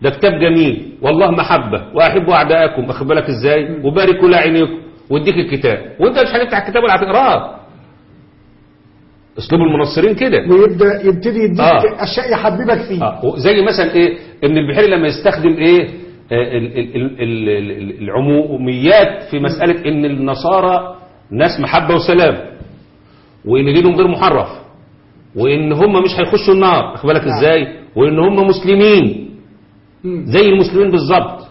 ده كتاب جميل. والله محبة. وأحب أعدائكم. واخد بالك إزاي؟ وباركوا لعينيكم وأديك الكتاب. وأنت مش هتفتح الكتاب ولا هتقراه أسلوب المنصرين كده. ويبدأ يبتدي يديك آه. أشياء يحببك فيه. آه. زي مثلا إيه ابن البحيري لما يستخدم إيه ال- ال- ال- ال- ال- العموميات في مسألة إن النصارى ناس محبة وسلام وإن دينهم غير محرف وإن هم مش هيخشوا النار واخد بالك نعم. إزاي؟ وإن هم مسلمين. زي المسلمين بالظبط.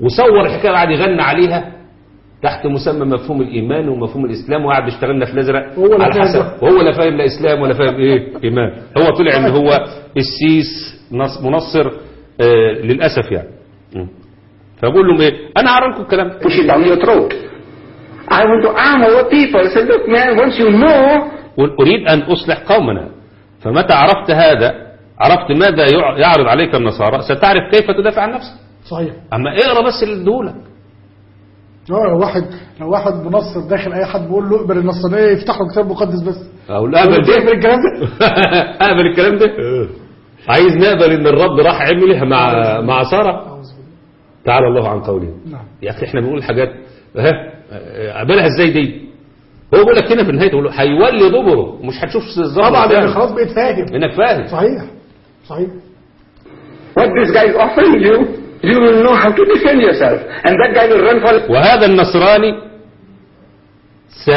وصور الحكاية وقعد يغني عليها تحت مسمى مفهوم الإيمان ومفهوم الإسلام وقعد بيشتغلنا في الأزرق. على حسب. وهو لا فاهم لا إسلام ولا فاهم إيه؟ إيمان. هو طلع إن هو السيس نص- منصر آه للأسف يعني. م. فبقول لهم إيه؟ أنا هعرف لكم الكلام ده. push it down your throat. I want to arm our people. I said, look, man, once you know, أريد أن أصلح قومنا. فمتى عرفت هذا؟ عرفت ماذا يع- يعرض عليك النصارى؟ ستعرف كيف تدافع عن نفسك. صحيح. أما اقرأ بس اللي اديهولك آه لو واحد لو واحد منصر داخل أي حد بيقول له اقبل النصرانية يفتح له كتاب مقدس بس. يقول له ده اقبل الكلام ده. أقبل الكلام ده. عايز نقبل إن الرب راح عمله مع مع بالله. تعالى الله عن قوله. نعم. يا أخي إحنا بنقول حاجات ها؟ أقبلها إزاي دي؟ هو بيقول لك هنا في النهاية هيولي دبره مش هتشوف الظهر طبعا. لأن خلاص بقيت فاهم. إنك فاهم. صحيح. صحيح. What this guy is offering you, you will know how to defend yourself. And that guy will run for وهذا النصراني سي...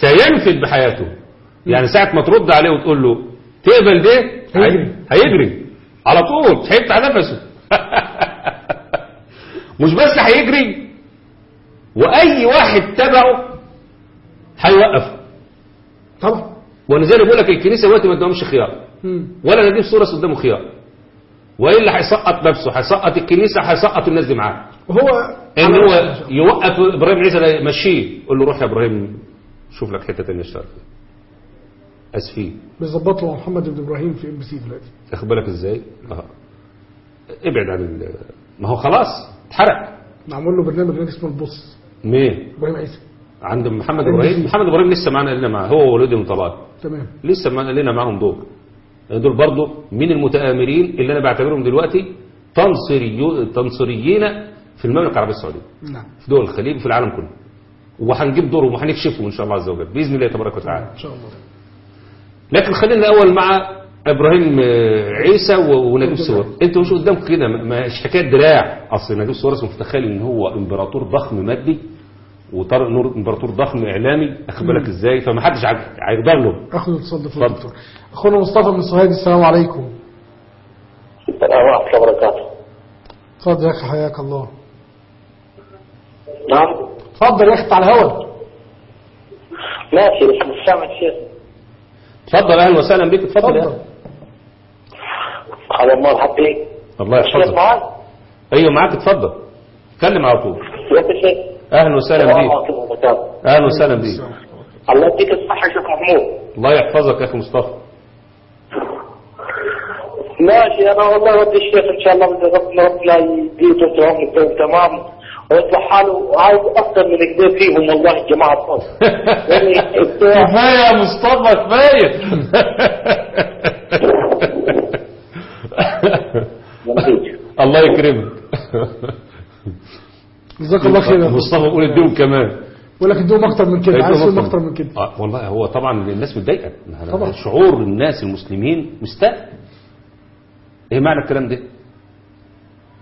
سينفذ بحياته. يعني ساعة ما ترد عليه وتقول له تقبل ده هيجري. هيجري. على طول مش هيفتح نفسه. مش بس هيجري وأي واحد تبعه هيوقف. طبعا. ولذلك بقول لك الكنيسة دلوقتي ما قدامهمش خيار. ولا نجيب صورة قدامه خيار. وإلا هيسقط نفسه هيسقط الكنيسة هيسقط الناس دي معاه. وهو إن هو يوقف إبراهيم عيسى يمشيه يقول له روح يا إبراهيم شوف لك حتة ثانية اشتغل فيها. اسفين بيظبط له محمد بن إبراهيم في إم بي سي دلوقتي. تاخد بالك إزاي؟ آه. ابعد عن. ما هو خلاص. اتحرق. معمول له برنامج هناك اسمه البوس. مين؟ إبراهيم عيسى. عند محمد إبراهيم. محمد إبراهيم لسه معانا لنا معاه هو ووليد بن طلال تمام. لسه معانا لنا معاهم دور دول برضه من المتآمرين اللي أنا بعتبرهم دلوقتي تنصريو تنصريين في المملكة العربية السعودية. نعم. في دول الخليج وفي العالم كله. وهنجيب دورهم وهنكشفهم إن شاء الله عز وجل. بإذن الله تبارك وتعالى. إن شاء الله. لكن خلينا الأول مع إبراهيم آه، عيسى ونجيب ساويرس مش قدامكم كده ما- مش حكاية دراع. أصل نجيب سوار اسمه متخيل إن هو إمبراطور ضخم مادي وطارق نور إمبراطور ضخم إعلامي. أخد بالك إزاي؟ فما حدش هيقدر له اخذ اتصال دكتور. أخونا مصطفى من سوهاج السلام عليكم. السلام ورحمة الله وبركاته. اتفضل يا أخي حياك الله. نعم. اتفضل يا أخي على الهوا ماشي بس مش سامع الشيخ اتفضل أهلا وسهلا بك اتفضل يا اتفضل. أخي. على الله حبيبي الله الشيخ يحفظك أيوه معاك اتفضل. اتكلم على طول. أهلا وسهلا بيك. أهلا وسهلا بيك. الله يديك الصحة يا شيخ محمود. الله يحفظك يا أخي مصطفى. ماشي أنا والله ودي الشيخ إن شاء الله ربنا ربنا يديه طول عمره تمام. ويصلح حاله وعايز أكثر من كده فيهم والله الجماعه الصوت يعني كفاية يا مصطفى كفاية. الله يكرمك. جزاك الله خير. مصطفى بيقول اديهم كمان. بقول لك ادوهم أكتر من كده عايز تقول أكتر. من كده. آه والله هو طبعا الناس متضايقة. طبعا. شعور الناس المسلمين مستاء. إيه معنى الكلام ده؟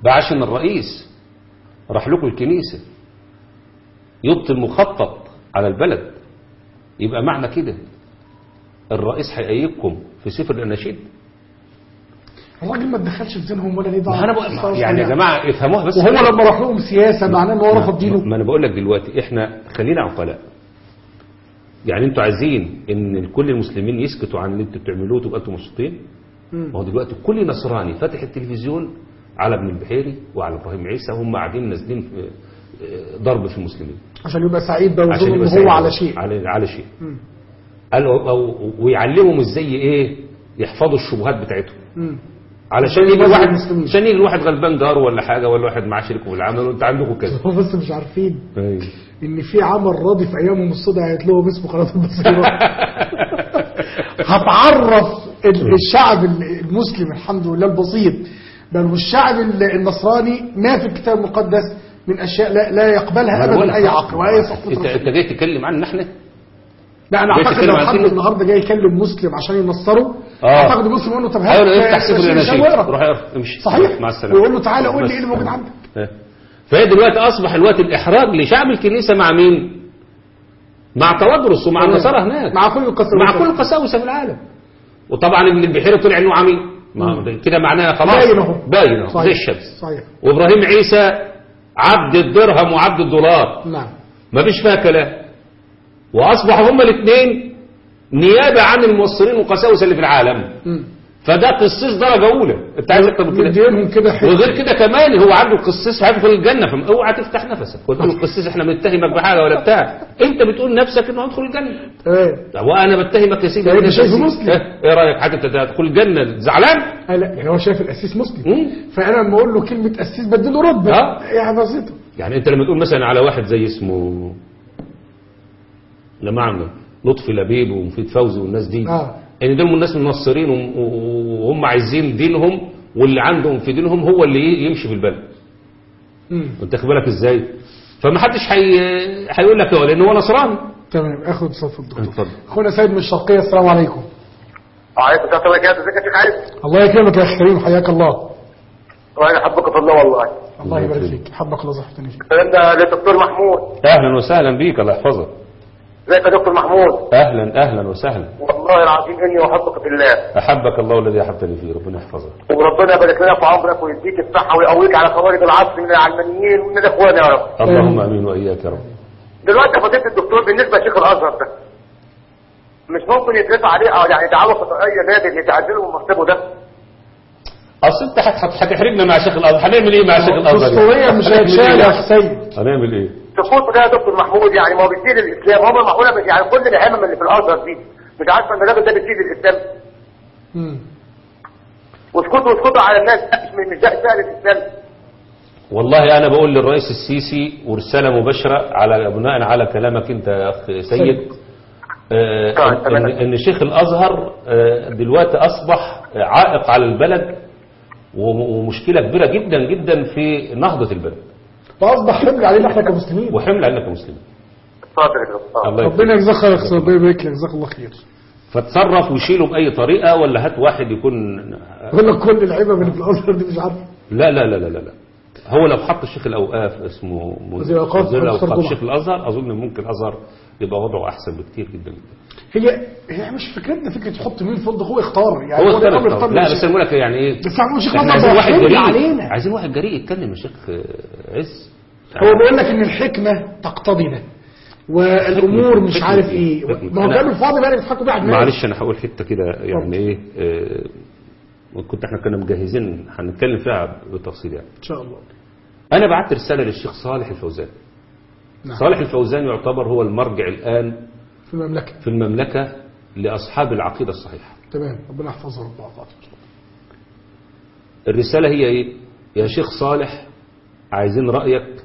ده عشان الرئيس راح لكم الكنيسة. يبطل مخطط على البلد. يبقى معنى كده. الرئيس هيأيدكم في سفر الأناشيد. الراجل ما تدخلش في دينهم ولا ليه دعوه أنا بقول يعني يا جماعة افهموها بس. وهو لما راح لهم سياسة معناه ان هو رفض دينه. ما أنا بقول لك دلوقتي إحنا خلينا عقلاء. يعني أنتوا عايزين إن كل المسلمين يسكتوا عن اللي أنتوا بتعملوه تبقى أنتوا مبسوطين؟ ما هو دلوقتي كل نصراني فاتح التلفزيون على ابن البحيري وعلى إبراهيم عيسى هم قاعدين نازلين آه، ضرب في المسلمين. عشان يبقى سعيد بقى عشان ويظن يبقى ان هو على شيء. على على شيء. أو- ويعلمهم إزاي إيه؟ يحفظوا الشبهات بتاعتهم. مم. علشان يجي واحد. عشان يجي واحد غلبان جار ولا حاجة ولا واحد معاه شريك في العمل وانت عندكم كذا هو بس مش عارفين أيوه. إن في عمل راضي في أيامهم السوداء هيت لهم اسمه قناه البصيره هتعرف ال- الشعب المسلم الحمد لله البسيط بل والشعب ال- النصراني ما في الكتاب المقدس من أشياء لا, لا يقبلها ابدا أي عقل وأي صفة انت أنت جاي تتكلم عنا إحنا لا أنا أعتقد لو حد النهارده جاي يكلم مسلم عشان ينصره. أعتقد المسلم يقول له طب هات حاول افتح آه، سفر الأناشيد. روح اقرا امشي. صحيح. مع السلامة. ويقول له تعالى قول. لي إيه اللي موجود عندك. آه. فهي دلوقتي أصبح الوقت الإحراج لشعب الكنيسة مع مين؟ مع توادرس ومع النصارى هناك. مع كل القساوسة. مع كل القساوسة في العالم. وطبعا ابن البحيري طلع إنه عمي. كده معناها خلاص. باين أهو. باين أهو، زي. الشمس. صحيح. وإبراهيم عيسى عبد الدرهم وعبد الدولار. نعم. ما فيش فيها كلام. وأصبحوا هما الاثنين نيابة عن الموصلين والقساوسه اللي في العالم. فده قصيص درجة أولى. أنت عايز أكتر من كده وغير كده كمان هو عنده القسيس هيدخل الجنة. فاوعى تفتح نفسك. وتقول القسيس إحنا بنتهمك بحاجة ولا بتاع. أنت بتقول نفسك إنه هيدخل الجنة. تمام. وأنا بتهمك يا سيدي. إنك شايفه قسيس. مسلم. رأيك؟ حاجة أنت تدخل الجنة زعلان؟ لا يعني هو شايف القسيس مسلم مم. فأنا لما أقول له كلمة قسيس بديله رتبه آه. يا بسيطة. يعني أنت لما تقول مثلا على واحد زي اسمه جماعة لطفي لبيب ومفيد فوزي والناس دي. آه. ان دول الناس منصرين وهم عايزين دينهم واللي عندهم في دينهم هو اللي يمشي في البلد. انت واخد بالك إزاي؟ فما حدش حي... هيقول لك هو لأن هو نصراني تمام اخد صف الدكتور. اتفضل. أخونا سيد من الشرقية السلام عليكم. وعليكم السلام ورحمة الله وبركاته. ازيك يا شيخ عايز الله يكرمك يا أخي كريم حياك الله. وأنا احبك في الله والله الله يبارك فيك حبك الله صحتني فيك. الكلام ده للدكتور محمود. أهلا وسهلا بيك الله يحفظك. ازيك يا دكتور محمود؟ أهلا أهلا وسهلا. والله العظيم إني أحبك في الله. أحبك الله الذي احبتني فيه ربنا يحفظك. وربنا يبارك لنا في عمرك ويديك الصحة ويقويك على خوارج العصر من العلمانيين ومن الإخوان يا رب. اللهم آمين وإياك يا رب. دلوقتي فضيلة الدكتور بالنسبة لشيخ الأزهر ده مش ممكن يترفع عليه أو يعني دعوه قضائيه نادر اللي تعزله من منصبه ده؟ أصل أنت هت- هت- هتحرجنا مع شيخ الأزهر. هنعمل إيه مع شيخ الأزهر؟ مش إيه؟ يا أخي سيد هنعمل إيه؟ سقوطه ده يا دكتور محمود يعني ما هو بيسير الإسلام. هم معقوله يعني كل الهمم اللي في الازهر دي مش عارفه إن الراجل ده الإسلام. مم. واسكتوا واسكتوا على الناس مش مش ده سهل الإسلام. والله أنا بقول للرئيس السيسي ورساله مباشرة على بناء على كلامك أنت يا أخ سيد. آه، ان تمام. إن شيخ الأزهر آه، دلوقتي أصبح عائق على البلد وم- ومشكلة كبيرة جدا جدا في نهضة البلد. واصبح حمل علينا إحنا كمسلمين. وحمل علينا كمسلمين. ربنا. يجزاك خير يا أخي، ربنا يبارك لك جزاك الله خير. فتصرف وشيله بأي طريقة ولا هات واحد يكون يقول لك كل العيبه اللي في الازهر دي مش عارف. لا لا لا لا لا. هو لو حط شيخ الأوقاف اسمه وزير الأوقاف. شيخ الأزهر أظن ممكن الازهر يبقى وضعه أحسن بكتير جدا. جدا هي هي مش فكرتنا فكرة تحط مين فوق ده هو يختار يعني هو اختار يختار لا. بس أنا بقول لك يعني إيه؟ بس الأزهر عايزين واحد جريء. علينا. عايزين واحد جريء يتكلم يا شيخ عز. هو بيقول لك إن الحكمة تقتضي ده والأمور مش عارف إيه؟ إيه. حكمة. ما هو كانوا الفاضي بقى بيضحكوا بيه معلش أنا هقول حتة كده يعني إيه آه، كنت إحنا كنا مجهزين هنتكلم فيها بالتفصيل يعني. إن شاء الله. أنا بعت رسالة للشيخ صالح الفوزان. نعم. صالح الفوزان يعتبر هو المرجع الآن في المملكة. في المملكة لأصحاب العقيدة الصحيحة. تمام ربنا يحفظها رب الرسالة هي إيه؟ يا شيخ صالح عايزين رأيك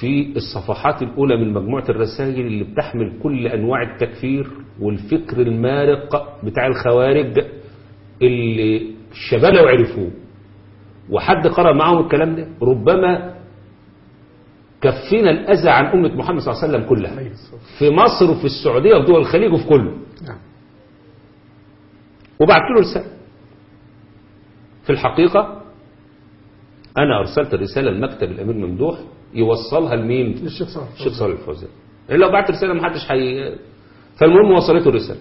في الصفحات الأولى من مجموعة الرسائل اللي بتحمل كل أنواع التكفير والفكر المارق بتاع الخوارج اللي الشباب لو عرفوه. وحد قرأ معاهم الكلام ده ربما كفينا الأذى عن أمة محمد صلى الله عليه وسلم كلها. في مصر وفي السعودية وفي دول الخليج وفي كله. نعم. وبعت له رسالة. في الحقيقة أنا أرسلت الرسالة لمكتب الأمير ممدوح يوصلها لمين؟ للشيخ صالح الشيخ صالح الفوزان إلا لو بعت رسالة محدش حي... فالمهم وصلته الرسالة.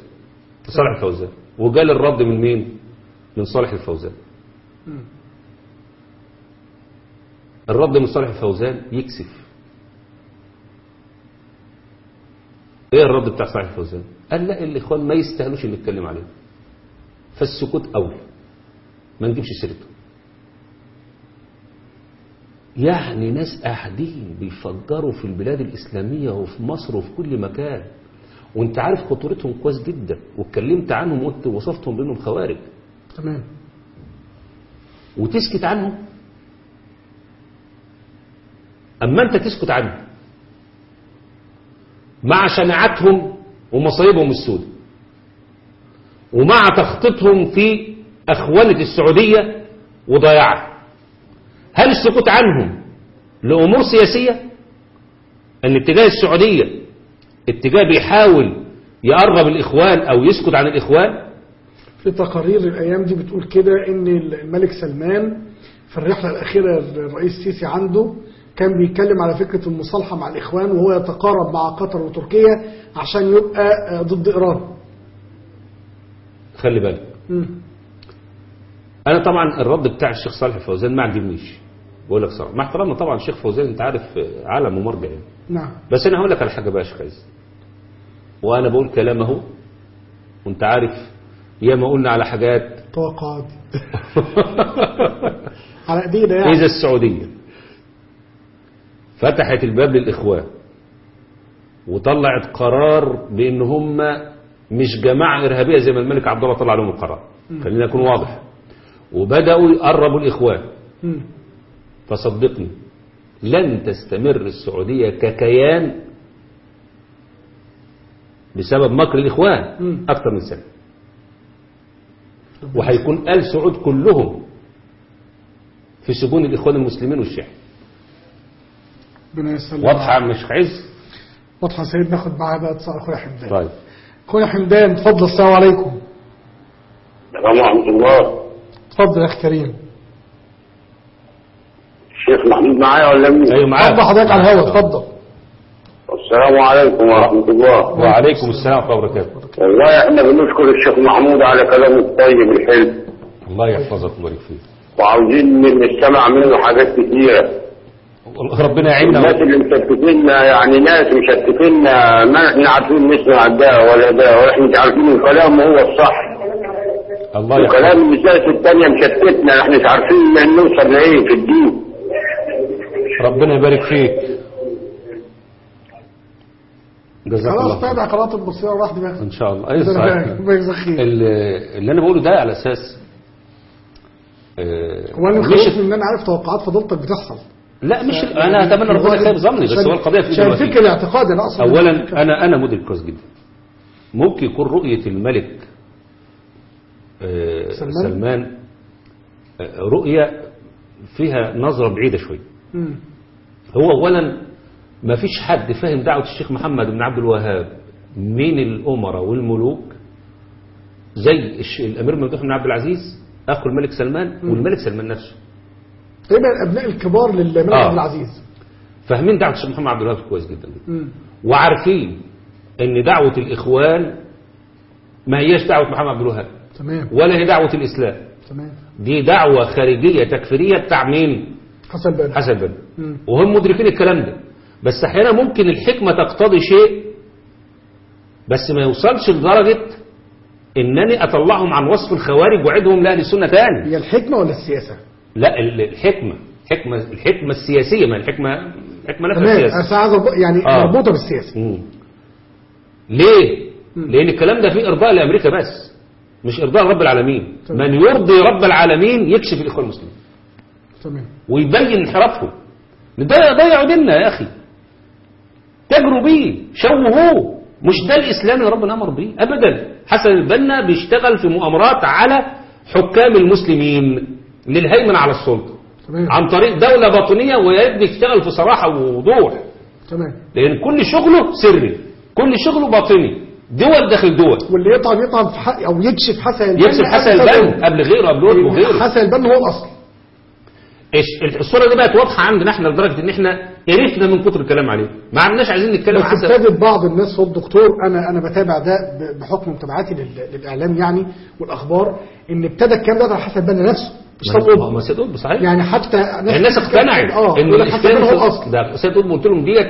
لصالح الفوزان وجال الرد من مين؟ من صالح الفوزان. الرد من صالح الفوزان يكسف. إيه الرد بتاع صالح الفوزان قال لا الاخوان ما يستاهلوش نتكلم عليهم فالسكوت اولى ما نجيبش سيرته. يعني ناس قاعدين بيفجروا في البلاد الإسلامية وفي مصر وفي كل مكان. وانت عارف خطورتهم كويس جدا واتكلمت عنهم وقلت وصفتهم بأنهم خوارج. تمام. وتسكت عنهم. أما أنت تسكت عنهم. مع شناعتهم ومصايبهم السوداء ومع تخطيطهم في أخوانة السعودية وضياعها. هل السكوت عنهم لأمور سياسية؟ أن اتجاه السعودية اتجاه بيحاول يقرب الإخوان أو يسكت عن الإخوان؟ في تقارير الأيام دي بتقول كده إن الملك سلمان في الرحلة الأخيرة الرئيس السيسي عنده كان بيتكلم على فكرة المصالحة مع الإخوان وهو يتقارب مع قطر وتركيا عشان يبقى ضد إيران. خلي بالك. أنا طبعا الرد بتاع الشيخ صالح الفوزان ما عجبنيش. بقول لك صراحة مع احترامنا طبعا الشيخ فوزان أنت عارف عالم ومرجع يعني. نعم. بس أنا هقول لك على حاجة بقى يا شيخ عز وأنا بقول كلام اهو وأنت عارف ياما قلنا على حاجات. توقعات على ايدينا يعني. إذا السعودية فتحت الباب للإخوان وطلعت قرار بأن هم مش جماعة إرهابية زي ما الملك عبد الله طلع لهم القرار. خلينا نكون واضح. وبدأوا يقربوا الإخوان. مم. فصدقني لن تستمر السعودية ككيان بسبب مكر الإخوان. أكثر من سنة. وهيكون آل سعود كلهم في سجون الإخوان المسلمين والشيعة. واضحة الشيخ عز واضحة يا سيد ناخد معاه بقى اتصال أخويا حمدان. طيب. أخويا حمدان اتفضل السلام عليكم. السلام ورحمة الله. اتفضل يا أخي كريم. الشيخ محمود معايا ولا مين؟ أيوة معاك اتفضل حضرتك على الهوا اتفضل. السلام عليكم ورحمة الله. وعليكم السلام ورحمة الله وبركاته. والله إحنا بنشكر الشيخ محمود على كلامه الطيب الحلو. الله يحفظك ويبارك فيك وعاوزين نستمع منه حاجات كتيرة. والله ربنا يعيننا. الناس اللي مشتتيننا يعني ناس مشتتيننا ما إحنا عارفين نسمع ده ولا ده وإحنا مش عارفين الكلام هو الصح. الله يحفظك. وكلام الناس التانية مشتتنا إحنا مش عارفين نوصل لإيه في الدين. ربنا يبارك فيك. جزاك خلاص الله خير. تابع قناة البصيرة راح دماغك إن شاء الله. أي صحيح. اللي أنا بقوله ده على أساس آه، هو أنا مش مخوفني ان أنا عارف توقعات فضيلتك بتحصل. لا مش أنا أتمنى ربنا يخيب ظني بس هو القضية في دلوقتي. الفكر الاعتقادي أنا أقصد اولا أنا أنا مدرك كويس جدا. ممكن يكون رؤية الملك آه، سلمان؟ سلمان آه، رؤية فيها نظرة بعيدة شوية. هو اولا ما فيش حد فاهم دعوة الشيخ محمد بن عبد الوهاب من الأمراء والملوك زي الأمير ممدوح بن عبد العزيز أخو الملك سلمان والملك سلمان نفسه. يبقى الابناء الكبار للملك آه. عبد العزيز. فاهمين دعوة الشيخ محمد عبد الوهاب كويس جدا. مم. وعارفين إن دعوة الإخوان ما هياش دعوة محمد عبد الوهاب. تمام. ولا هي دعوة الإسلام. تمام. دي دعوة خارجية تكفيرية بتاع مين؟ حسن بن. حسن بن. مم. وهم مدركين الكلام ده. بس أحيانا ممكن الحكمة تقتضي شيء بس ما يوصلش لدرجة إنني أطلعهم عن وصف الخوارج وأعدهم لأهل السنة تاني. هي الحكمة ولا السياسة؟ لا ال- الحكمة. حكمة الحكمة السياسية ما السياسة. أنا عايز أربط- يعني آه. مربوطة بالسياسة. مم. ليه؟ لأن الكلام ده فيه إرضاء لأمريكا بس مش إرضاء رب العالمين. تمام. من يرضي رب العالمين يكشف الاخوان المسلمين. تمام. ويبين انحرافهم. ده ضيعوا ديننا يا أخي. تجروا بيه شوهوه. مش ده الإسلام اللي ربنا أمر بيه؟ ابدا. حسن البنا بيشتغل في مؤامرات على حكام المسلمين للهيمنة على السلطة. تمام. عن طريق دولة باطنية ويبدي يشتغل في صراحة ووضوح. تمام. لأن كل شغله سري. كل شغله باطني. دول داخل دول. واللي يطعن يطعن في حق أو يكشف حسن البنا. يكسب حسن البن قبل غيره قبل وغيره. حسن البنا هو الأصل. الصورة دي بقت واضحة عندنا إحنا لدرجة إن إحنا قرفنا من كتر الكلام عليه. ما عدناش عايزين نتكلم بس ابتدت بعض الناس. هو الدكتور أنا أنا بتابع ده بحكم متابعتي لل- للإعلام يعني والأخبار إن ابتدى الكلام ده على حسن البنا نفسه. مش ما- طب ما ما سيد قطب صحيح. يعني حتى ناس الناس اقتنعت آه إن البنا هو الاسلام الاصل ده سيد قطب قلت لهم ديت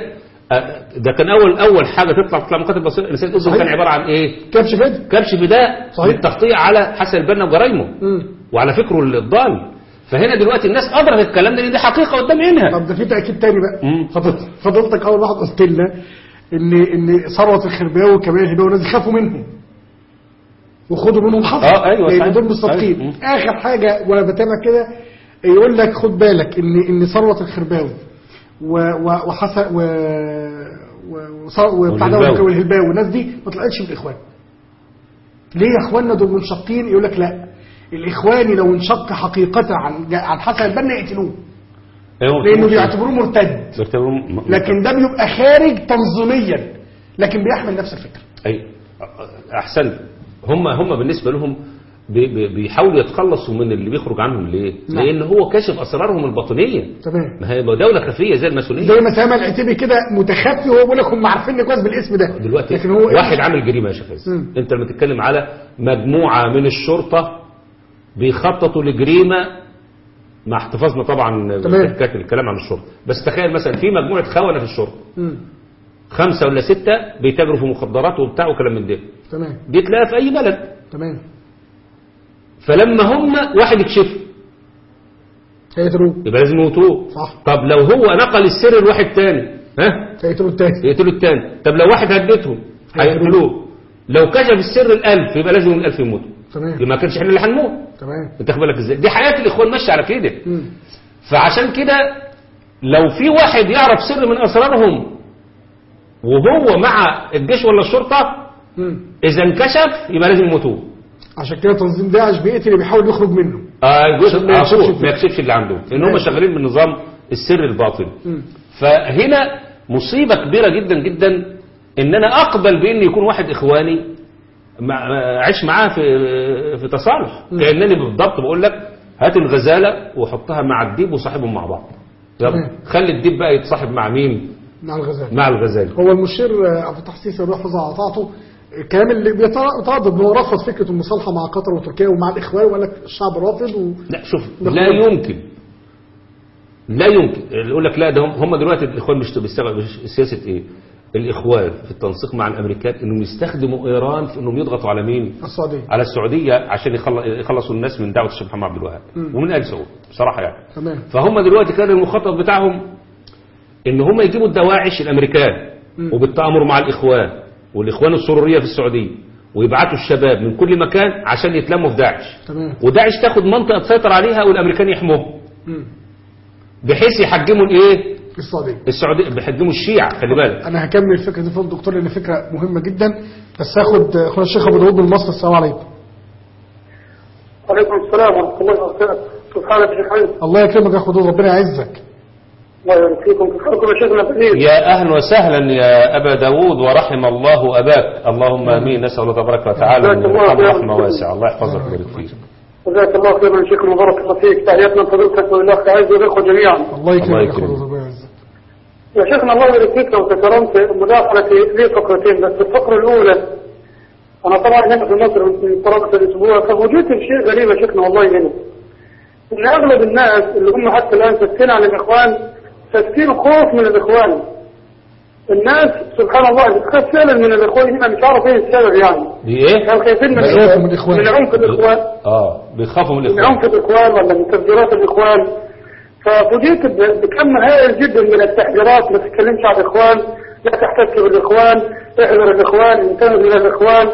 آه، ده كان اول أول حاجة تطلع تطلع مقاتل بصير سيد قطب. كان عبارة عن إيه؟ كبش فد كبش فداء صحيح. للتغطية على حسن البنا وجرايمه. وعلى فكره الضال. فهنا دلوقتي الناس أدركت الكلام ده دي حقيقة قدام عينها. طب ده في تأكيد تاني بقى. فضلتك أول واحد قلت لنا ان إن ثروة الخرباوي وكمال الهباوي والناس دي خافوا منهم. وخدوا منهم حظ. أيوة، لأن صحيح. دول مصدقين أيوة. آخر حاجة وأنا بتابع كده يقول لك خد بالك ان إن ثروة الخرباوي و- و- وحسن و وبتاع ده. والهلباوي. والناس دي ما طلعتش من الاخوان ليه يا إخواننا دول منشقين يقول لك لا. الإخواني لو انشق حقيقة عن عن حسن البنا يقتلوه. أيوة. لأنه بيعتبروه مرتد. لكن ده بيبقى خارج تنظيميا. لكن بيحمل نفس الفكرة. أي احسن هم هم بالنسبة لهم بي- بي- بيحاولوا يتخلصوا من اللي بيخرج عنهم. ليه؟ نعم. لأن هو كاشف أسرارهم الباطنية. تمام. ما هي دولة خفية زي الماسونية. زي ما سامع العتيبي كده متخفي وهو بيقول لك هم عارفيني كويس بالاسم ده. دلوقتي لكن هو واحد عامل جريمة يا شيخ. أنت لما تتكلم على مجموعة من الشرطة بيخططوا لجريمة مع احتفاظنا طبعا. بحكاية الكلام عن الشرطة. بس تخيل مثلا في مجموعة خونة في الشرطة. خمسة ولا ستة بيتاجروا في مخدرات وبتاع وكلام من ده. تمام. دي تلاقيها في أي بلد. تمام. فلما هم واحد يكشف. هيقتلوه يبقى لازم يموتوه. صح. طب لو هو نقل السر لواحد تاني ها؟ هيقتلوا التاني. يقتلوا التاني. طب لو واحد هددهم هيقتلوه. لو كشف السر الألف يبقى لازم الألف يموتوا. تمام ما كانش إحنا اللي هنموت تمام انت بالك إزاي دي حياة الإخوان ماشية على كده. فعشان كده لو في واحد يعرف سر من أسرارهم وهو مع الجيش ولا الشرطة مم. إذا انكشف يبقى لازم يموتوه عشان كده تنظيم داعش بيقتل اللي بيحاول يخرج منه آه الجزء ما يكشفش. ما يكشفش اللي عندهم لأن هم. شغالين بالنظام السر الباطن. فهنا مصيبة كبيرة جدا جدا إن أنا أقبل بإن يكون واحد إخواني عيش معاه في في تصالح. كأنني بالضبط بقول لك هات الغزالة وحطها مع الديب وصاحبهم مع بعض. يلا. خلي الديب بقى يتصاحب مع مين؟ مع الغزال مع الغزالة. هو المشير الفتاح السيسي الله يحفظه على طاعته الكلام اللي ان هو رفض فكرة المصالحة مع قطر وتركيا ومع الإخوان وقال لك الشعب رافض و... لا شوف لا. يمكن. لا يمكن. يقول لك لا ده هم, دلوقتي الإخوان مش بيستغلوا سياسة إيه؟ الإخوان في التنسيق مع الأمريكان إنهم يستخدموا إيران في إنهم يضغطوا على مين؟ السعودية. على السعودية عشان يخل- يخلصوا الناس من دعوة الشيخ محمد عبد الوهاب. ومن ال سعود بصراحة يعني. تمام. فهم دلوقتي كان المخطط بتاعهم إن هم يجيبوا الدواعش الأمريكان مم. وبالتأمر مع الإخوان والإخوان السروريه في السعودية ويبعتوا الشباب من كل مكان عشان يتلموا في داعش. تمام. وداعش تاخد منطقة تسيطر عليها والأمريكان يحموها. بحيث يحجموا الإيه؟ السعوديه السعوديه بيحجموا الشيعة خلي بالك. أنا هكمل الفكرة دي فوق الدكتور لأن فكرة مهمة جدا. بس هاخد أخونا الشيخ أبو داوود من مصر. السلام عليكم. وعليكم السلام ورحمة الله وبركاته. سبحانك يا حبيبي الله يكرمك يا أخو داوود. ربنا يعزك. الله يبارك فيكم كيف حالكم يا شيخنا يا أهلا وسهلا يا أبا داود ورحم الله أباك. اللهم آمين. نسأل الله تبارك وتعالى أن يرحم رحمة واسعة. الله يحفظك ويبارك فيك. جزاك الله خيرا. يا شيخنا وبارك الله فيك. تحياتنا لفضيلتك والاخ عز والاخوه جميعا. الله يكرمك الله يا يكرمك. يا شيخنا الله يبارك فيك لو تكرمت مداخلتي لي فقرتين بس الفقرة الأولى أنا طبعا هنا في مصر من طرف الأسبوع فوجدت شيء غريب يا شيخنا والله هنا إن أغلب الناس اللي هم حتى الآن ساكتين عن الإخوان ساكتين خوف من الإخوان. الناس سبحان الله بتخاف فعلا من الإخوان هنا مش عارف إيه السبب يعني. إيه؟ كانوا خايفين من من الإخوان. من عنف الإخوان؟ آه بيخافوا من من الإخوان. عنف الإخوان ولا من تفجيرات الإخوان؟ ففوجئت بكم هائل جدا من التحذيرات ما تتكلمش عن الإخوان لا تحتك بالإخوان احذر الإخوان انتبه إلى الإخوان.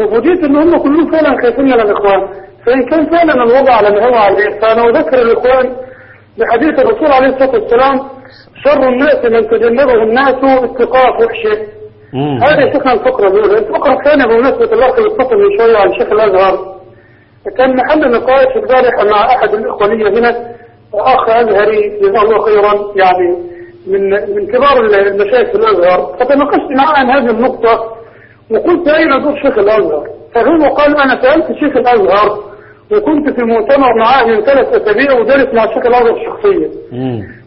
وفوجئت إن هم كلهم فعلا خايفين من الإخوان. فإن كان فعلا الوضع على ما هو عليه فأنا أذكر الإخوان بحديث الرسول عليه الصلاة والسلام شر الناس من تجنبه الناس اتقاء فحشه. هذه شيخنا الفقرة الأولى الفقرة الثانية بمناسبة الأخ اللي اتصل من شوية عن شيخ الأزهر. كان محل نقاش البارحة مع أحد الإخوة لي هنا. أخ أزهري جزاه الله خيرا يعني من من كبار المشايخ في الأزهر فتناقشت معه عن هذه النقطة وقلت أين دور شيخ الأزهر فهو قال أنا سألت شيخ الأزهر وكنت في مؤتمر معاه من ثلاث أسابيع وجلس مع شيخ الأزهر شخصيا.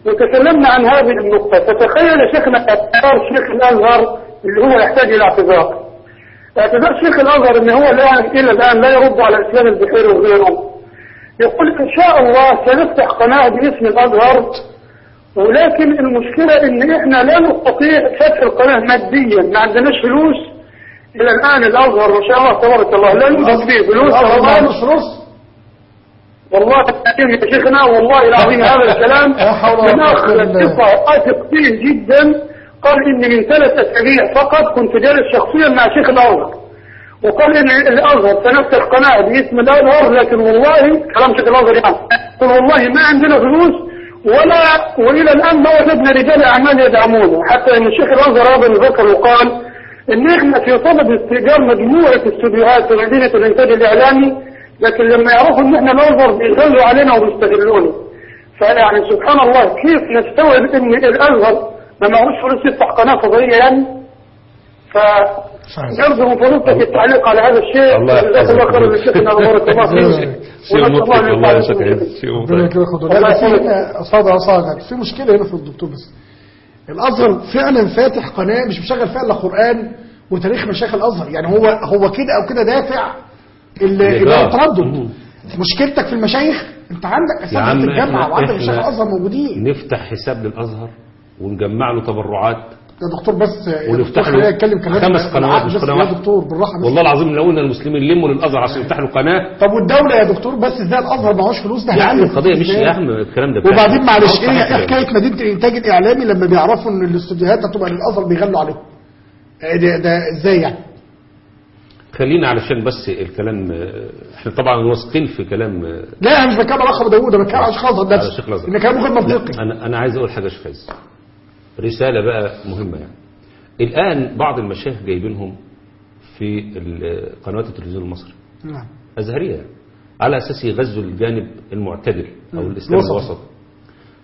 وتكلمنا عن هذه النقطة. فتخيل شيخنا اعتذار شيخ الأزهر اللي هو يحتاج إلى اعتذار. اعتذار شيخ الأزهر إن هو الآن إلى الآن لا يرد على إسلام البحيري وغيره يقول إن شاء الله سنفتح قناة باسم الأزهر ولكن المشكلة إن إحنا لا نستطيع فتح القناة ماديا ما عندناش فلوس. إلى الآن الأزهر ما شاء الله تبارك الله لا يوجد فيه فلوس. رمضان والله العظيم يا شيخنا والله العظيم هذا الكلام من بالله. الثقة اثق فيه جدا. قال إني من ثلاث أسابيع فقط كنت جالس شخصيا مع شيخ الازهر وقال الازهر سنفتح قناه باسم الازهر لكن والله كلام شيخ الأزهر يعني قال والله ما عندنا فلوس ولا وإلى الآن ما وجدنا رجال أعمال يدعمونا حتى إن الشيخ الأزهر أيضا ذكر وقال إن إحنا في صدد استئجار مجموعة استوديوهات في مدينة الإنتاج الإعلامي لكن لما يعرفوا إن إحنا الازهر بيغلوا علينا وبيستغلونا فيعني سبحان الله كيف نستوعب إن الأزهر ما معهوش فلوس يفتح قناة فضائية يعني؟ ف نرجو من فضيلتك التعليق على هذا الشيء. الله جزاك الله خيرا يحفظك. لشيخنا الله يا ينفعنا شيخ بكم. عز. شيء ربنا يكرمك دكتور. بس في مشكلة هنا في الدكتور بس. الأزهر فعلا فاتح قناة مش مشغل فيها إلا قرآن وتاريخ مشايخ الأزهر. يعني هو هو كده أو كده دافع. التردد. مشكلتك في المشايخ؟ أنت عندك اساتذه الجامعة وعندك مشايخ الأزهر موجودين. نفتح حساب للأزهر ونجمع له تبرعات. يا دكتور بس ونفتح له خلينا نتكلم كلام خمس قنوات مش بس قنوات. يا دكتور بالراحة. بس والله العظيم لو إن المسلمين لموا للأزهر عشان يفتح له قناة. طب والدولة يا دكتور؟ بس إزاي الأزهر معهوش فلوس؟ ده يا عم القضية مش؟ يا عم الكلام ده. وبعدين معلش إيه. حكاية مدينة الإنتاج الإعلامي لما بيعرفوا إن الاستوديوهات هتبقى للأزهر بيغلوا عليهم. إيه ده, ده إزاي يعني؟ خلينا علشان بس الكلام إحنا طبعا واثقين في كلام. لا أنا مش بتكلم على اخ داوود أنا بتكلم على الشيخ الأزهر. إن كلامه غير منطقي. أنا أنا عايز أقول حاجة يا شيخ عز رسالة بقى مهمة يعني. الآن بعض المشايخ جايبينهم في قنوات التلفزيون المصري. نعم. أزهرية يعني على أساس يغزوا الجانب المعتدل أو مم. الإسلام الوسطي.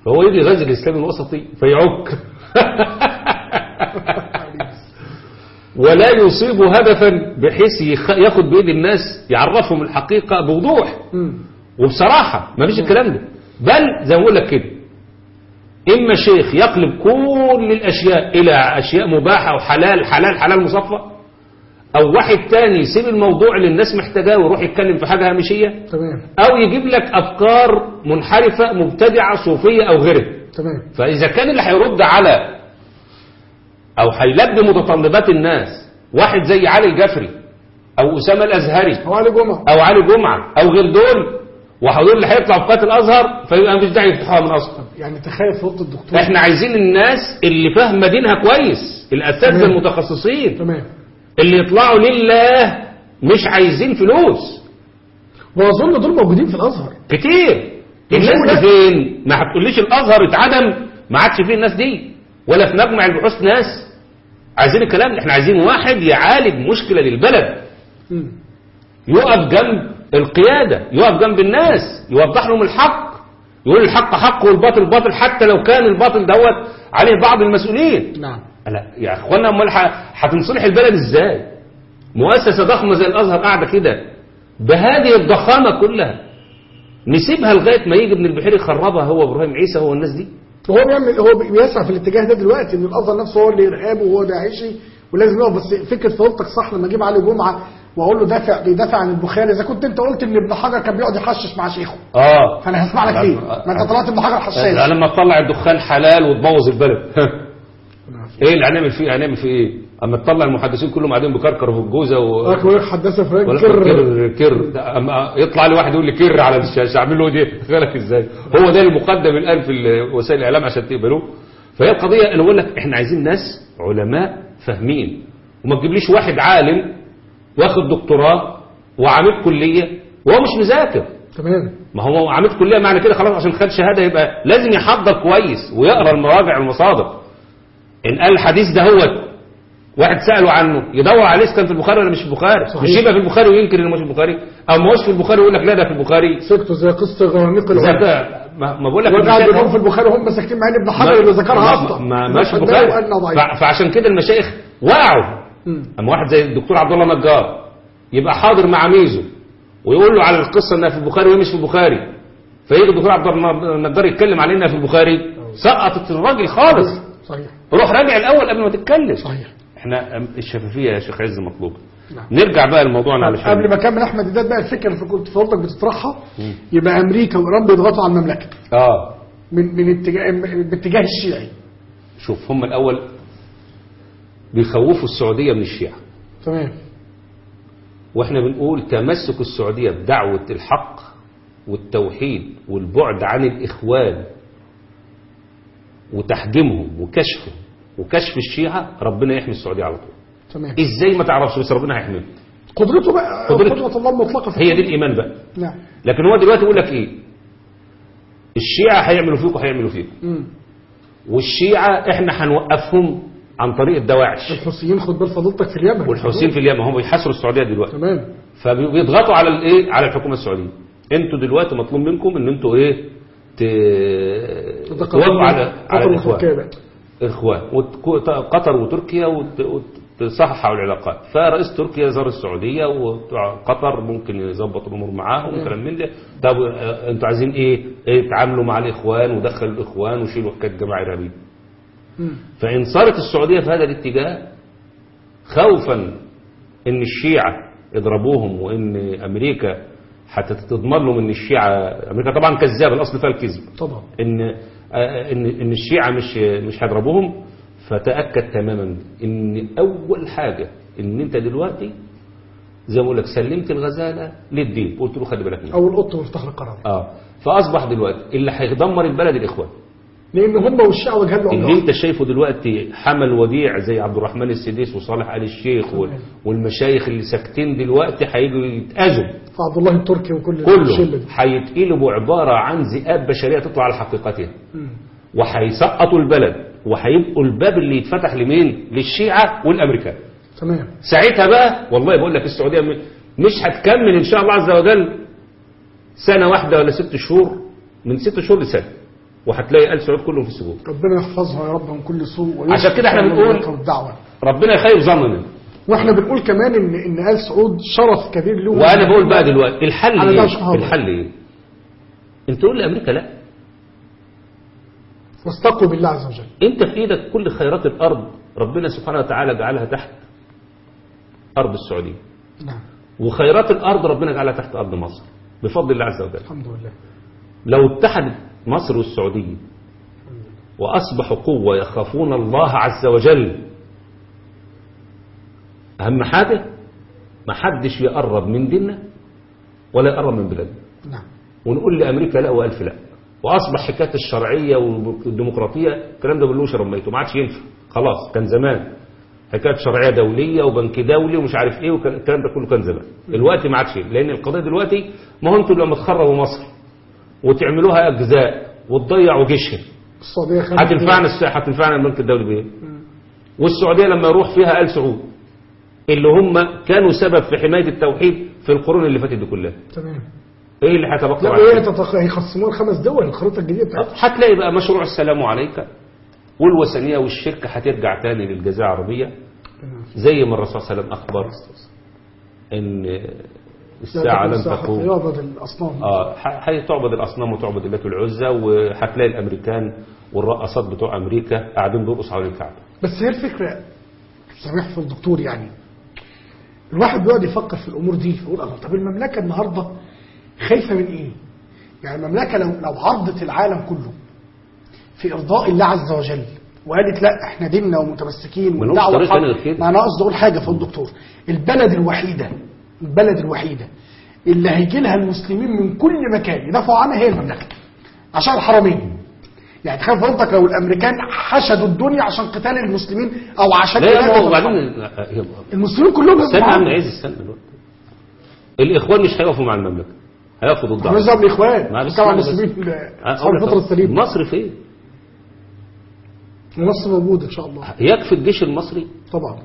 فهو يجي يغزي الإسلام الوسطي فيعك. ولا يصيب هدفا بحيث ياخد بايد الناس يعرفهم الحقيقة بوضوح. وبصراحة ما فيش الكلام ده. بل زي ما بقول لك كده إما شيخ يقلب كل الأشياء إلى أشياء مباحة وحلال حلال حلال مصفى أو واحد تاني يسيب الموضوع اللي الناس محتاجاه ويروح يتكلم في حاجة هامشية تمام. أو يجيب لك أفكار منحرفة مبتدعة صوفية أو غيرها. تمام. فإذا كان اللي هيرد على أو هيلبي متطلبات الناس واحد زي علي الجفري أو أسامة الأزهري هو علي جمعة. أو علي جمعة أو غير دول وهدول اللي هيطلعوا في قناه الأزهر فيبقى مفيش داعي يفتحوها من أصلا. يعني تخيل فضل الدكتور إحنا عايزين الناس اللي فاهمة دينها كويس الأساتذة. المتخصصين. تمام. اللي يطلعوا لله مش عايزين فلوس. وأظن دول موجودين في الأزهر. كتير. الناس دي. فين؟ ما هتقوليش الأزهر اتعدم ما عادش فيه الناس دي. ولا في مجمع البحوث ناس. عايزين الكلام إحنا عايزين واحد يعالج مشكلة للبلد. يقف جنب القيادة. يقف جنب الناس يوضح لهم الحق. يقول الحق حق والباطل باطل حتى لو كان الباطل دوت عليه بعض المسؤولين. نعم. لا يا إخوانا أمال هتنصلح البلد إزاي؟ مؤسسة ضخمة زي الأزهر قاعدة كده. بهذه الضخامة كلها نسيبها لغاية ما يجي ابن البحير يخربها هو إبراهيم عيسى هو الناس دي. وهو بيعمل هو بيسعى في الاتجاه ده دلوقتي إن الأزهر نفسه هو اللي ارهابي وهو داعشي ولازم يقف بس فكرة فضلتك صح لما أجيب علي جمعة واقول له دافع بيدافع عن البخاري إذا كنت أنت قلت إن ابن حجر كان بيقعد يحشش مع شيخه. آه. فأنا هسمع لك ليه؟ ما أنت طلعت ابن حجر حشاش. لما تطلع الدخان حلال وتبوظ البلد. إيه اللي هنعمل فيه؟ هنعمل فيه إيه؟ أما تطلع المحدثين كلهم قاعدين بكركر في الجوزة و... حدثه فرانك ولا كر. كر كر. أما يطلع لي واحد يقول لي كر على الشاشه. أعمل له دي. بالك إزاي؟ هو ده المقدم الآن في وسائل الإعلام عشان تقبلوه فهي القضية أنا بقول لك إحنا عايزين ناس علماء فاهمين. وما تجيبليش واحد عالم واخد دكتوراه وعميد كلية وهو مش مذاكر. تمام. ما هو عميد كلية معنى كده خلاص عشان خد شهادة يبقى لازم يحضر كويس ويقرأ المراجع والمصادر إن قال الحديث ده هو واحد سأله عنه يدور عليه كان في البخاري ولا مش في البخاري. صحيح. مش يبقى في البخاري وينكر إنه مش في البخاري. أو ما هوش في البخاري ويقول لك لا ده في البخاري. سكتوا زي قصة غرانيق ما, ما بقول لك وقاعد بيقول في البخاري وهم ساكتين مع ابن حجر اللي ذكرها أصلا. ما ماشي في البخاري. فعشان كده المشايخ وقعوا. أما واحد زي الدكتور عبد الله نجار يبقى حاضر مع ميزو ويقول له على القصة إنها في البخاري وهي مش في البخاري. فيجي الدكتور عبد الله نجار يتكلم على إنها في البخاري. سقطت الراجل خالص. صحيح. روح راجع الأول قبل ما تتكلم. صحيح. إحنا الشفافية يا شيخ عز مطلوبة. نعم. نرجع بقى لموضوعنا علشان قبل ما أكمل أحمد ده بقى الفكرة اللي كنت فضلتك بتطرحها. يبقى أمريكا وايران بيضغطوا على المملكة. آه. من من اتجاه باتجاه الشيعي. شوف هم الأول بيخوفوا السعودية من الشيعة. تمام. وإحنا بنقول تمسك السعودية بدعوة الحق والتوحيد والبعد عن الإخوان وتحجيمهم وكشفهم. وكشف الشيعة ربنا يحمي السعودية على طول. تمام. إزاي ما تعرفش بس ربنا هيحميهم قدرته بقى قدرته. قدرة الله المطلقة في هي دي الإيمان بقى. نعم لكن هو دلوقتي يقول لك إيه؟ الشيعة هيعملوا فيكم هيعملوا فيكم. والشيعة إحنا هنوقفهم عن طريق الدواعش. الحوثيين خد بال فضيلتك في اليمن. والحوثيين في اليمن هم بيحاصروا السعودية دلوقتي. تمام. فبيضغطوا على الايه؟ على الحكومة السعودية. أنتوا دلوقتي مطلوب منكم ان أنتوا إيه؟ توافقوا على على الإخوان. إخوان. قطر وتركيا وت- وتصححوا العلاقات. فرئيس تركيا زار السعودية وقطر ممكن يظبط الأمور معاهم وكلام من ده. طب آه، أنتوا عايزين إيه؟ إيه؟ تعاملوا مع الإخوان ودخلوا الإخوان وشيلوا حكاية جماعة إرهابية. فإن صارت السعودية في هذا الاتجاه خوفا إن الشيعة يضربوهم وإن أمريكا حتى تضمن لهم إن الشيعة أمريكا طبعا كذابة الأصل فيها الكذب. طبعا. إن إن إن الشيعة مش مش هيضربوهم فتأكد تماما إن أول حاجة إن أنت دلوقتي زي ما لك سلمت الغزالة للدين قلت له خلي بالك منها أو القط مفتاح القرار آه. فأصبح دلوقتي اللي هيدمر البلد الإخوان. لأن هم والشيعة وجهان اللي لهم انت شايفه دلوقتي حمل وديع زي عبد الرحمن السديس وصالح آل الشيخ وال- والمشايخ اللي ساكتين دلوقتي هيجوا يتأذوا. عبد الله التركي وكل كله. هيتقلبوا عبارة عن ذئاب بشرية تطلع على حقيقتها. وهيسقطوا البلد. وهيبقوا الباب اللي يتفتح لمين؟ للشيعة والأمريكان تمام. ساعتها بقى والله بقول لك السعودية مش هتكمل إن شاء الله عز وجل سنة واحدة ولا ست شهور من ست شهور لسنة. وهتلاقي آل سعود كلهم في السجون ربنا يحفظها يا رب من كل سوء عشان كده إحنا بنقول- ربنا يخيب ظننا. وإحنا بنقول كمان ان إن آل سعود شرف كبير له وأنا بقول بقى دلوقتي الحل إيه. الحل إيه؟ أنت تقول لامريكا لا. واستقوا بالله عز وجل. أنت في إيدك كل خيرات الأرض ربنا سبحانه وتعالى جعلها تحت أرض السعودية. نعم. وخيرات الأرض ربنا جعلها تحت أرض مصر بفضل الله عز وجل. الحمد لله. لو اتحدت مصر والسعودية. وأصبحوا قوة يخافون الله عز وجل. أهم حاجة ما حدش يقرب من ديننا ولا يقرب من بلادنا. نعم. ونقول لأمريكا لا وألف لا. وأصبح حكاية الشرعية والديمقراطية الكلام ده بلوش رميته ما عادش ينفع. خلاص كان زمان. حكاية شرعية دولية وبنك دولي ومش عارف إيه والكلام ده كله كان زمان. دلوقتي ما عادش لأن القضية دلوقتي ما هو أنتوا لما تخربوا مصر وتعملوها أجزاء وتضيعوا جيشها هتنفعنا هتنفعنا البنك الدولي بايه؟ والسعودية لما يروح فيها آل سعود اللي هم كانوا سبب في حماية التوحيد في القرون اللي فاتت دي كلها. تمام. إيه اللي هيتبقى لا كده؟ تتخ... هيخصموها الخمس دول الخريطة الجديدة بتاعتها هتلاقي بقى مشروع السلام عليك والوثنية والشركة هترجع تاني للجزيرة العربية. زي ما الرسول صلى الله عليه وسلم أخبر إن الساعة لن تقوم. يعبد الأصنام. ح- هتعبد الأصنام وتعبد اللات والعزى وهتلاقي الأمريكان والرقصات بتوع أمريكا قاعدين بيرقصوا حوالين الكعبة. بس هي الفكرة سامح في الدكتور يعني. الواحد بيقعد يفكر في الأمور دي يقول الله طب المملكة النهاردة خايفة من إيه؟ يعني المملكة لو لو عرضت العالم كله في إرضاء الله عز وجل وقالت لا إحنا ديننا ومتمسكين الحق. ما أنا قصدي أقول حاجة في الدكتور البلد الوحيدة البلد الوحيدة اللي هيجي لها المسلمين من كل مكان يدافعوا عنها هي المملكة عشان الحرمين يعني تخيل فضلتك لو الأمريكان حشدوا الدنيا عشان قتال المسلمين أو عشان لا وبعدين. المسلمين كلهم استنى عم. عايز استنى دلوقتي الإخوان مش هيقفوا مع المملكة هيقفوا ضدها عن اسمعني بس. المسلمين لك الفترة. السليمه مصر فين؟ مصر موجود إن شاء الله يكفي الجيش المصري طبعا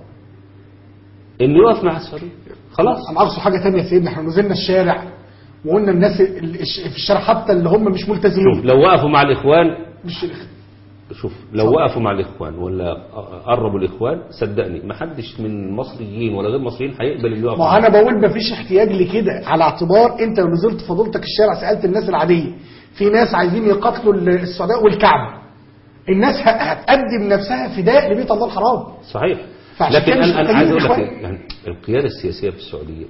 انه يقف مع السعوديه خلاص. أنا عاوز حاجة ثانية يا سيدنا؟ إحنا نزلنا الشارع وقلنا الناس اللي في الشارع حتى اللي هم مش شوف ملتزمين لو وقفوا مع الاخوان مش شوف لو وقفوا مع الإخوان ولا قربوا الإخوان صدقني ما حدش من المصريين ولا غير المصريين هيقبل اللي يقف ما. أنا بقول مفيش احتياج لكده. على اعتبار أنت لو نزلت فضيلتك الشارع سألت الناس العادية في ناس عايزين يقاتلوا السعوديه والكعبة. الناس هتقدم نفسها فداء لبيت الله الحرام. صحيح. لكن محتاجين عايز أقول لك الإخوان. يعني القيادة السياسية في السعودية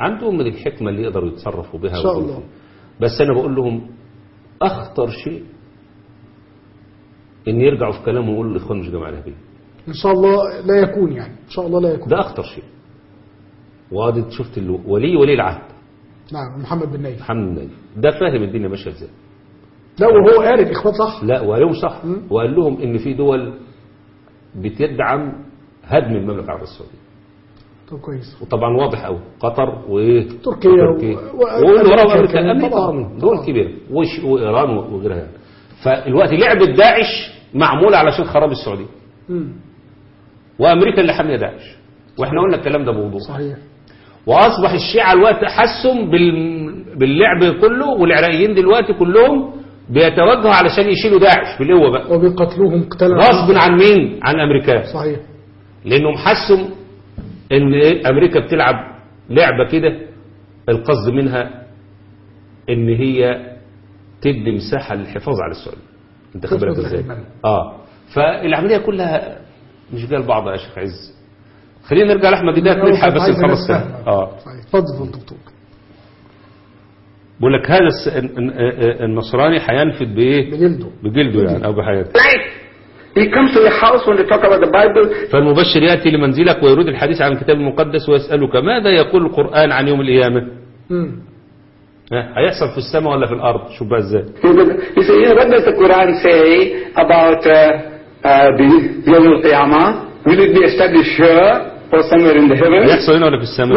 عندهم من الحكمة اللي يقدروا يتصرفوا بها إن شاء الله. بس أنا بقول لهم أخطر شيء إن يرجعوا في كلامهم ويقولوا الإخوان مش جماعة ارهابيه إن شاء الله لا يكون يعني. إن شاء الله لا يكون. ده أخطر شيء. وأدي شفت ولي ولي العهد. نعم محمد بن نايف. محمد ناجي ده فاهم الدنيا ماشية إزاي. لا وهو قال الاخوان صح؟ لا وقال لهم صح وقال لهم إن في دول بتدعم هدم المملكة العربيه السعودية. طب كويس. وطبعا واضح قوي قطر وايه تركيا وتركيا و- و- واللي وراهم أمريكا أمريكا. أمريكا. دول. كبيرة. وش وإيران وغيرها يعني. فالوقت لعبه داعش معموله علشان خراب السعوديه. وأمريكا اللي حاميه داعش. وإحنا قلنا الكلام ده بوضوح. صحيح. وأصبح الشيعة الوقت بال... باللعب كله والعراقيين دلوقتي كلهم بيتوجهوا علشان يشيلوا داعش بالقوة بقى. وبيقتلوهم قتالا غصب عن مين؟ عن الامريكان صحيح. لأنهم حسوا إن؟ أمريكا بتلعب لعبة كده القصد منها إن هي تدي مساحة للحفاظ على السعوديه أنت خد بالك إزاي. آه. فالعملية كلها مش جاية لبعض يا شيخ عز. خلينا نرجع لأحمد هداية نلحق بس نخلص. آه. اتفضل يا دكتور بقول لك هذا النصراني هينفد بإيه؟ بجلده. بجلده يعني أو بحياته. Right. فالمبشر يأتي لمنزلك ويرد الحديث عن الكتاب المقدس ويسألك ماذا يقول القرآن عن يوم القيامة؟ هيحصل في السماء ولا في الأرض؟ شو بقى إزاي؟ هيحصل هنا ولا في السماء؟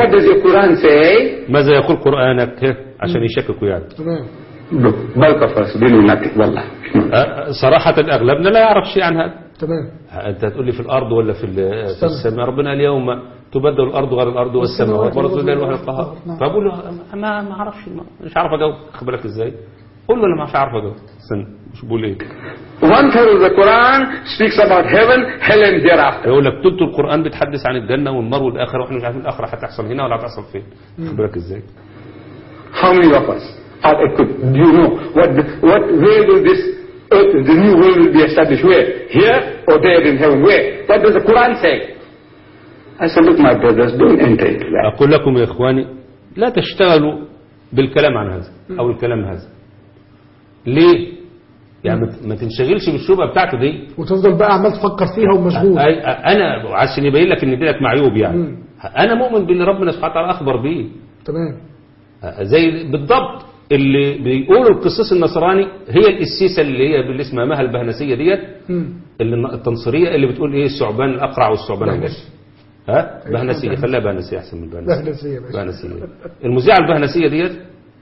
ماذا يقول قرآنك عشان يشككوا يعني؟ Know nothing, wallah. ها، صراحة أغلبنا لا يعرف شيء عن هذا تمام. أنت هتقول لي في الأرض ولا في في السماء. ربنا اليوم تبدل الأرض غير والسماء. والسماوات وبرضه الليل. وهي القهار نعم. فبقول له ما ما أعرفش ما- مش عارف أجاوب. خد بالك إزاي؟ قول له أنا مش عارف أجاوب. استنى. مش بقول إيه. One third of the Quran speaks about heaven, hell and hereafter. يقول لك تلت القرآن بيتحدث عن الجنة والنار والآخرة وإحنا مش عارفين الآخرة هتحصل هنا ولا هتحصل فين. خد بالك إزاي؟ How many of us are equipped? Do you know what, what, where will this earth, the new world will be established? Where? Here or there in heaven? Where? What does the Quran say? I said, look, my brothers, don't enter into that. أقول لكم يا إخواني لا تشتغلوا بالكلام عن هذا أو الكلام هذا ليه يعني ما- تنشغلش بالشبهه بتاعته دي وتفضل بقى عمال تفكر فيها ومشغول أي- أنا عشان يبين لك إن دينك معيوب يعني مم. أنا مؤمن باللي ربنا سبحانه وتعالى أخبر بيه تمام زي بالضبط اللي بيقولوا القصص النصراني هي القسيسه اللي هي اللي اسمها مها البهنسية ديت. اللي التنصيرية اللي بتقول إيه الثعبان الأقرع والثعبان الجشع ها؟ بهنسية خليها بهنسية أحسن من البهنسية. بهنسية ماشي. بهنسية. المذيعة البهنسية ديت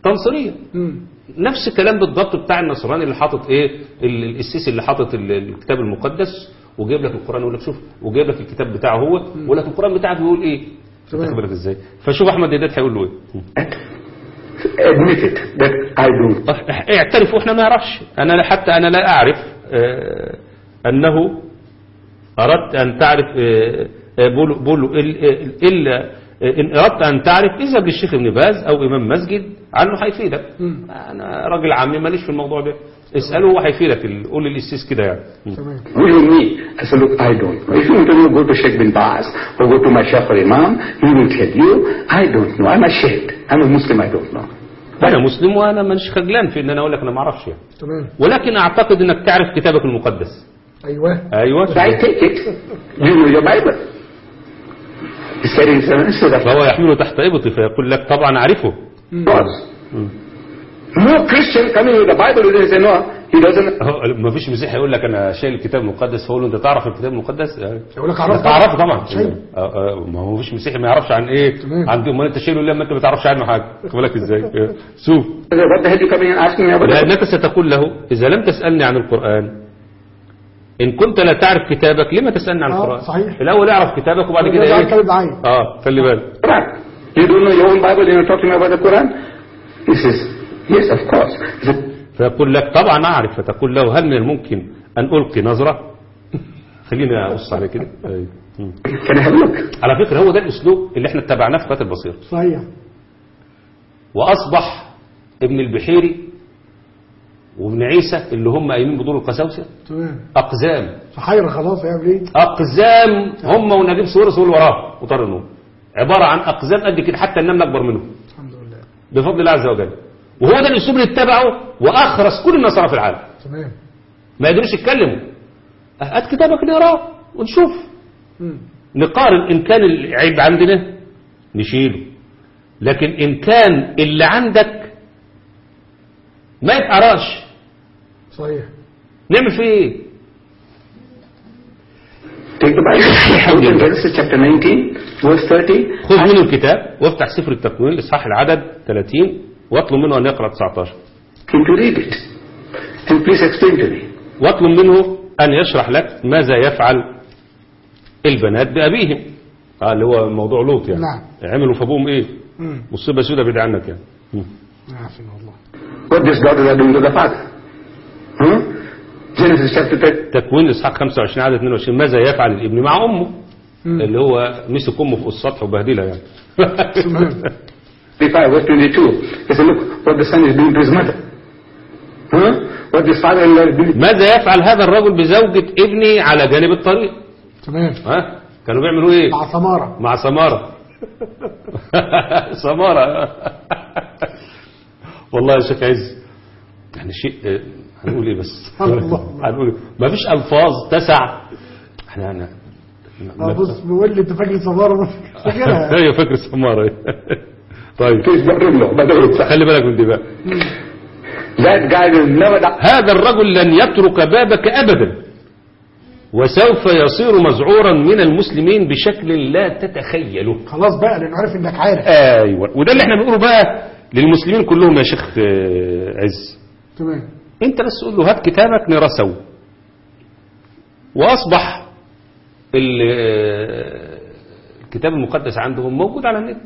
تنصيرية. مم. نفس الكلام بالضبط بتاع النصراني اللي حاطط إيه ال- القسيس اللي حاطط ال- الكتاب المقدس وجايب لك القرآن يقول لك شوف وجايب لك الكتاب بتاعه هو ويقول لك القرآن بتاعك بيقول إيه؟ تمام. إزاي؟ فشوف أحمد ديدات هيقول له إيه. Admit it, that I don't. آه، اعترفوا إحنا ما نعرفش. أنا حتى أنا لا أعرف آه، أنه أردت أن تعرف بقولوا بقولوا إل- إل- إلا إن أردت أن تعرف اذهب للشيخ ابن باز أو إمام مسجد عنه هيفيدك أنا راجل عامي ماليش في الموضوع ده. اساله هو هيفيدك قول للقسيس كده يعني تمام What do you mean? I said, look, I don't know. If you want to know, go to Sheikh bin Baz or go to my Sheikh or Imam. He will tell you, I don't know. I'm a Sheikh. I'm a Muslim, I don't know. أنا مسلم وأنا مش خجلان في ان أنا أقول لك أنا ما أعرفش يعني تمام ولكن اعتقد انك تعرف كتابك المقدس أيوه أيوه So I take it. You know your Bible. فهو يحمله تحت ابطي فيقول لك طبعا اعرفه course. No Christian coming with the Bible and say, no, he doesn't. هو ما فيش مسيحي يقول لك أنا شايل الكتاب المقدس فاقول له أنت تعرف الكتاب المقدس يقول لك عرفت تعرفه طبعا. آه، آه، ما هو فيش مسيحي ما يعرفش عن إيه تمام. عن دي أمال أنت شايله ليه لما أنت ما تعرفش عنه حاجة خد بالك إزاي شوف? لانك ستقول له إذا لم تسألني عن القرآن إن كنت لا تعرف كتابك لما تسألني عن آه، القرآن صحيح. الأول اعرف كتابك وبعد كده ده إيه آه خلي بالك. You don't know your own Bible and you're talking about the Quran? He says, yes, of course. فيقول لك طبعا أعرف. فتقول له هل من الممكن أن ألقي نظرة؟ خليني ابص عليه كده. a look? على فكرة هو ده الأسلوب اللي إحنا اتبعناه في قناه البصيره صحيح. وأصبح ابن البحيري وابن عيسى اللي هم قايمين بدور القساوسة تمام. أقزام. فحيرة خلاص هيعمل إيه أقزام هم ونجيب سويرس واللي وراه وطار النوم. عبارة عن أقزام قد كده حتى النمل أكبر منهم. الحمد لله. بفضل الله عز وجل. وهو ده الاسلوب اللي اتبعه وأخرس كل النصارى في العالم. تمام. ما يقدروش يتكلموا. هات كتابك نقراه ونشوف. مم. نقارن ان كان العيب عندنا نشيله. لكن ان كان اللي عندك ما يتقراش. صحيح. نعمل فيه إيه؟ Take the Bible. Go to Genesis chapter 19, verse 30. خذ منه الكتاب وافتح سفر التكوين الاصحاح العدد 30 واطلب منه أن يقرأ 19 Him to read it. And please explain to me. واطلب منه أن يشرح لك ماذا يفعل البنات بأبيهم آه اللي هو موضوع لوط يعني نعم. عملوا في ابوهم إيه مم. مصيبة سودة بعيد عنك يعني مم. عافينا والله What these daughters are doing to the father. Huh? Genesis chapter 30. تكوين الاصحاح 25 عدد 22 ماذا يفعل الابن مع أمه مم. اللي هو مسك أمه فوق السطح وبهدلها يعني 35 verse 22. He said, look what the son is doing to his mother. Huh? What this father-in-law is doing. ماذا يفعل هذا الرجل بزوجة ابني على جانب الطريق تمام ها كانوا بيعملوا إيه مع سمارة مع سمارة سمارة والله يا شيخ عز يعني شيء هنقول إيه بس. هنقول إيه؟ ما فيش ألفاظ تسع إحنا أنا آه، بص بيقول لي انت فاكر سمارة فاكرها هي فكر سمارة طيب but don't remember. خلي بالك من دي بقى. die. هذا الرجل لن يترك بابك ابدا. وسوف يصير مذعورا من المسلمين بشكل لا تتخيله. خلاص بقى لأنه عارف إنك عارف. أيوه. وده اللي إحنا بنقوله بقى للمسلمين كلهم يا شيخ آه، عز. تمام. أنت بس قول له هات كتابك نقرا سوا واصبح آه، الكتاب المقدس عندهم موجود على النت.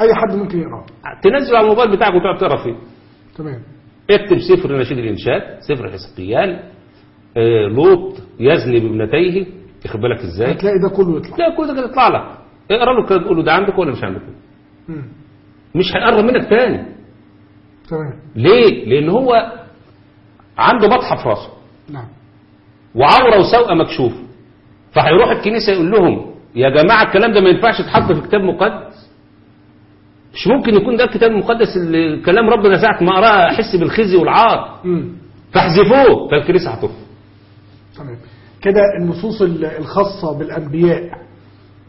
أي حد ممكن يقراه تنزل على الموبايل بتاعك وتقعد تقرأ فيه. تمام. اكتب سفر نشيد الإنشاد سفر حزقيال آه، لوط يزني بابنتيه. واخد بالك إزاي؟ هتلاقي ده كله يطلع. تلاقي كل ده كده يطلع لك. اقرأ له كده تقول له ده عندك ولا مش عندك؟ مم. مش هيقرب منك تاني. تمام. ليه؟ لأن هو عنده بطحه في راسه. نعم. وعوره وسوءه مكشوف. فهيروح الكنيسة يقول لهم يا جماعة الكلام ده ما ينفعش يتحط في كتاب مقدس. مش ممكن يكون ده الكتاب المقدس اللي كلام ربنا ساعة ما اقراه احس بالخزي والعار. فاحذفوه. فالكنيسة هترفض تمام. كده النصوص ال- الخاصة بالأنبياء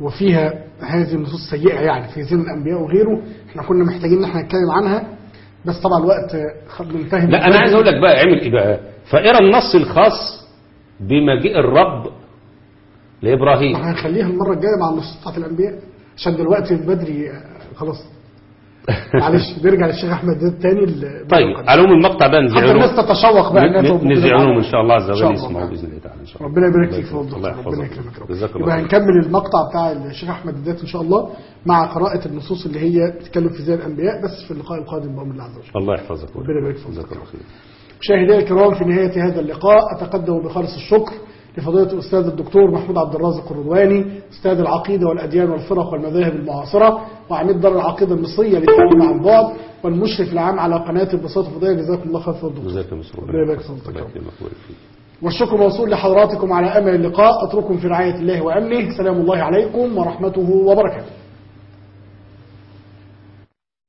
وفيها هذه النصوص السيئة يعني في زمن الأنبياء وغيره إحنا كنا محتاجين إن إحنا نتكلم عنها بس طبعا الوقت منتهي. لا أنا عايز أقول لك بقى اعمل إيه بقى؟ فاقرا النص الخاص بمجيء الرب لإبراهيم. إحنا هنخليها المرة الجاية مع النصوص بتاعت الأنبياء عشان دلوقتي بدري آه، خلاص. معلش نرجع للشيخ أحمد ده تاني طيب على العموم المقطع ده نزعله حتى الناس تتشوق بقى نزعلهم إن شاء الله عز وجل. يسمعوا بإذن الله تعالى إن شاء الله. ربنا يبارك فيك فضلك ربنا يحفظك يكرمك رب. جزاك الله يبقى. هنكمل المقطع بتاع الشيخ أحمد الذات إن شاء الله مع قراءة النصوص اللي هي بتتكلم في زي الأنبياء بس في اللقاء القادم بأمر الله عز وجل. الله يحفظك. ربنا يبارك فيك. جزاك الله خير. مشاهدينا الكرام في نهاية هذا اللقاء أتقدم بخالص الشكر. لفضيلة الأستاذ الدكتور محمود عبد الرازق الرضواني أستاذ العقيدة والأديان والفرق والمذاهب المعاصرة وعميد دار العقيدة المصرية للتعليم عن بعد والمشرف العام على قناة البساطة الفضائية. جزاكم الله خير فضل. جزاك الله خير. والشكر موصول لحضراتكم على أمل اللقاء. أترككم في رعاية الله وأمنه. سلام الله عليكم ورحمته وبركاته.